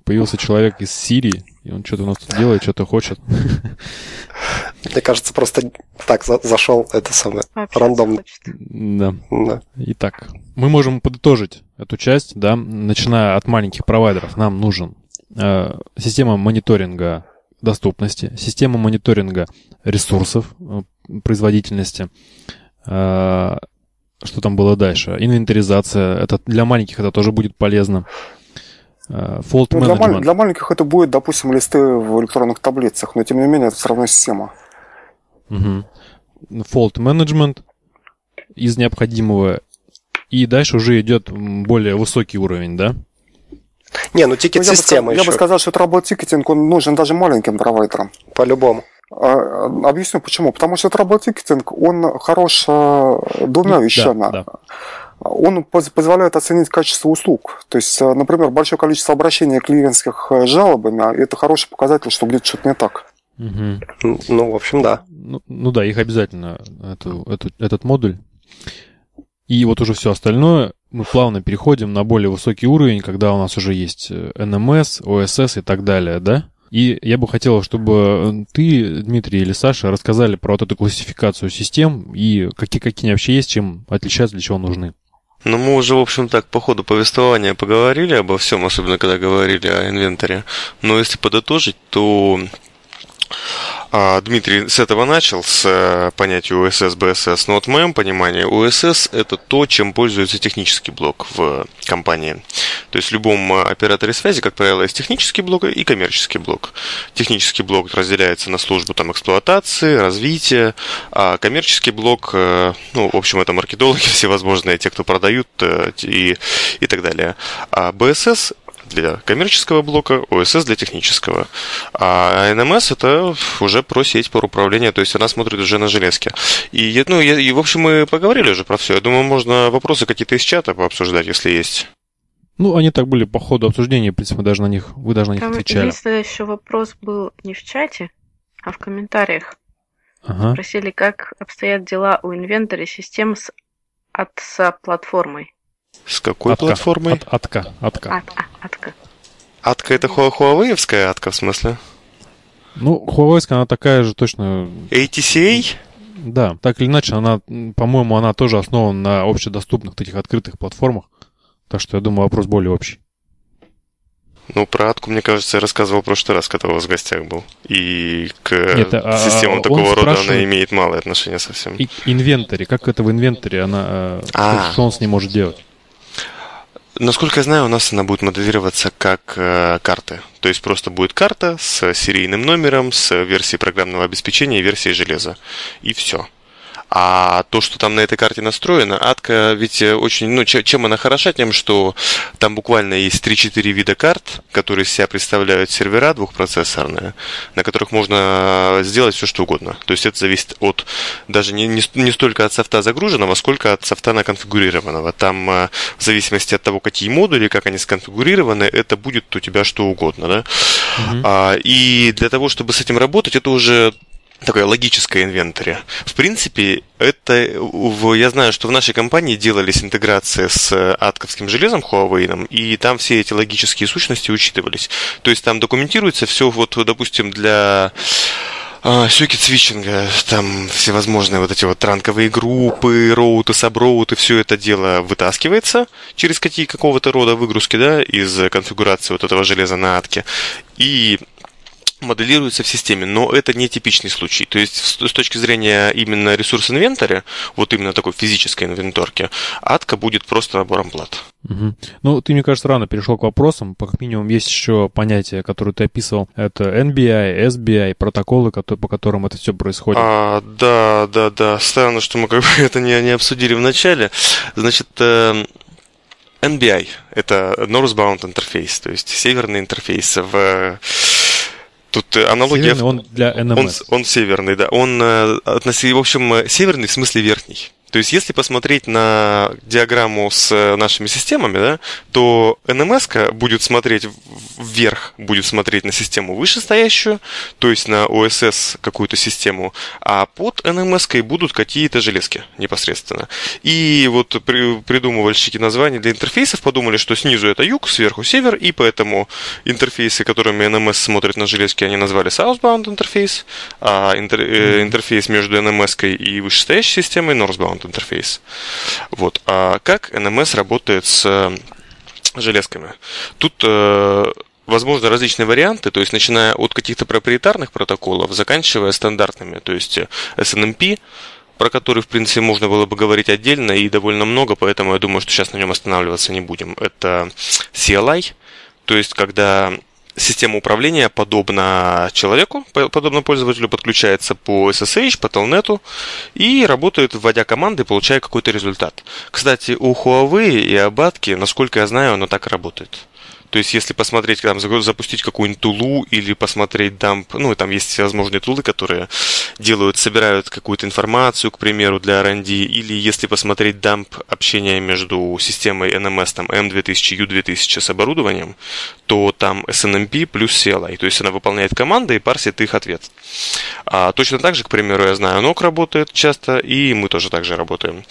появился человек из Сирии, и он что-то у нас тут делает, что-то хочет. Мне кажется, просто так за зашел это самое рандомно. Да. да. Итак, мы можем подытожить эту часть, да, начиная от маленьких провайдеров. Нам нужен э, система мониторинга доступности, система мониторинга ресурсов, э, производительности, что там было дальше? Инвентаризация. Это для маленьких это тоже будет полезно. Fault ну. Для, для маленьких это будет, допустим, листы в электронных таблицах, но тем не менее это все равно система. Угу. Fault management из необходимого. И дальше уже идет более высокий уровень, да? Не, ну тикет ну, система еще. Я бы сказал, что это работ-тикетинг, он нужен даже маленьким провайдерам. По-любому. А, объясню почему. Потому что это работ-тикетинг, он хорош э, двумя вещами. Да, да он позволяет оценить качество услуг. То есть, э, например, большое количество обращений клиентских э, жалобами – это хороший показатель, что где-то что-то не так. Угу. Ну, в общем, да. Ну, ну да, их обязательно, эту, эту, этот модуль. И вот уже все остальное мы плавно переходим на более высокий уровень, когда у нас уже есть NMS, э, OSS и так далее, да? И я бы хотел, чтобы ты, Дмитрий или Саша, рассказали про вот эту классификацию систем и какие, какие они вообще есть, чем отличаются, для чего нужны. Ну, мы уже, в общем, так, по ходу повествования поговорили обо всем, особенно когда говорили о инвентаре. Но если подытожить, то а, Дмитрий с этого начал, с э, понятия USS, BSS, но вот в моем понимании USS это то, чем пользуется технический блок в компании. То есть в любом э, операторе связи, как правило, есть технический блок и коммерческий блок. Технический блок разделяется на службу там, эксплуатации, развития, а коммерческий блок, э, ну, в общем, это маркетологи всевозможные, те, кто продают и, и так далее. А BSS для коммерческого блока, OSS для технического. А NMS это уже про сеть, про управление, то есть она смотрит уже на железке. И, ну, и, и в общем, мы поговорили уже про все. Я думаю, можно вопросы какие-то из чата пообсуждать, если есть. Ну, они так были по ходу обсуждения, в принципе, даже на них, вы даже на них Там отвечали. Единственный еще вопрос был не в чате, а в комментариях. Ага. Спросили, как обстоят дела у инвентаря систем с ATSA-платформой. С какой атка. платформой? От, атка. Атка. Атка. Атка. Атка это Huawei-овская атка, в смысле? Ну, Huawei она такая же точно... ATCA? Да, так или иначе, она, по-моему, она тоже основана на общедоступных таких открытых платформах. Так что я думаю, вопрос более общий. Ну, про атку, мне кажется, я рассказывал в прошлый раз, когда у вас в гостях был. И к Нет, а, системам а, такого рода она имеет малое отношение совсем. И инвентарь, как это в инвентаре, она, э, а. что он с ней может делать? Насколько я знаю, у нас она будет моделироваться как э, карты. То есть просто будет карта с серийным номером, с версией программного обеспечения и версией железа. И все. А то, что там на этой карте настроено, адка ведь э, очень, ну, чем она хороша, тем, что там буквально есть 3-4 вида карт, которые из себя представляют сервера двухпроцессорные, на которых можно сделать все, что угодно. То есть это зависит от, даже не, не, не столько от софта загруженного, сколько от софта наконфигурированного. Там э, в зависимости от того, какие модули, как они сконфигурированы, это будет у тебя что угодно. Да? Угу. А, и для того, чтобы с этим работать, это уже такое логическое инвентарь. В принципе, это я знаю, что в нашей компании делались интеграции с атковским железом Huawei, и там все эти логические сущности учитывались. То есть там документируется все, вот, допустим, для сюкет свитчинга, там всевозможные вот эти вот транковые группы, роуты, саброуты, все это дело вытаскивается через какие, какого-то рода выгрузки, да, из конфигурации вот этого железа на атке. И моделируется в системе, но это не типичный случай. То есть с точки зрения именно ресурс инвентаря, вот именно такой физической инвенторки, атка будет просто набором плат. Угу. Ну, ты, мне кажется, рано перешел к вопросам. По как минимум есть еще понятия, которые ты описывал. Это NBI, SBI, протоколы, которые, по которым это все происходит. А, да, да, да. Странно, что мы как бы это не, не обсудили в начале. Значит, э, NBI — это Northbound Interface, то есть северный интерфейс в Тут э, аналогия... Северный он для NMS. Он, он северный, да. Он э, в общем, э, северный в смысле верхний. То есть, если посмотреть на диаграмму с э, нашими системами, да, то NMS будет смотреть вверх, будет смотреть на систему вышестоящую, то есть на OSS какую-то систему, а под NMS будут какие-то железки непосредственно. И вот при, придумывальщики названий для интерфейсов подумали, что снизу это юг, сверху север, и поэтому интерфейсы, которыми NMS смотрит на железки, они назвали Southbound интерфейс, а интер, э, интерфейс между NMS и вышестоящей системой Northbound Sound интерфейс. Вот. А как NMS работает с э, железками? Тут э, возможно различные варианты, то есть начиная от каких-то проприетарных протоколов, заканчивая стандартными, то есть SNMP, про который, в принципе, можно было бы говорить отдельно и довольно много, поэтому я думаю, что сейчас на нем останавливаться не будем. Это CLI, то есть когда система управления подобна человеку, подобно пользователю, подключается по SSH, по Telnet и работает, вводя команды, получая какой-то результат. Кстати, у Huawei и Абатки, насколько я знаю, оно так работает. То есть, если посмотреть, там, запустить какую-нибудь тулу или посмотреть дамп, ну, там есть всевозможные тулы, которые делают, собирают какую-то информацию, к примеру, для R&D, или если посмотреть дамп общения между системой NMS, там, M2000, U2000 с оборудованием, то там SNMP плюс CLI, то есть она выполняет команды и парсит их ответ. А точно так же, к примеру, я знаю, NOC работает часто, и мы тоже так же работаем.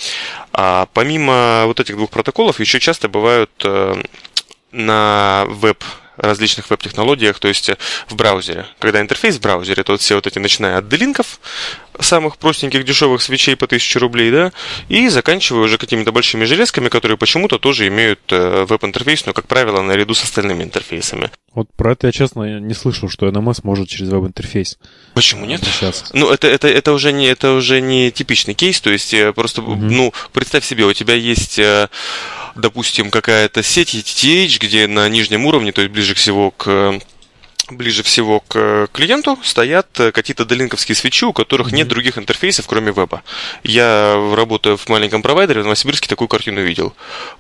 А помимо вот этих двух протоколов, еще часто бывают э, на веб различных веб-технологиях, то есть в браузере. Когда интерфейс в браузере, то все вот эти, начиная от делинков, самых простеньких дешевых свечей по 1000 рублей, да, и заканчивая уже какими-то большими железками, которые почему-то тоже имеют э, веб-интерфейс, но, как правило, наряду с остальными интерфейсами. Вот про это я, честно, не слышал, что NMS может через веб-интерфейс. Почему нет? Сейчас. Ну, это, это, это, уже не, это уже не типичный кейс, то есть э, просто, угу. ну, представь себе, у тебя есть э, допустим, какая-то сеть ETH, где на нижнем уровне, то есть ближе всего к ближе всего к клиенту стоят какие-то долинковские свечи, у которых mm-hmm. нет других интерфейсов, кроме веба. Я работаю в маленьком провайдере в Новосибирске такую картину видел.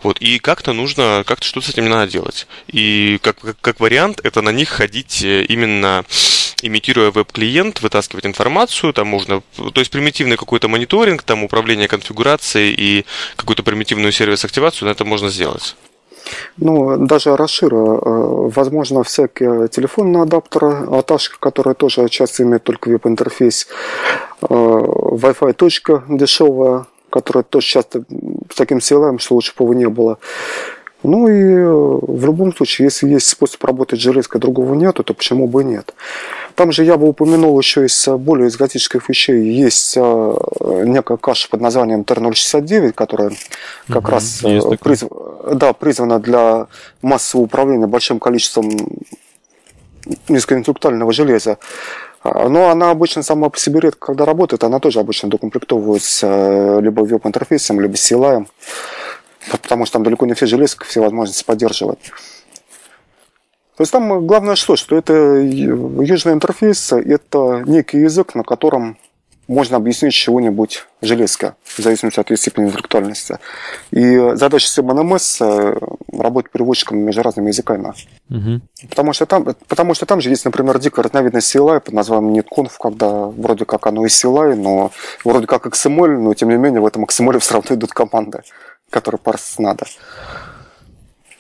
Вот, и как-то нужно, как-то что-то с этим надо делать. И как, как, как вариант, это на них ходить именно имитируя веб-клиент, вытаскивать информацию, там можно, то есть примитивный какой-то мониторинг, там управление конфигурацией и какую-то примитивную сервис-активацию, на это можно сделать. Ну, даже расширю. Э, возможно, всякие телефонные адаптеры, аташка, которые тоже часто имеют только веб-интерфейс, э, Wi-Fi точка дешевая, которая тоже часто с таким CLM, что лучше бы не было. Ну и э, в любом случае, если есть способ работать железкой, другого нету, то почему бы нет? Там же я бы упомянул еще из более экзотических вещей. Есть э, некая каша под названием TR069, которая как угу, раз э, призв... да, призвана для массового управления большим количеством низкоинтеллектуального железа. А, но она обычно сама по себе редко, когда работает, она тоже обычно докомплектовывается либо веб-интерфейсом, либо CLI, потому что там далеко не все железки, все возможности поддерживать. То есть там главное что? Что это южный интерфейс, это некий язык, на котором можно объяснить чего-нибудь железка, в зависимости от ее степени интеллектуальности. И задача системы э, работать переводчиком между разными языками. Угу. Потому, что там, потому что там же есть, например, дико разновидность CLI под названием NetConf, когда вроде как оно и CLI, но вроде как XML, но тем не менее в этом XML все равно идут команды, которые парсить надо.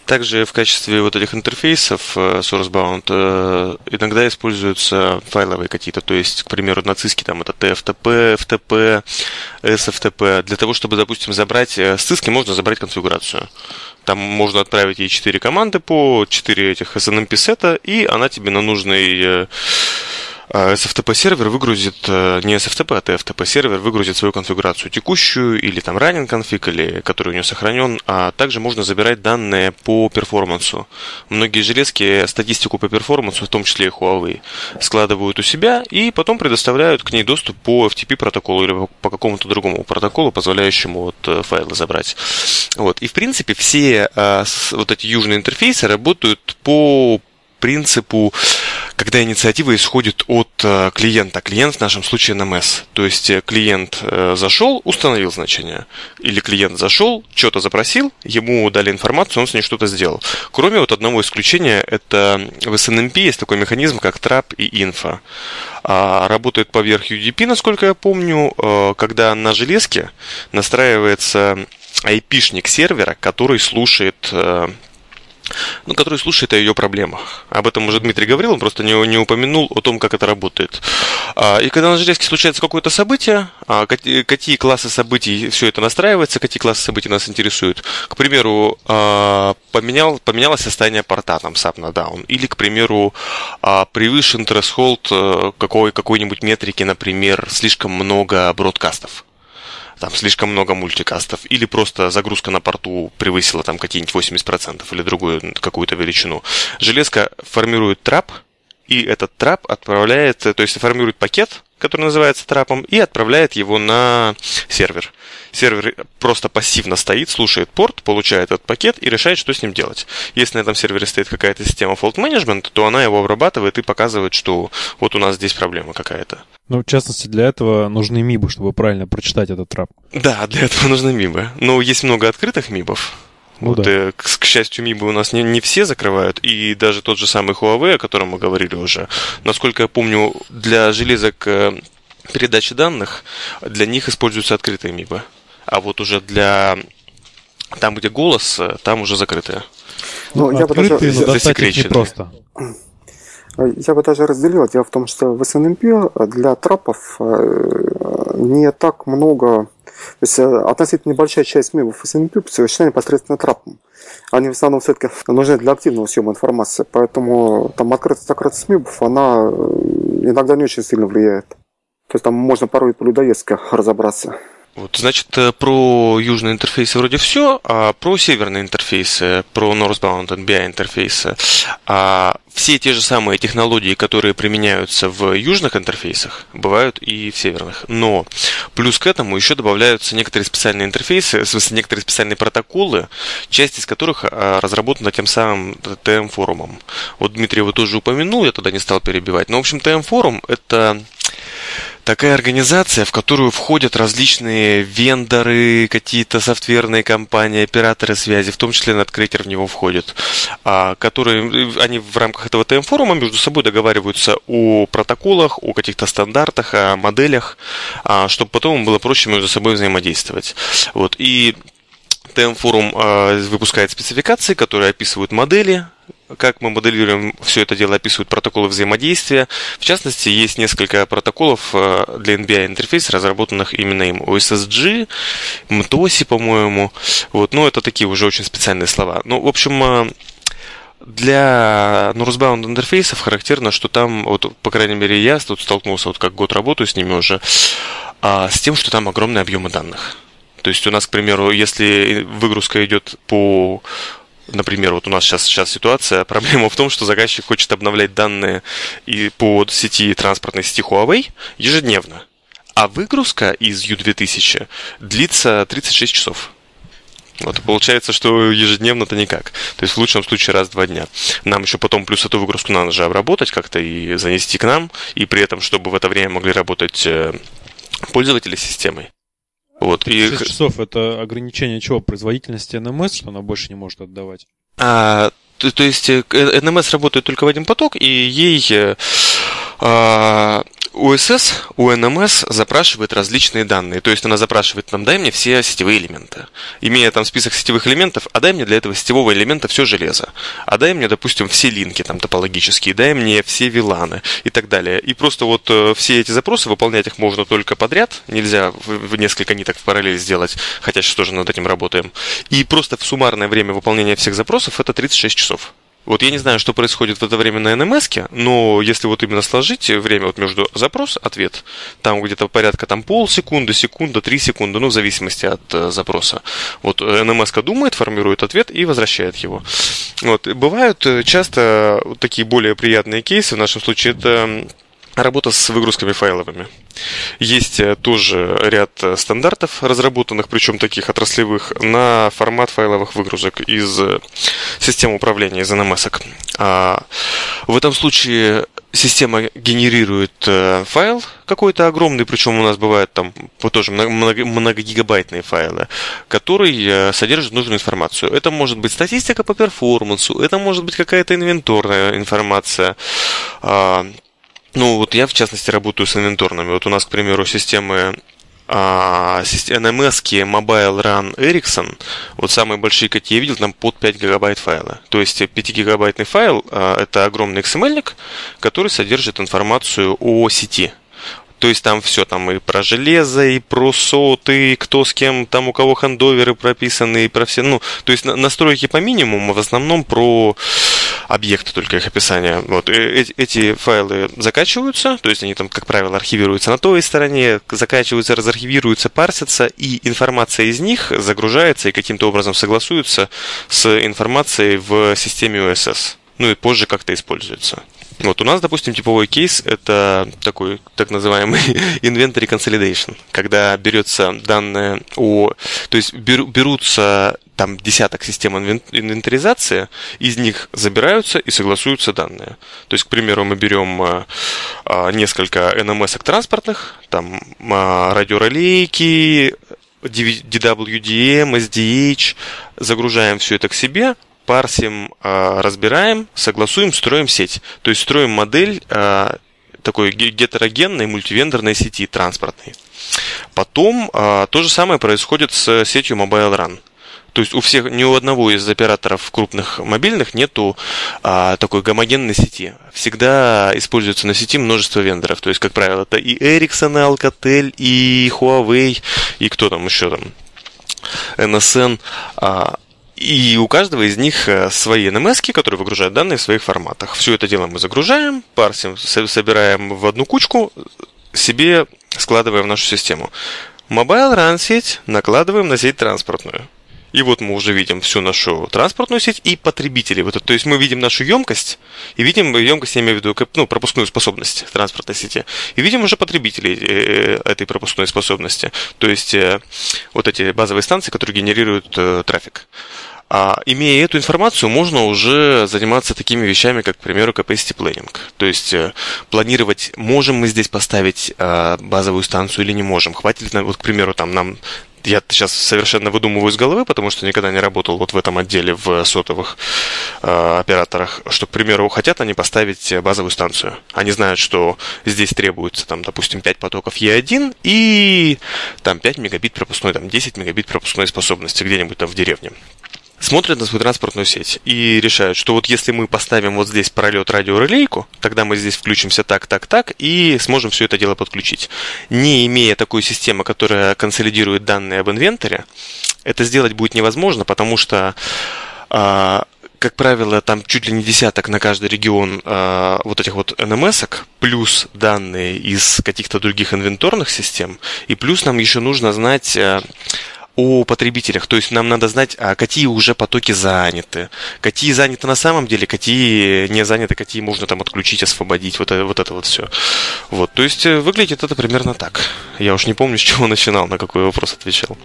Также в качестве вот этих интерфейсов э, sourcebound э, иногда используются файловые какие-то, то есть, к примеру, на CISC там это TFTP, FTP, SFTP. Для того, чтобы, допустим, забрать э, с CISC можно забрать конфигурацию. Там можно отправить ей 4 команды по 4 этих SNMP сета, и она тебе на нужный а SFTP сервер выгрузит, э, не SFTP, а TFTP сервер выгрузит свою конфигурацию текущую или там running конфиг, или который у нее сохранен, а также можно забирать данные по перформансу. Многие железки статистику по перформансу, в том числе и Huawei, складывают у себя и потом предоставляют к ней доступ по FTP протоколу или по какому-то другому протоколу, позволяющему вот э, файлы забрать. Вот. И в принципе все а, вот эти южные интерфейсы работают по принципу, когда инициатива исходит от э, клиента. Клиент в нашем случае NMS. То есть э, клиент э, зашел, установил значение. Или клиент зашел, что-то запросил, ему дали информацию, он с ней что-то сделал. Кроме вот одного исключения, это в SNMP есть такой механизм, как trap и info. А, работает поверх UDP, насколько я помню, когда на железке настраивается IP-шник сервера, который слушает ну, который слушает о ее проблемах. Об этом уже Дмитрий говорил, он просто не, не упомянул о том, как это работает. А, и когда на железке случается какое-то событие, а, какие, какие классы событий все это настраивается, какие классы событий нас интересуют. К примеру, а, поменял, поменялось состояние порта, там, SAP на down. Или, к примеру, превышен threshold э, какой, какой-нибудь метрики, например, слишком много бродкастов там слишком много мультикастов, или просто загрузка на порту превысила там какие-нибудь 80% или другую какую-то величину. Железка формирует трап, и этот трап отправляет, то есть формирует пакет, который называется трапом, и отправляет его на сервер. Сервер просто пассивно стоит, слушает порт, получает этот пакет и решает, что с ним делать. Если на этом сервере стоит какая-то система fault management, то она его обрабатывает и показывает, что вот у нас здесь проблема какая-то. Ну, в частности, для этого нужны мибы, чтобы правильно прочитать этот трап. Да, для этого нужны мибы. Но есть много открытых мибов, ну, вот, да. э, к, к счастью, МИБы у нас не, не все закрывают, и даже тот же самый Huawei, о котором мы говорили уже, насколько я помню, для железок э, передачи данных, для них используются открытые МИБы. А вот уже для там, где голос, э, там уже закрытые. Ну, ну я бы даже... засекреченные. просто. Я бы даже разделил. Дело в том, что в SNMP для трапов э, не так много то есть э, относительно небольшая часть мемов SNP совершена непосредственно трапом. Они в основном все-таки нужны для активного съема информации, поэтому там открытость закрытость мемов, она э, иногда не очень сильно влияет. То есть там можно порой по-людоедски разобраться. Вот, значит, э, про южные интерфейсы вроде все, а про северные интерфейсы, про Northbound NBI интерфейсы, а все те же самые технологии, которые применяются в южных интерфейсах, бывают и в северных. Но плюс к этому еще добавляются некоторые специальные интерфейсы, в смысле некоторые специальные протоколы, часть из которых а, разработана тем самым TM-форумом. Вот Дмитрий его тоже упомянул, я тогда не стал перебивать. Но, в общем, TM-форум – это такая организация, в которую входят различные вендоры, какие-то софтверные компании, операторы связи, в том числе NetCracker в него входит, а, которые, они в рамках этого ТМ-форума между собой договариваются о протоколах, о каких-то стандартах, о моделях, а, чтобы потом было проще между собой взаимодействовать. Вот. И ТМ-форум а, выпускает спецификации, которые описывают модели, как мы моделируем все это дело, описывают протоколы взаимодействия. В частности, есть несколько протоколов э, для NBI интерфейса, разработанных именно им. OSSG, MTOSI, по-моему. Вот, но это такие уже очень специальные слова. Ну, в общем, э, для Northbound интерфейсов характерно, что там, вот, по крайней мере, я тут столкнулся, вот как год работаю с ними уже, а, с тем, что там огромные объемы данных. То есть у нас, к примеру, если выгрузка идет по Например, вот у нас сейчас, сейчас ситуация, проблема в том, что заказчик хочет обновлять данные и по сети транспортной сети Huawei ежедневно. А выгрузка из U2000 длится 36 часов. Вот, получается, что ежедневно-то никак. То есть в лучшем случае раз в два дня. Нам еще потом плюс эту выгрузку надо же обработать как-то и занести к нам, и при этом, чтобы в это время могли работать э, пользователи системой. Вот, и... 6 часов это ограничение чего? Производительности NMS, что она больше не может отдавать? А, то, то есть NMS работает только в один поток, и ей э, а, УНМС запрашивает различные данные. То есть она запрашивает нам, дай мне все сетевые элементы. Имея там список сетевых элементов, а дай мне для этого сетевого элемента все железо. А дай мне, допустим, все линки там топологические, дай мне все виланы и так далее. И просто вот э, все эти запросы, выполнять их можно только подряд. Нельзя в несколько ниток в параллель сделать, хотя сейчас тоже над этим работаем. И просто в суммарное время выполнения всех запросов это 36 часов. Вот я не знаю, что происходит в это время на НМС, но если вот именно сложить время вот между запрос, ответ, там где-то порядка там полсекунды, секунда, три секунды, ну, в зависимости от э, запроса. Вот НМС думает, формирует ответ и возвращает его. Вот. Бывают э, часто такие более приятные кейсы, в нашем случае это Работа с выгрузками файловыми. Есть э, тоже ряд э, стандартов разработанных, причем таких отраслевых, на формат файловых выгрузок из э, системы управления, из NMS. -ок. А в этом случае система генерирует файл какой-то огромный, причем у нас бывают там тоже многогигабайтные файлы, который содержит нужную информацию. Это может быть статистика по перформансу, это может быть какая-то инвенторная информация, а, ну, вот я, в частности, работаю с инвентурными. Вот у нас, к примеру, системы а, NMS Mobile Run Ericsson, вот самые большие, какие я видел, там под 5 гигабайт файла. То есть 5-гигабайтный файл а, это огромный XML, который содержит информацию о сети. То есть там все, там и про железо, и про соты, и кто с кем, там у кого хендоверы прописаны, и про все, ну, то есть настройки по минимуму, в основном про объекты, только их описание. Вот, э, эти файлы закачиваются, то есть они там, как правило, архивируются на той стороне, закачиваются, разархивируются, парсятся, и информация из них загружается и каким-то образом согласуется с информацией в системе OSS. Ну и позже как-то используется. Вот у нас, допустим, типовой кейс – это такой так называемый inventory consolidation, когда берется данные о... То есть берутся там десяток систем инвентаризации, из них забираются и согласуются данные. То есть, к примеру, мы берем а, а, несколько NMS транспортных, там а, радиорелейки, DWDM, SDH, загружаем все это к себе, парсим, а, разбираем, согласуем, строим сеть. То есть строим модель а, такой гетерогенной мультивендорной сети транспортной. Потом а, то же самое происходит с сетью Mobile Run. То есть у всех, ни у одного из операторов крупных мобильных нету а, такой гомогенной сети. Всегда используется на сети множество вендоров. То есть, как правило, это и Ericsson, и Alcatel, и Huawei, и кто там еще там, NSN. А, и у каждого из них э, свои NMS, которые выгружают данные в своих форматах. Все это дело мы загружаем, парсим, собираем в одну кучку, себе складываем в нашу систему. Mobile Run сеть накладываем на сеть транспортную. И вот мы уже видим всю нашу транспортную сеть и потребителей. Вот, то есть мы видим нашу емкость, и видим емкость, я имею в виду, ну, пропускную способность транспортной сети. И видим уже потребителей э, этой пропускной способности. То есть э, вот эти базовые станции, которые генерируют э, трафик. А, имея эту информацию, можно уже заниматься такими вещами, как, к примеру, capacity planning. То есть э, планировать, можем мы здесь поставить э, базовую станцию или не можем. Хватит ли, вот, к примеру, там нам я сейчас совершенно выдумываю из головы, потому что никогда не работал вот в этом отделе в сотовых э, операторах, что, к примеру, хотят они поставить базовую станцию. Они знают, что здесь требуется, там, допустим, 5 потоков E1 и там 5 мегабит пропускной, там 10 мегабит пропускной способности где-нибудь там в деревне смотрят на свою транспортную сеть и решают, что вот если мы поставим вот здесь пролет радиорелейку, тогда мы здесь включимся так, так, так и сможем все это дело подключить. Не имея такой системы, которая консолидирует данные об инвентаре, это сделать будет невозможно, потому что а, как правило, там чуть ли не десяток на каждый регион э, вот этих вот NMS, плюс данные из каких-то других инвенторных систем, и плюс нам еще нужно знать э, о потребителях. То есть нам надо знать, а какие уже потоки заняты, какие заняты на самом деле, какие не заняты, какие можно там отключить, освободить, вот, это, вот это вот все. Вот, то есть э, выглядит это примерно так. Я уж не помню, с чего начинал, на какой вопрос отвечал.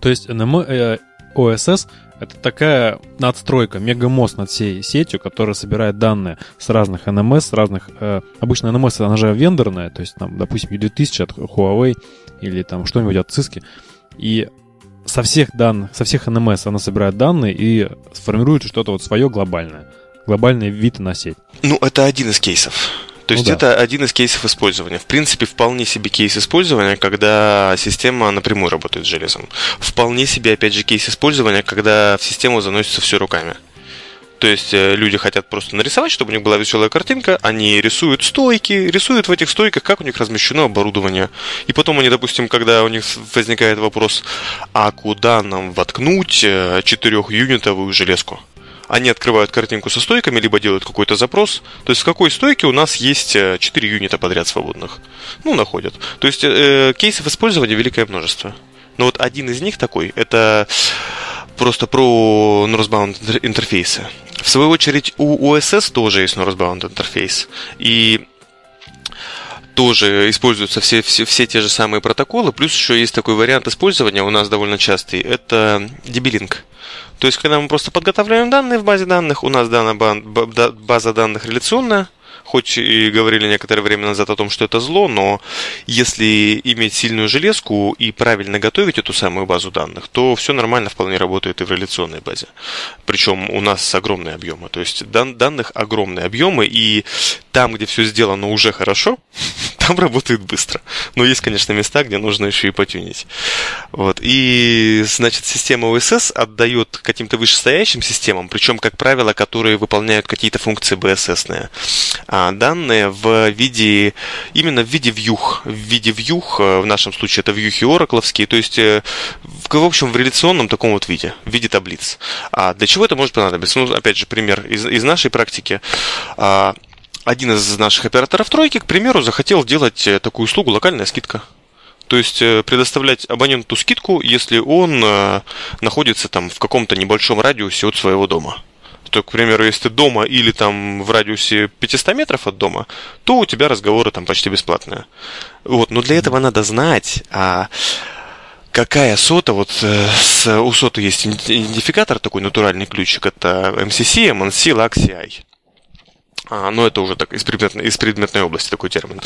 То есть NM, э, OSS это такая надстройка, мегамост над всей сетью, которая собирает данные с разных NMS, с разных... Э, обычно NMS, она же вендорная, то есть, там, допустим, U2000 от Huawei или там что-нибудь от Cisco. И со всех данных, со всех NMS она собирает данные и сформирует что-то вот свое глобальное. Глобальный вид на сеть. Ну, это один из кейсов. То есть ну, да. это один из кейсов использования. В принципе, вполне себе кейс использования, когда система напрямую работает с железом. Вполне себе, опять же, кейс использования, когда в систему заносится все руками. То есть э, люди хотят просто нарисовать, чтобы у них была веселая картинка, они рисуют стойки, рисуют в этих стойках, как у них размещено оборудование. И потом они, допустим, когда у них возникает вопрос, а куда нам воткнуть э, четырехюнитовую железку? Они открывают картинку со стойками, либо делают какой-то запрос. То есть в какой стойке у нас есть 4 э, юнита подряд свободных. Ну, находят. То есть э, кейсов использования великое множество. Но вот один из них такой, это просто про Northbound интерфейсы. В свою очередь, у OSS тоже есть Northbound интерфейс. И тоже используются все, все, все те же самые протоколы, плюс еще есть такой вариант использования у нас довольно частый, это DB-Link. То есть, когда мы просто подготавливаем данные в базе данных, у нас данная база данных реляционная, хоть и говорили некоторое время назад о том, что это зло, но если иметь сильную железку и правильно готовить эту самую базу данных, то все нормально вполне работает и в реляционной базе. Причем у нас огромные объемы. То есть дан данных огромные объемы, и там, где все сделано уже хорошо, там работает быстро. Но есть, конечно, места, где нужно еще и потюнить. Вот. И, значит, система OSS отдает каким-то вышестоящим системам, причем, как правило, которые выполняют какие-то функции BSS. А данные в виде, именно в виде вьюх. В виде вьюх, э, в нашем случае это вьюхи оракловские, то есть, э, в, в общем, в реляционном таком вот виде, в виде таблиц. А для чего это может понадобиться? Ну, опять же, пример из, из нашей практики. А, один из наших операторов тройки, к примеру, захотел делать э, такую услугу локальная скидка. То есть предоставлять абоненту скидку, если он находится там в каком-то небольшом радиусе от своего дома. То, к примеру, если ты дома или там в радиусе 500 метров от дома, то у тебя разговоры там почти бесплатные. Вот, но для этого надо знать, а какая сота, вот э, с, у соты есть идентификатор, такой натуральный ключик, это MCC, MNC, LACCI. А, но это уже так из предметной, из предметной области такой термин.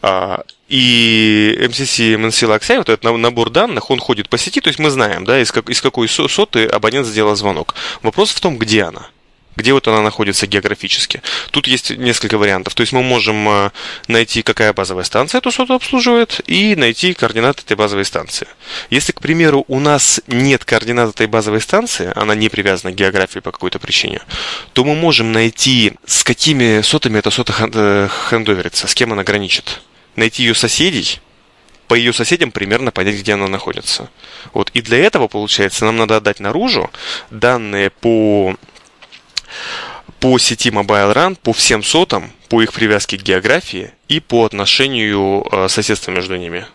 А, и MCC, MNC, LACCI, вот этот набор данных, он ходит по сети, то есть мы знаем, да, из, как, из какой соты абонент сделал звонок. Вопрос в том, где она где вот она находится географически. Тут есть несколько вариантов. То есть мы можем э, найти, какая базовая станция эту соту обслуживает, и найти координаты этой базовой станции. Если, к примеру, у нас нет координат этой базовой станции, она не привязана к географии по какой-то причине, то мы можем найти, с какими сотами эта сота э, хендоверится, с кем она граничит. Найти ее соседей, по ее соседям примерно понять, где она находится. Вот. И для этого, получается, нам надо отдать наружу данные по по сети Mobile Run, по всем сотам, по их привязке к географии и по отношению э, соседства между ними.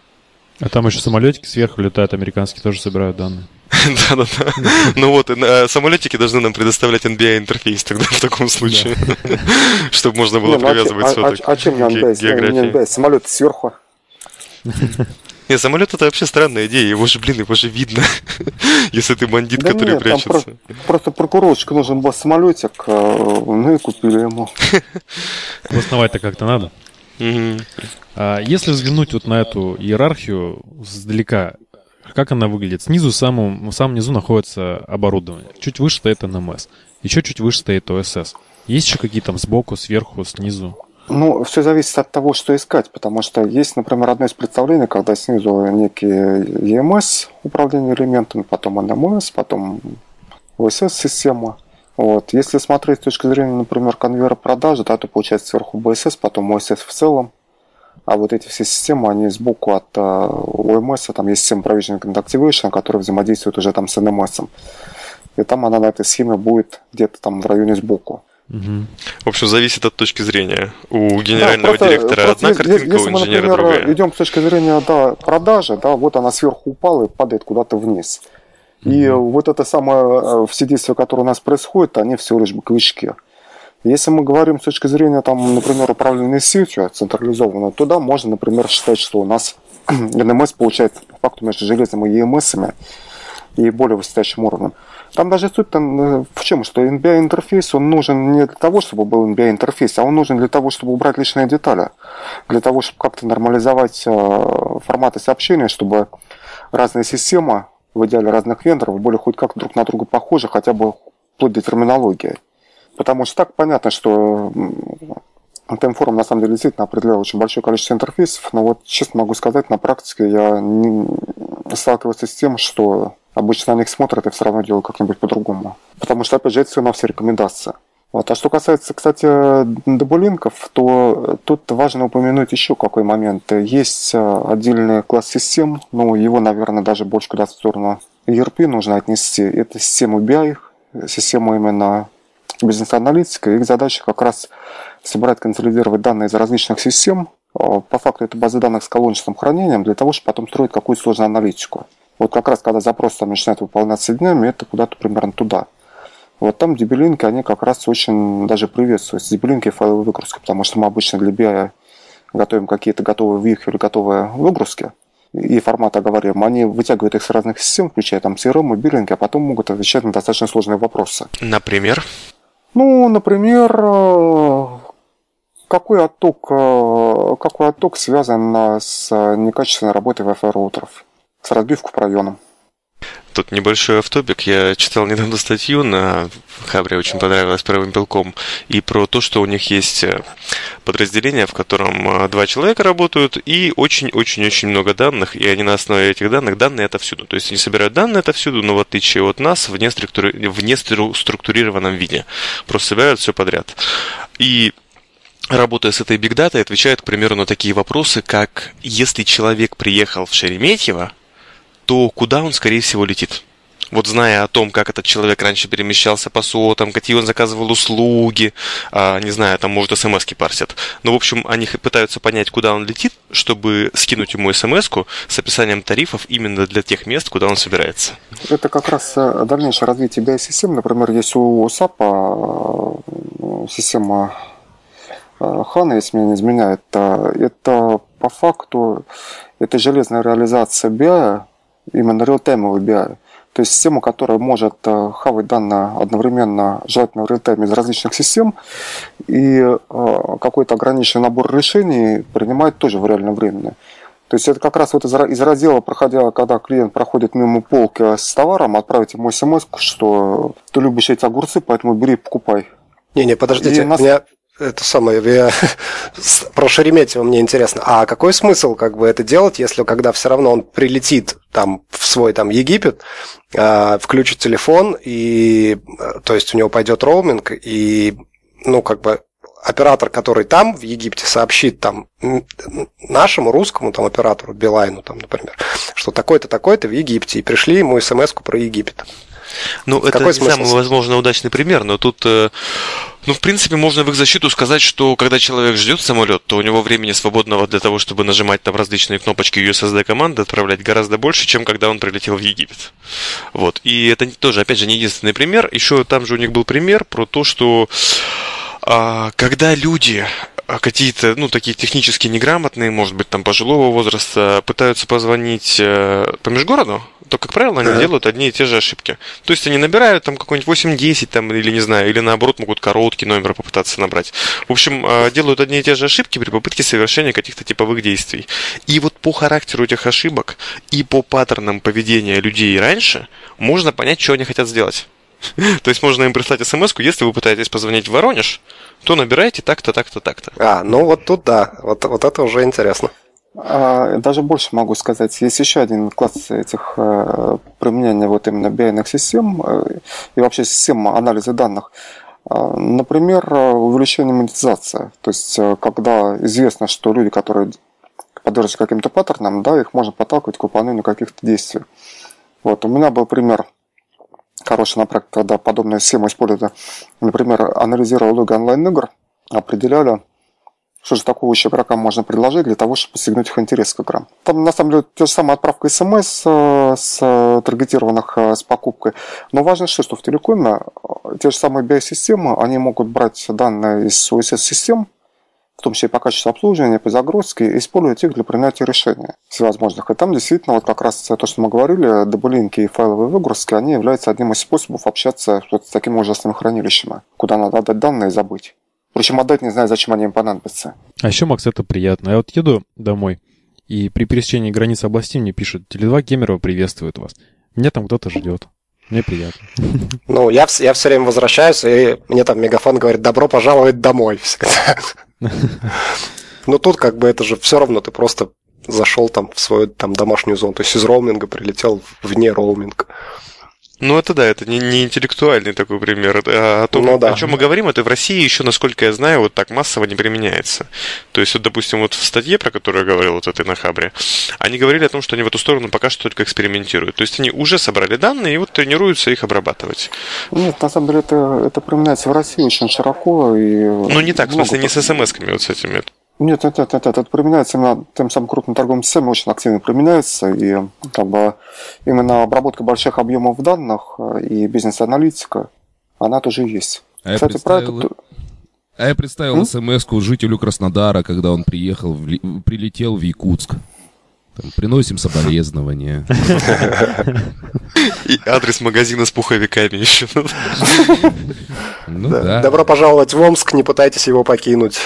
А там еще самолетики сверху летают, американские тоже собирают данные. Да-да-да. Ну вот, э, самолетики должны нам предоставлять NBI-интерфейс тогда в таком случае, чтобы можно было ну, а привязывать а, соток а, а чем NBI? Самолет сверху. Не, самолет это вообще странная идея. Его же, блин, его же видно, если ты бандит, да который нет, прячется. Про- просто прокурорчик нужен был самолетик, ну и купили ему. Основать-то как-то надо. А если взглянуть вот на эту иерархию сдалека, как она выглядит? Снизу, в самом, в самом низу находится оборудование. Чуть выше стоит НМС. Еще чуть выше стоит ОСС. Есть еще какие-то там сбоку, сверху, снизу? Ну, все зависит от того, что искать, потому что есть, например, одно из представлений, когда снизу некий EMS, управление элементами, потом NMS, потом OSS-система. Вот. Если смотреть с точки зрения, например, конвейера продажи, да, то получается сверху BSS, потом OSS в целом. А вот эти все системы, они сбоку от OMS, там есть система Provisioning and Activation, которая взаимодействует уже там с NMS. И там она на этой схеме будет где-то там в районе сбоку. Угу. В общем, зависит от точки зрения. У генерального да, просто, директора просто одна картинка, если, у инженера мы, например, другая. идем с точки зрения да, продажи, да, вот она сверху упала и падает куда-то вниз. Угу. И вот это самое, э, все действия, которые у нас происходят, они всего лишь боковички. Если мы говорим с точки зрения, там, например, управления сетью централизованно, то да, можно, например, считать, что у нас НМС получается по факту между железом и EMS и более высочайшим уровнем. Там даже суть там в чем, что NBI-интерфейс, он нужен не для того, чтобы был NBI-интерфейс, а он нужен для того, чтобы убрать личные детали. Для того, чтобы как-то нормализовать э, форматы сообщения, чтобы разные системы, в идеале разных вендоров, были хоть как друг на друга похожи, хотя бы вплоть до терминологии. Потому что так понятно, что Таймфорум на самом деле действительно определял очень большое количество интерфейсов, но вот честно могу сказать, на практике я не сталкивался с тем, что обычно на них смотрят и все равно делают как-нибудь по-другому. Потому что, опять же, это все на все рекомендации. Вот. А что касается, кстати, дебулинков, то тут важно упомянуть еще какой момент. Есть э, отдельный класс систем, но его, наверное, даже больше куда-то в сторону ERP нужно отнести. Это система BI, система именно бизнес-аналитика. Их задача как раз собирать, консолидировать данные из различных систем. Э, по факту это базы данных с колончатым хранением для того, чтобы потом строить какую-то сложную аналитику. Вот как раз, когда запрос там начинает выполняться днями, это куда-то примерно туда. Вот там дебилинки, они как раз очень даже приветствуются. Дебилинки и файловые выгрузки, потому что мы обычно для BI готовим какие-то готовые вьюхи или готовые выгрузки и формат оговариваем, они вытягивают их с разных систем, включая там CRM и биллинги, а потом могут отвечать на достаточно сложные вопросы. Например? Ну, например, э, какой отток, э, какой отток связан с некачественной работой Wi-Fi роутеров? С разбивку по районам. Тут небольшой автопик. Я читал недавно статью на Хабре, очень понравилось правым белком, и про то, что у них есть э, подразделение, в котором э, два человека работают, и очень-очень-очень много данных, и они на основе этих данных, данные это всюду. То есть они собирают данные это всюду, но в отличие от нас, в неструктурированном виде. Просто собирают все подряд. И работая с этой бигдатой, отвечают, к примеру, на такие вопросы, как если человек приехал в Шереметьево, то куда он, скорее всего, летит? вот зная о том, как этот человек раньше перемещался по сотам, какие он заказывал услуги, а, не знаю, там, может, смс-ки парсят. Но, в общем, они пытаются понять, куда он летит, чтобы скинуть ему смс с описанием тарифов именно для тех мест, куда он собирается. Это как раз э, дальнейшее развитие BI-систем. Например, есть у SAP э, система э, Хана, если меня не изменяет, это по факту это железная реализация BI, именно реалтаймовый BI. То есть система, которая может э, хавать данные одновременно, желательно в реалтайме из различных систем, и э, какой-то ограниченный набор решений принимает тоже в реальном времени. То есть это как раз вот из, раздела, проходя, когда клиент проходит мимо полки с товаром, отправить ему смс, что ты любишь эти огурцы, поэтому бери, покупай. Не-не, подождите, и нас... меня это самое, я, про Шереметьево мне интересно. А какой смысл как бы это делать, если когда все равно он прилетит там в свой там Египет, э, включит телефон и, то есть у него пойдет роуминг и, ну как бы оператор, который там в Египте сообщит там нашему русскому там оператору Билайну там, например, что такой-то такой-то в Египте и пришли ему смс про Египет. Ну, это Какой не смысл? самый, возможно, удачный пример, но тут, э, ну, в принципе, можно в их защиту сказать, что когда человек ждет самолет, то у него времени свободного для того, чтобы нажимать там различные кнопочки USSD команды, отправлять гораздо больше, чем когда он прилетел в Египет. Вот. И это тоже, опять же, не единственный пример. Еще там же у них был пример про то, что а, когда люди а, какие-то, ну, такие технически неграмотные, может быть, там пожилого возраста, пытаются позвонить э, по межгороду, то, как правило, они делают одни и те же ошибки. То есть они набирают там какой-нибудь 8-10 там, или не знаю, или наоборот могут короткий номер попытаться набрать. В общем, э, делают одни и те же ошибки при попытке совершения каких-то типовых действий. И вот по характеру этих ошибок и по паттернам поведения людей раньше можно понять, что они хотят сделать. То есть можно им прислать смс если вы пытаетесь позвонить в Воронеж, то набирайте так-то, так-то, так-то. А, ну вот тут да, вот, вот это уже интересно. А, даже больше могу сказать. Есть еще один класс этих э, применения вот именно bi систем э, и вообще систем анализа данных. А, например, увеличение монетизации. То есть, э, когда известно, что люди, которые поддерживаются каким-то паттерном, да, их можно подталкивать к выполнению каких-то действий. Вот, у меня был пример хороший на практике, когда подобная схема используется. Например, анализировал логи онлайн-игр, определяли, что же такого еще игрокам можно предложить для того, чтобы подстегнуть их интерес к играм. Там, на самом деле, та же самая отправка смс э, с э, таргетированных э, с покупкой. Но важно что, что в телекоме те же самые BI-системы, они могут брать данные из OSS-систем, в том числе по качеству обслуживания, по загрузке, использовать их для принятия решений всевозможных. И там действительно, вот как раз то, что мы говорили, дублинки и файловые выгрузки, они являются одним из способов общаться с такими ужасными хранилищами, куда надо отдать данные и забыть. Причем отдать не знаю, зачем они им понадобятся. А еще, Макс, это приятно. Я вот еду домой, и при пересечении границ области мне пишут, Теле2 Кемерово приветствует вас. Меня там кто-то ждет. Мне приятно. Ну, я, я все время возвращаюсь, и мне там мегафон говорит, добро пожаловать домой всегда. Но тут как бы это же все равно ты просто зашел там в свою там домашнюю зону, то есть из роуминга прилетел вне роуминга. Ну, это да, это не, не интеллектуальный такой пример. А о том, ну, да. о чем мы говорим, это в России еще, насколько я знаю, вот так массово не применяется. То есть, вот, допустим, вот в статье, про которую я говорил, вот этой на Хабре, они говорили о том, что они в эту сторону пока что только экспериментируют. То есть, они уже собрали данные и вот тренируются их обрабатывать. Нет, на самом деле, это, это применяется в России очень широко. И ну, не так, в смысле, не с смс-ками вот с этими. Нет, нет, нет, нет, это применяется именно тем самым крупным торговым системам, очень активно применяется, и как бы именно обработка больших объемов данных э, и бизнес-аналитика, она тоже есть. А Кстати, я про это... А я представил смс-ку жителю Краснодара, когда он приехал, в... прилетел в Якутск. Там, приносим соболезнования. И адрес магазина с пуховиками еще. Ну да. Добро пожаловать в Омск, не пытайтесь его покинуть.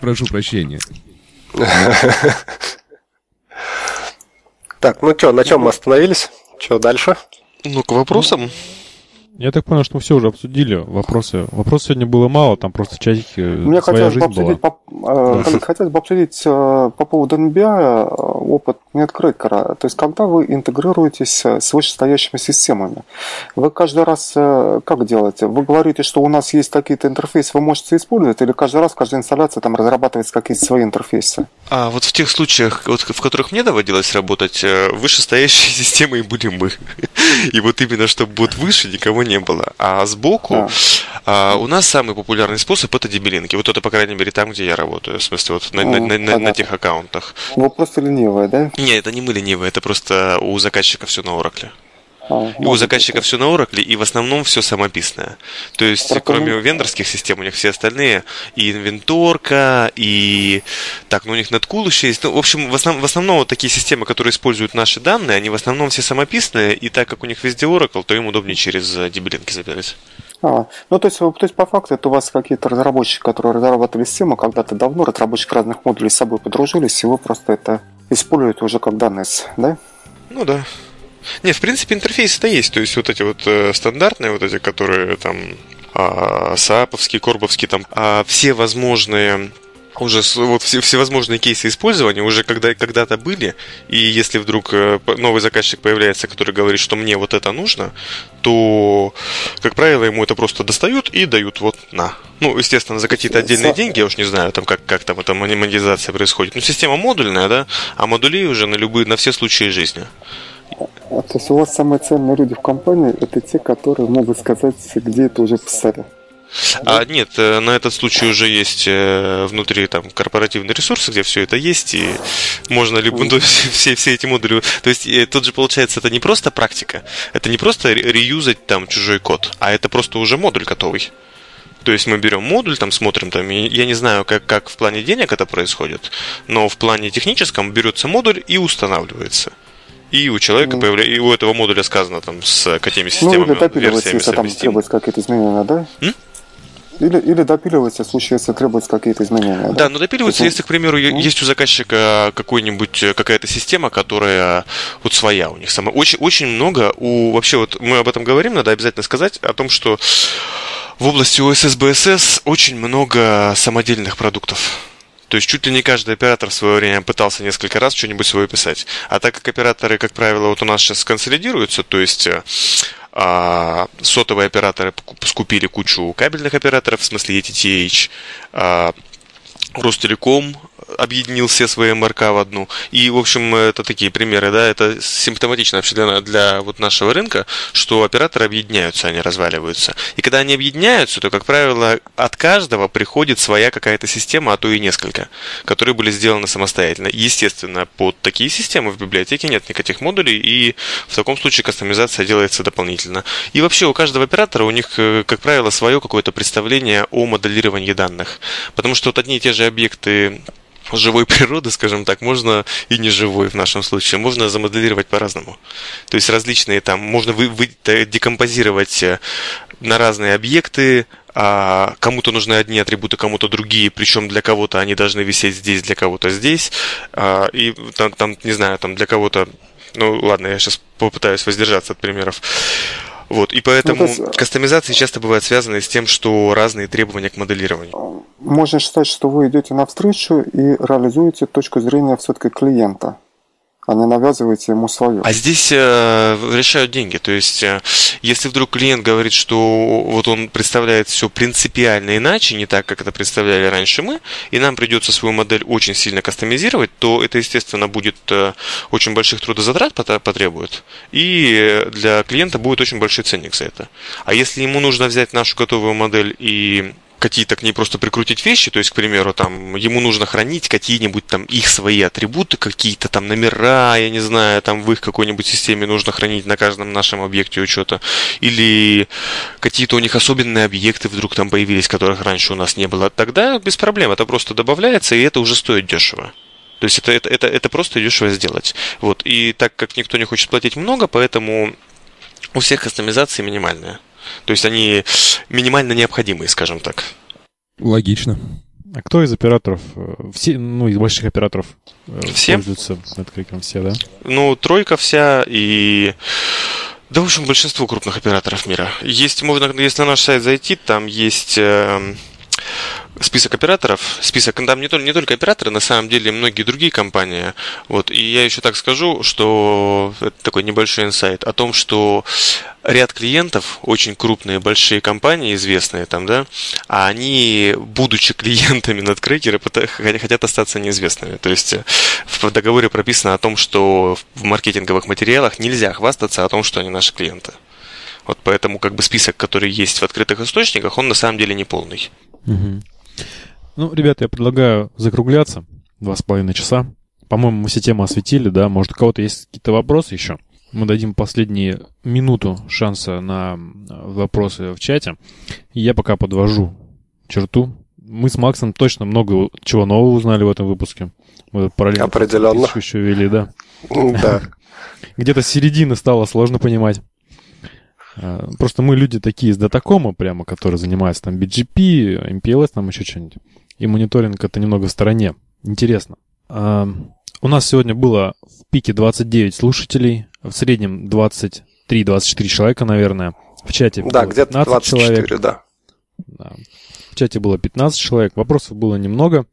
Прошу прощения. Так, ну что, на чем мы остановились? Что дальше? Ну, к вопросам. Я так понял, что мы все уже обсудили вопросы. Вопросов сегодня было мало, там просто чатики Мне своя жизнь обсудить, была. По, э, хотелось бы обсудить э, по поводу NBI э, опыт NetCracker. То есть, когда вы интегрируетесь с вышестоящими системами, вы каждый раз как делаете? Вы говорите, что у нас есть какие-то интерфейсы, вы можете использовать, или каждый раз, каждая инсталляция там разрабатывается какие-то свои интерфейсы? А вот в тех случаях, вот, в которых мне доводилось работать, вышестоящие системы и были мы. И вот именно, чтобы будет выше, никого не было. А сбоку да. а, у нас самый популярный способ это дебилинки. Вот это, по крайней мере, там, где я работаю. В смысле, вот на, на, на, на, на тех аккаунтах. Вы просто ленивые, да? Нет, это не мы ленивые, это просто у заказчика все на Oracle. А, и у заказчика все на Oracle, и в основном все самописное. То есть, Про кроме вендорских систем, у них все остальные, и инвенторка, и... Так, ну у них NetCool еще есть. Ну, в общем, в, основ... в основном вот такие системы, которые используют наши данные, они в основном все самописные, и так как у них везде Oracle, то им удобнее через дебилинки забирать. А, ну, то есть, то есть, по факту, это у вас какие-то разработчики, которые разрабатывали систему когда-то давно, разработчики разных модулей с собой подружились, и вы просто это используете уже как данные, да? Ну да. Не, в принципе, интерфейсы-то есть. То есть вот эти вот э, стандартные, вот эти, которые там э, САПовские, Корбовские, там э, все возможные уже вот все, всевозможные кейсы использования уже когда, когда-то были, и если вдруг э, новый заказчик появляется, который говорит, что мне вот это нужно, то, как правило, ему это просто достают и дают вот на. Ну, естественно, за какие-то отдельные деньги, я уж не знаю, там как, как там эта монетизация происходит. Ну, система модульная, да, а модулей уже на любые, на все случаи жизни. А, то есть у вас самые ценные люди в компании это те, которые могут сказать, где это уже писали. А, нет, э, на этот случай уже есть э, внутри там корпоративные ресурсы, где все это есть, и можно либо ну, все, все эти модули. То есть э, тут же получается, это не просто практика, это не просто реюзать там чужой код, а это просто уже модуль готовый. То есть мы берем модуль, там смотрим, там, я не знаю, как, как в плане денег это происходит, но в плане техническом берется модуль и устанавливается. И у человека ну, появляется, и у этого модуля сказано там с какими системами, ну, или допиливается, если там требуется какие-то изменения, да? М? Или, или допиливается в случае, если требуются какие-то изменения. Да, да но допиливается, есть, если, к примеру, ну? есть у заказчика какой-нибудь, э, какая-то система, которая вот своя у них сама. Очень, очень много у... Вообще, вот мы об этом говорим, надо обязательно сказать о том, что в области OSS, очень много самодельных продуктов. То есть чуть ли не каждый оператор в свое время пытался несколько раз что-нибудь свое писать. А так как операторы, как правило, вот у нас сейчас консолидируются, то есть э, а, сотовые операторы скупили кучу кабельных операторов, в смысле ETTH, а, Ростелеком объединил все свои МРК в одну. И, в общем, это такие примеры, да, это симптоматично вообще для, для вот нашего рынка, что операторы объединяются, они разваливаются. И когда они объединяются, то, как правило, от каждого приходит своя какая-то система, а то и несколько, которые были сделаны самостоятельно. Естественно, под такие системы в библиотеке нет никаких модулей, и в таком случае кастомизация делается дополнительно. И вообще у каждого оператора у них, э, как правило, свое какое-то представление о моделировании данных. Потому что вот одни и те же объекты живой природы, скажем так, можно и не живой в нашем случае, можно замоделировать по-разному. То есть различные там, можно вы, вы, декомпозировать э, на разные объекты, а кому-то нужны одни атрибуты, кому-то другие, причем для кого-то они должны висеть здесь, для кого-то здесь, а, и там, там, не знаю, там для кого-то, ну ладно, я сейчас попытаюсь воздержаться от примеров. Вот, и поэтому ну, есть... кастомизации часто бывают связаны с тем, что разные требования к моделированию. Можно считать, что вы идете навстречу и реализуете точку зрения все-таки клиента а не навязываете ему свое. А здесь э, решают деньги. То есть, э, если вдруг клиент говорит, что вот он представляет все принципиально иначе, не так, как это представляли раньше мы, и нам придется свою модель очень сильно кастомизировать, то это, естественно, будет э, очень больших трудозатрат потребует, и для клиента будет очень большой ценник за это. А если ему нужно взять нашу готовую модель и какие-то к ней просто прикрутить вещи, то есть, к примеру, там, ему нужно хранить какие-нибудь там их свои атрибуты, какие-то там номера, я не знаю, там в их какой-нибудь системе нужно хранить на каждом нашем объекте учета, или какие-то у них особенные объекты вдруг там появились, которых раньше у нас не было, тогда без проблем, это просто добавляется, и это уже стоит дешево. То есть это, это, это, это просто дешево сделать. Вот. И так как никто не хочет платить много, поэтому у всех кастомизации минимальная. То есть они минимально необходимые, скажем так. Логично. А кто из операторов, э, все, ну, из больших операторов э, все? пользуются NetCracker? Все, да? Ну, тройка вся и Да, в общем, большинство крупных операторов мира. Есть, можно, если на наш сайт зайти, там есть э, список операторов, список, там не только, не только операторы, на самом деле многие другие компании. Вот, и я еще так скажу, что это такой небольшой инсайт о том, что ряд клиентов, очень крупные, большие компании, известные там, да, а они, будучи клиентами надкрекера, хотят остаться неизвестными. То есть э, в договоре прописано о том, что в маркетинговых материалах нельзя хвастаться о том, что они наши клиенты. Вот поэтому как бы список, который есть в открытых источниках, он на самом деле не полный. Угу. Ну, ребята, я предлагаю закругляться. Два с половиной часа. По-моему, мы все темы осветили, да? Может, у кого-то есть какие-то вопросы еще? Мы дадим последние минуту шанса на вопросы в чате. И я пока подвожу черту. Мы с Максом точно много чего нового узнали в этом выпуске. Мы параллельно Определенно. еще вели, да? Да. Где-то середины стало сложно понимать. А, просто мы люди такие из датакома прямо, которые занимаются там BGP, MPLS, там еще что-нибудь. И мониторинг это немного в стороне. Интересно. А, у нас сегодня было в пике 29 слушателей, в среднем 23-24 человека, наверное. В чате да, было где-то 24, человек. Да. да. В чате было 15 человек, вопросов было немного.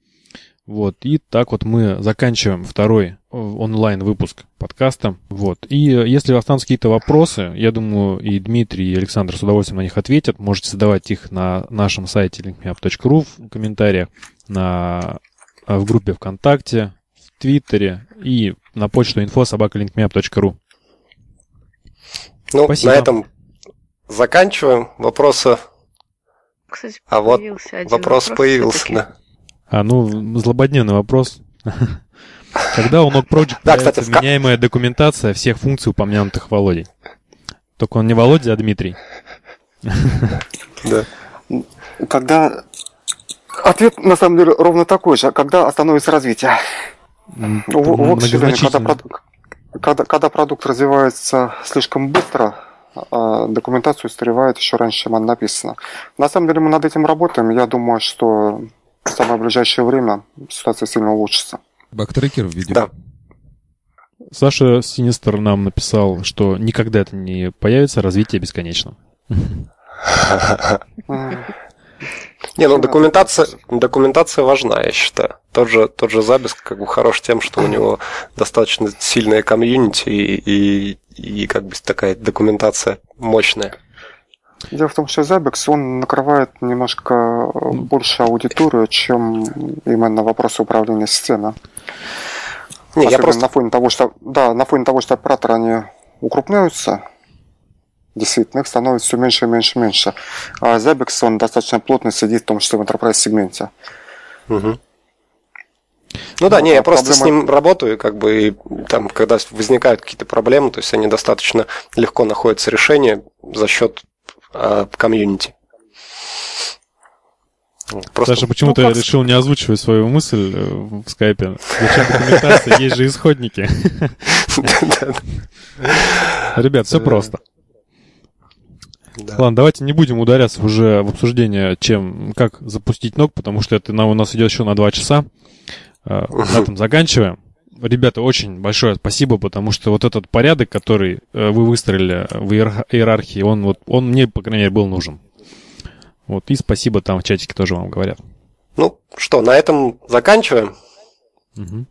Вот, и так вот мы заканчиваем второй э, онлайн-выпуск подкаста. Вот, и если останутся какие-то вопросы, я думаю, и Дмитрий, и Александр с удовольствием на них ответят. Можете задавать их на нашем сайте linkmeup.ru в комментариях, на, э, в группе ВКонтакте, в Твиттере и на почту info.sobaka.linkmeup.ru. Ну, Спасибо. на этом заканчиваем. Вопросы. Кстати, а вот вопрос, вопрос появился, да. А, ну, злободневный вопрос. Когда у Node Project да, кстати, вменяемая документация всех функций, упомянутых Володей? Только он не Володя, а Дмитрий. Да. Когда... Ответ, на самом деле, ровно такой же. Когда остановится развитие? Вот, когда, когда, когда продукт развивается слишком быстро, а документацию устаревает еще раньше, чем она написана. На самом деле мы над этим работаем. Я думаю, что в самое ближайшее время ситуация сильно улучшится. Бактрекер, видимо. Да. Саша Синистер нам написал, что никогда это не появится, развитие бесконечно. Не, ну документация, документация важна, я считаю. Тот же, тот же Забис как бы хорош тем, что у него достаточно сильная комьюнити и, и, и как бы такая документация мощная. Дело в том, что Zabbix, он накрывает немножко больше аудиторию, чем именно вопросы управления системой. Не, я просто... на фоне того, что, да, на фоне того, что операторы, они укрупняются, действительно, их становится все меньше и меньше и меньше. А Zabbix, он достаточно плотно сидит в том числе в enterprise сегменте. Угу. Ну да, не, я просто проблема... с ним работаю, как бы, и там, когда возникают какие-то проблемы, то есть они достаточно легко находятся решение за счет э, комьюнити. Просто... Саша почему-то ну, решил не озвучивать свою мысль э, в скайпе. Зачем документация? Есть же исходники. Ребят, все просто. Да. Ладно, давайте не будем ударяться уже в обсуждение, чем, как запустить ног, потому что это у нас идет еще на два часа. Э, на этом заканчиваем ребята, очень большое спасибо, потому что вот этот порядок, который э, вы выстроили в иерархии, он вот, он мне, по крайней мере, был нужен. Вот, и спасибо там в чатике тоже вам говорят. Ну, что, на этом заканчиваем. Угу.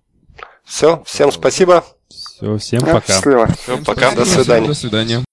Все, всем спасибо. Все, всем пока. Счастливо. Все, пока, до свидания. До свидания.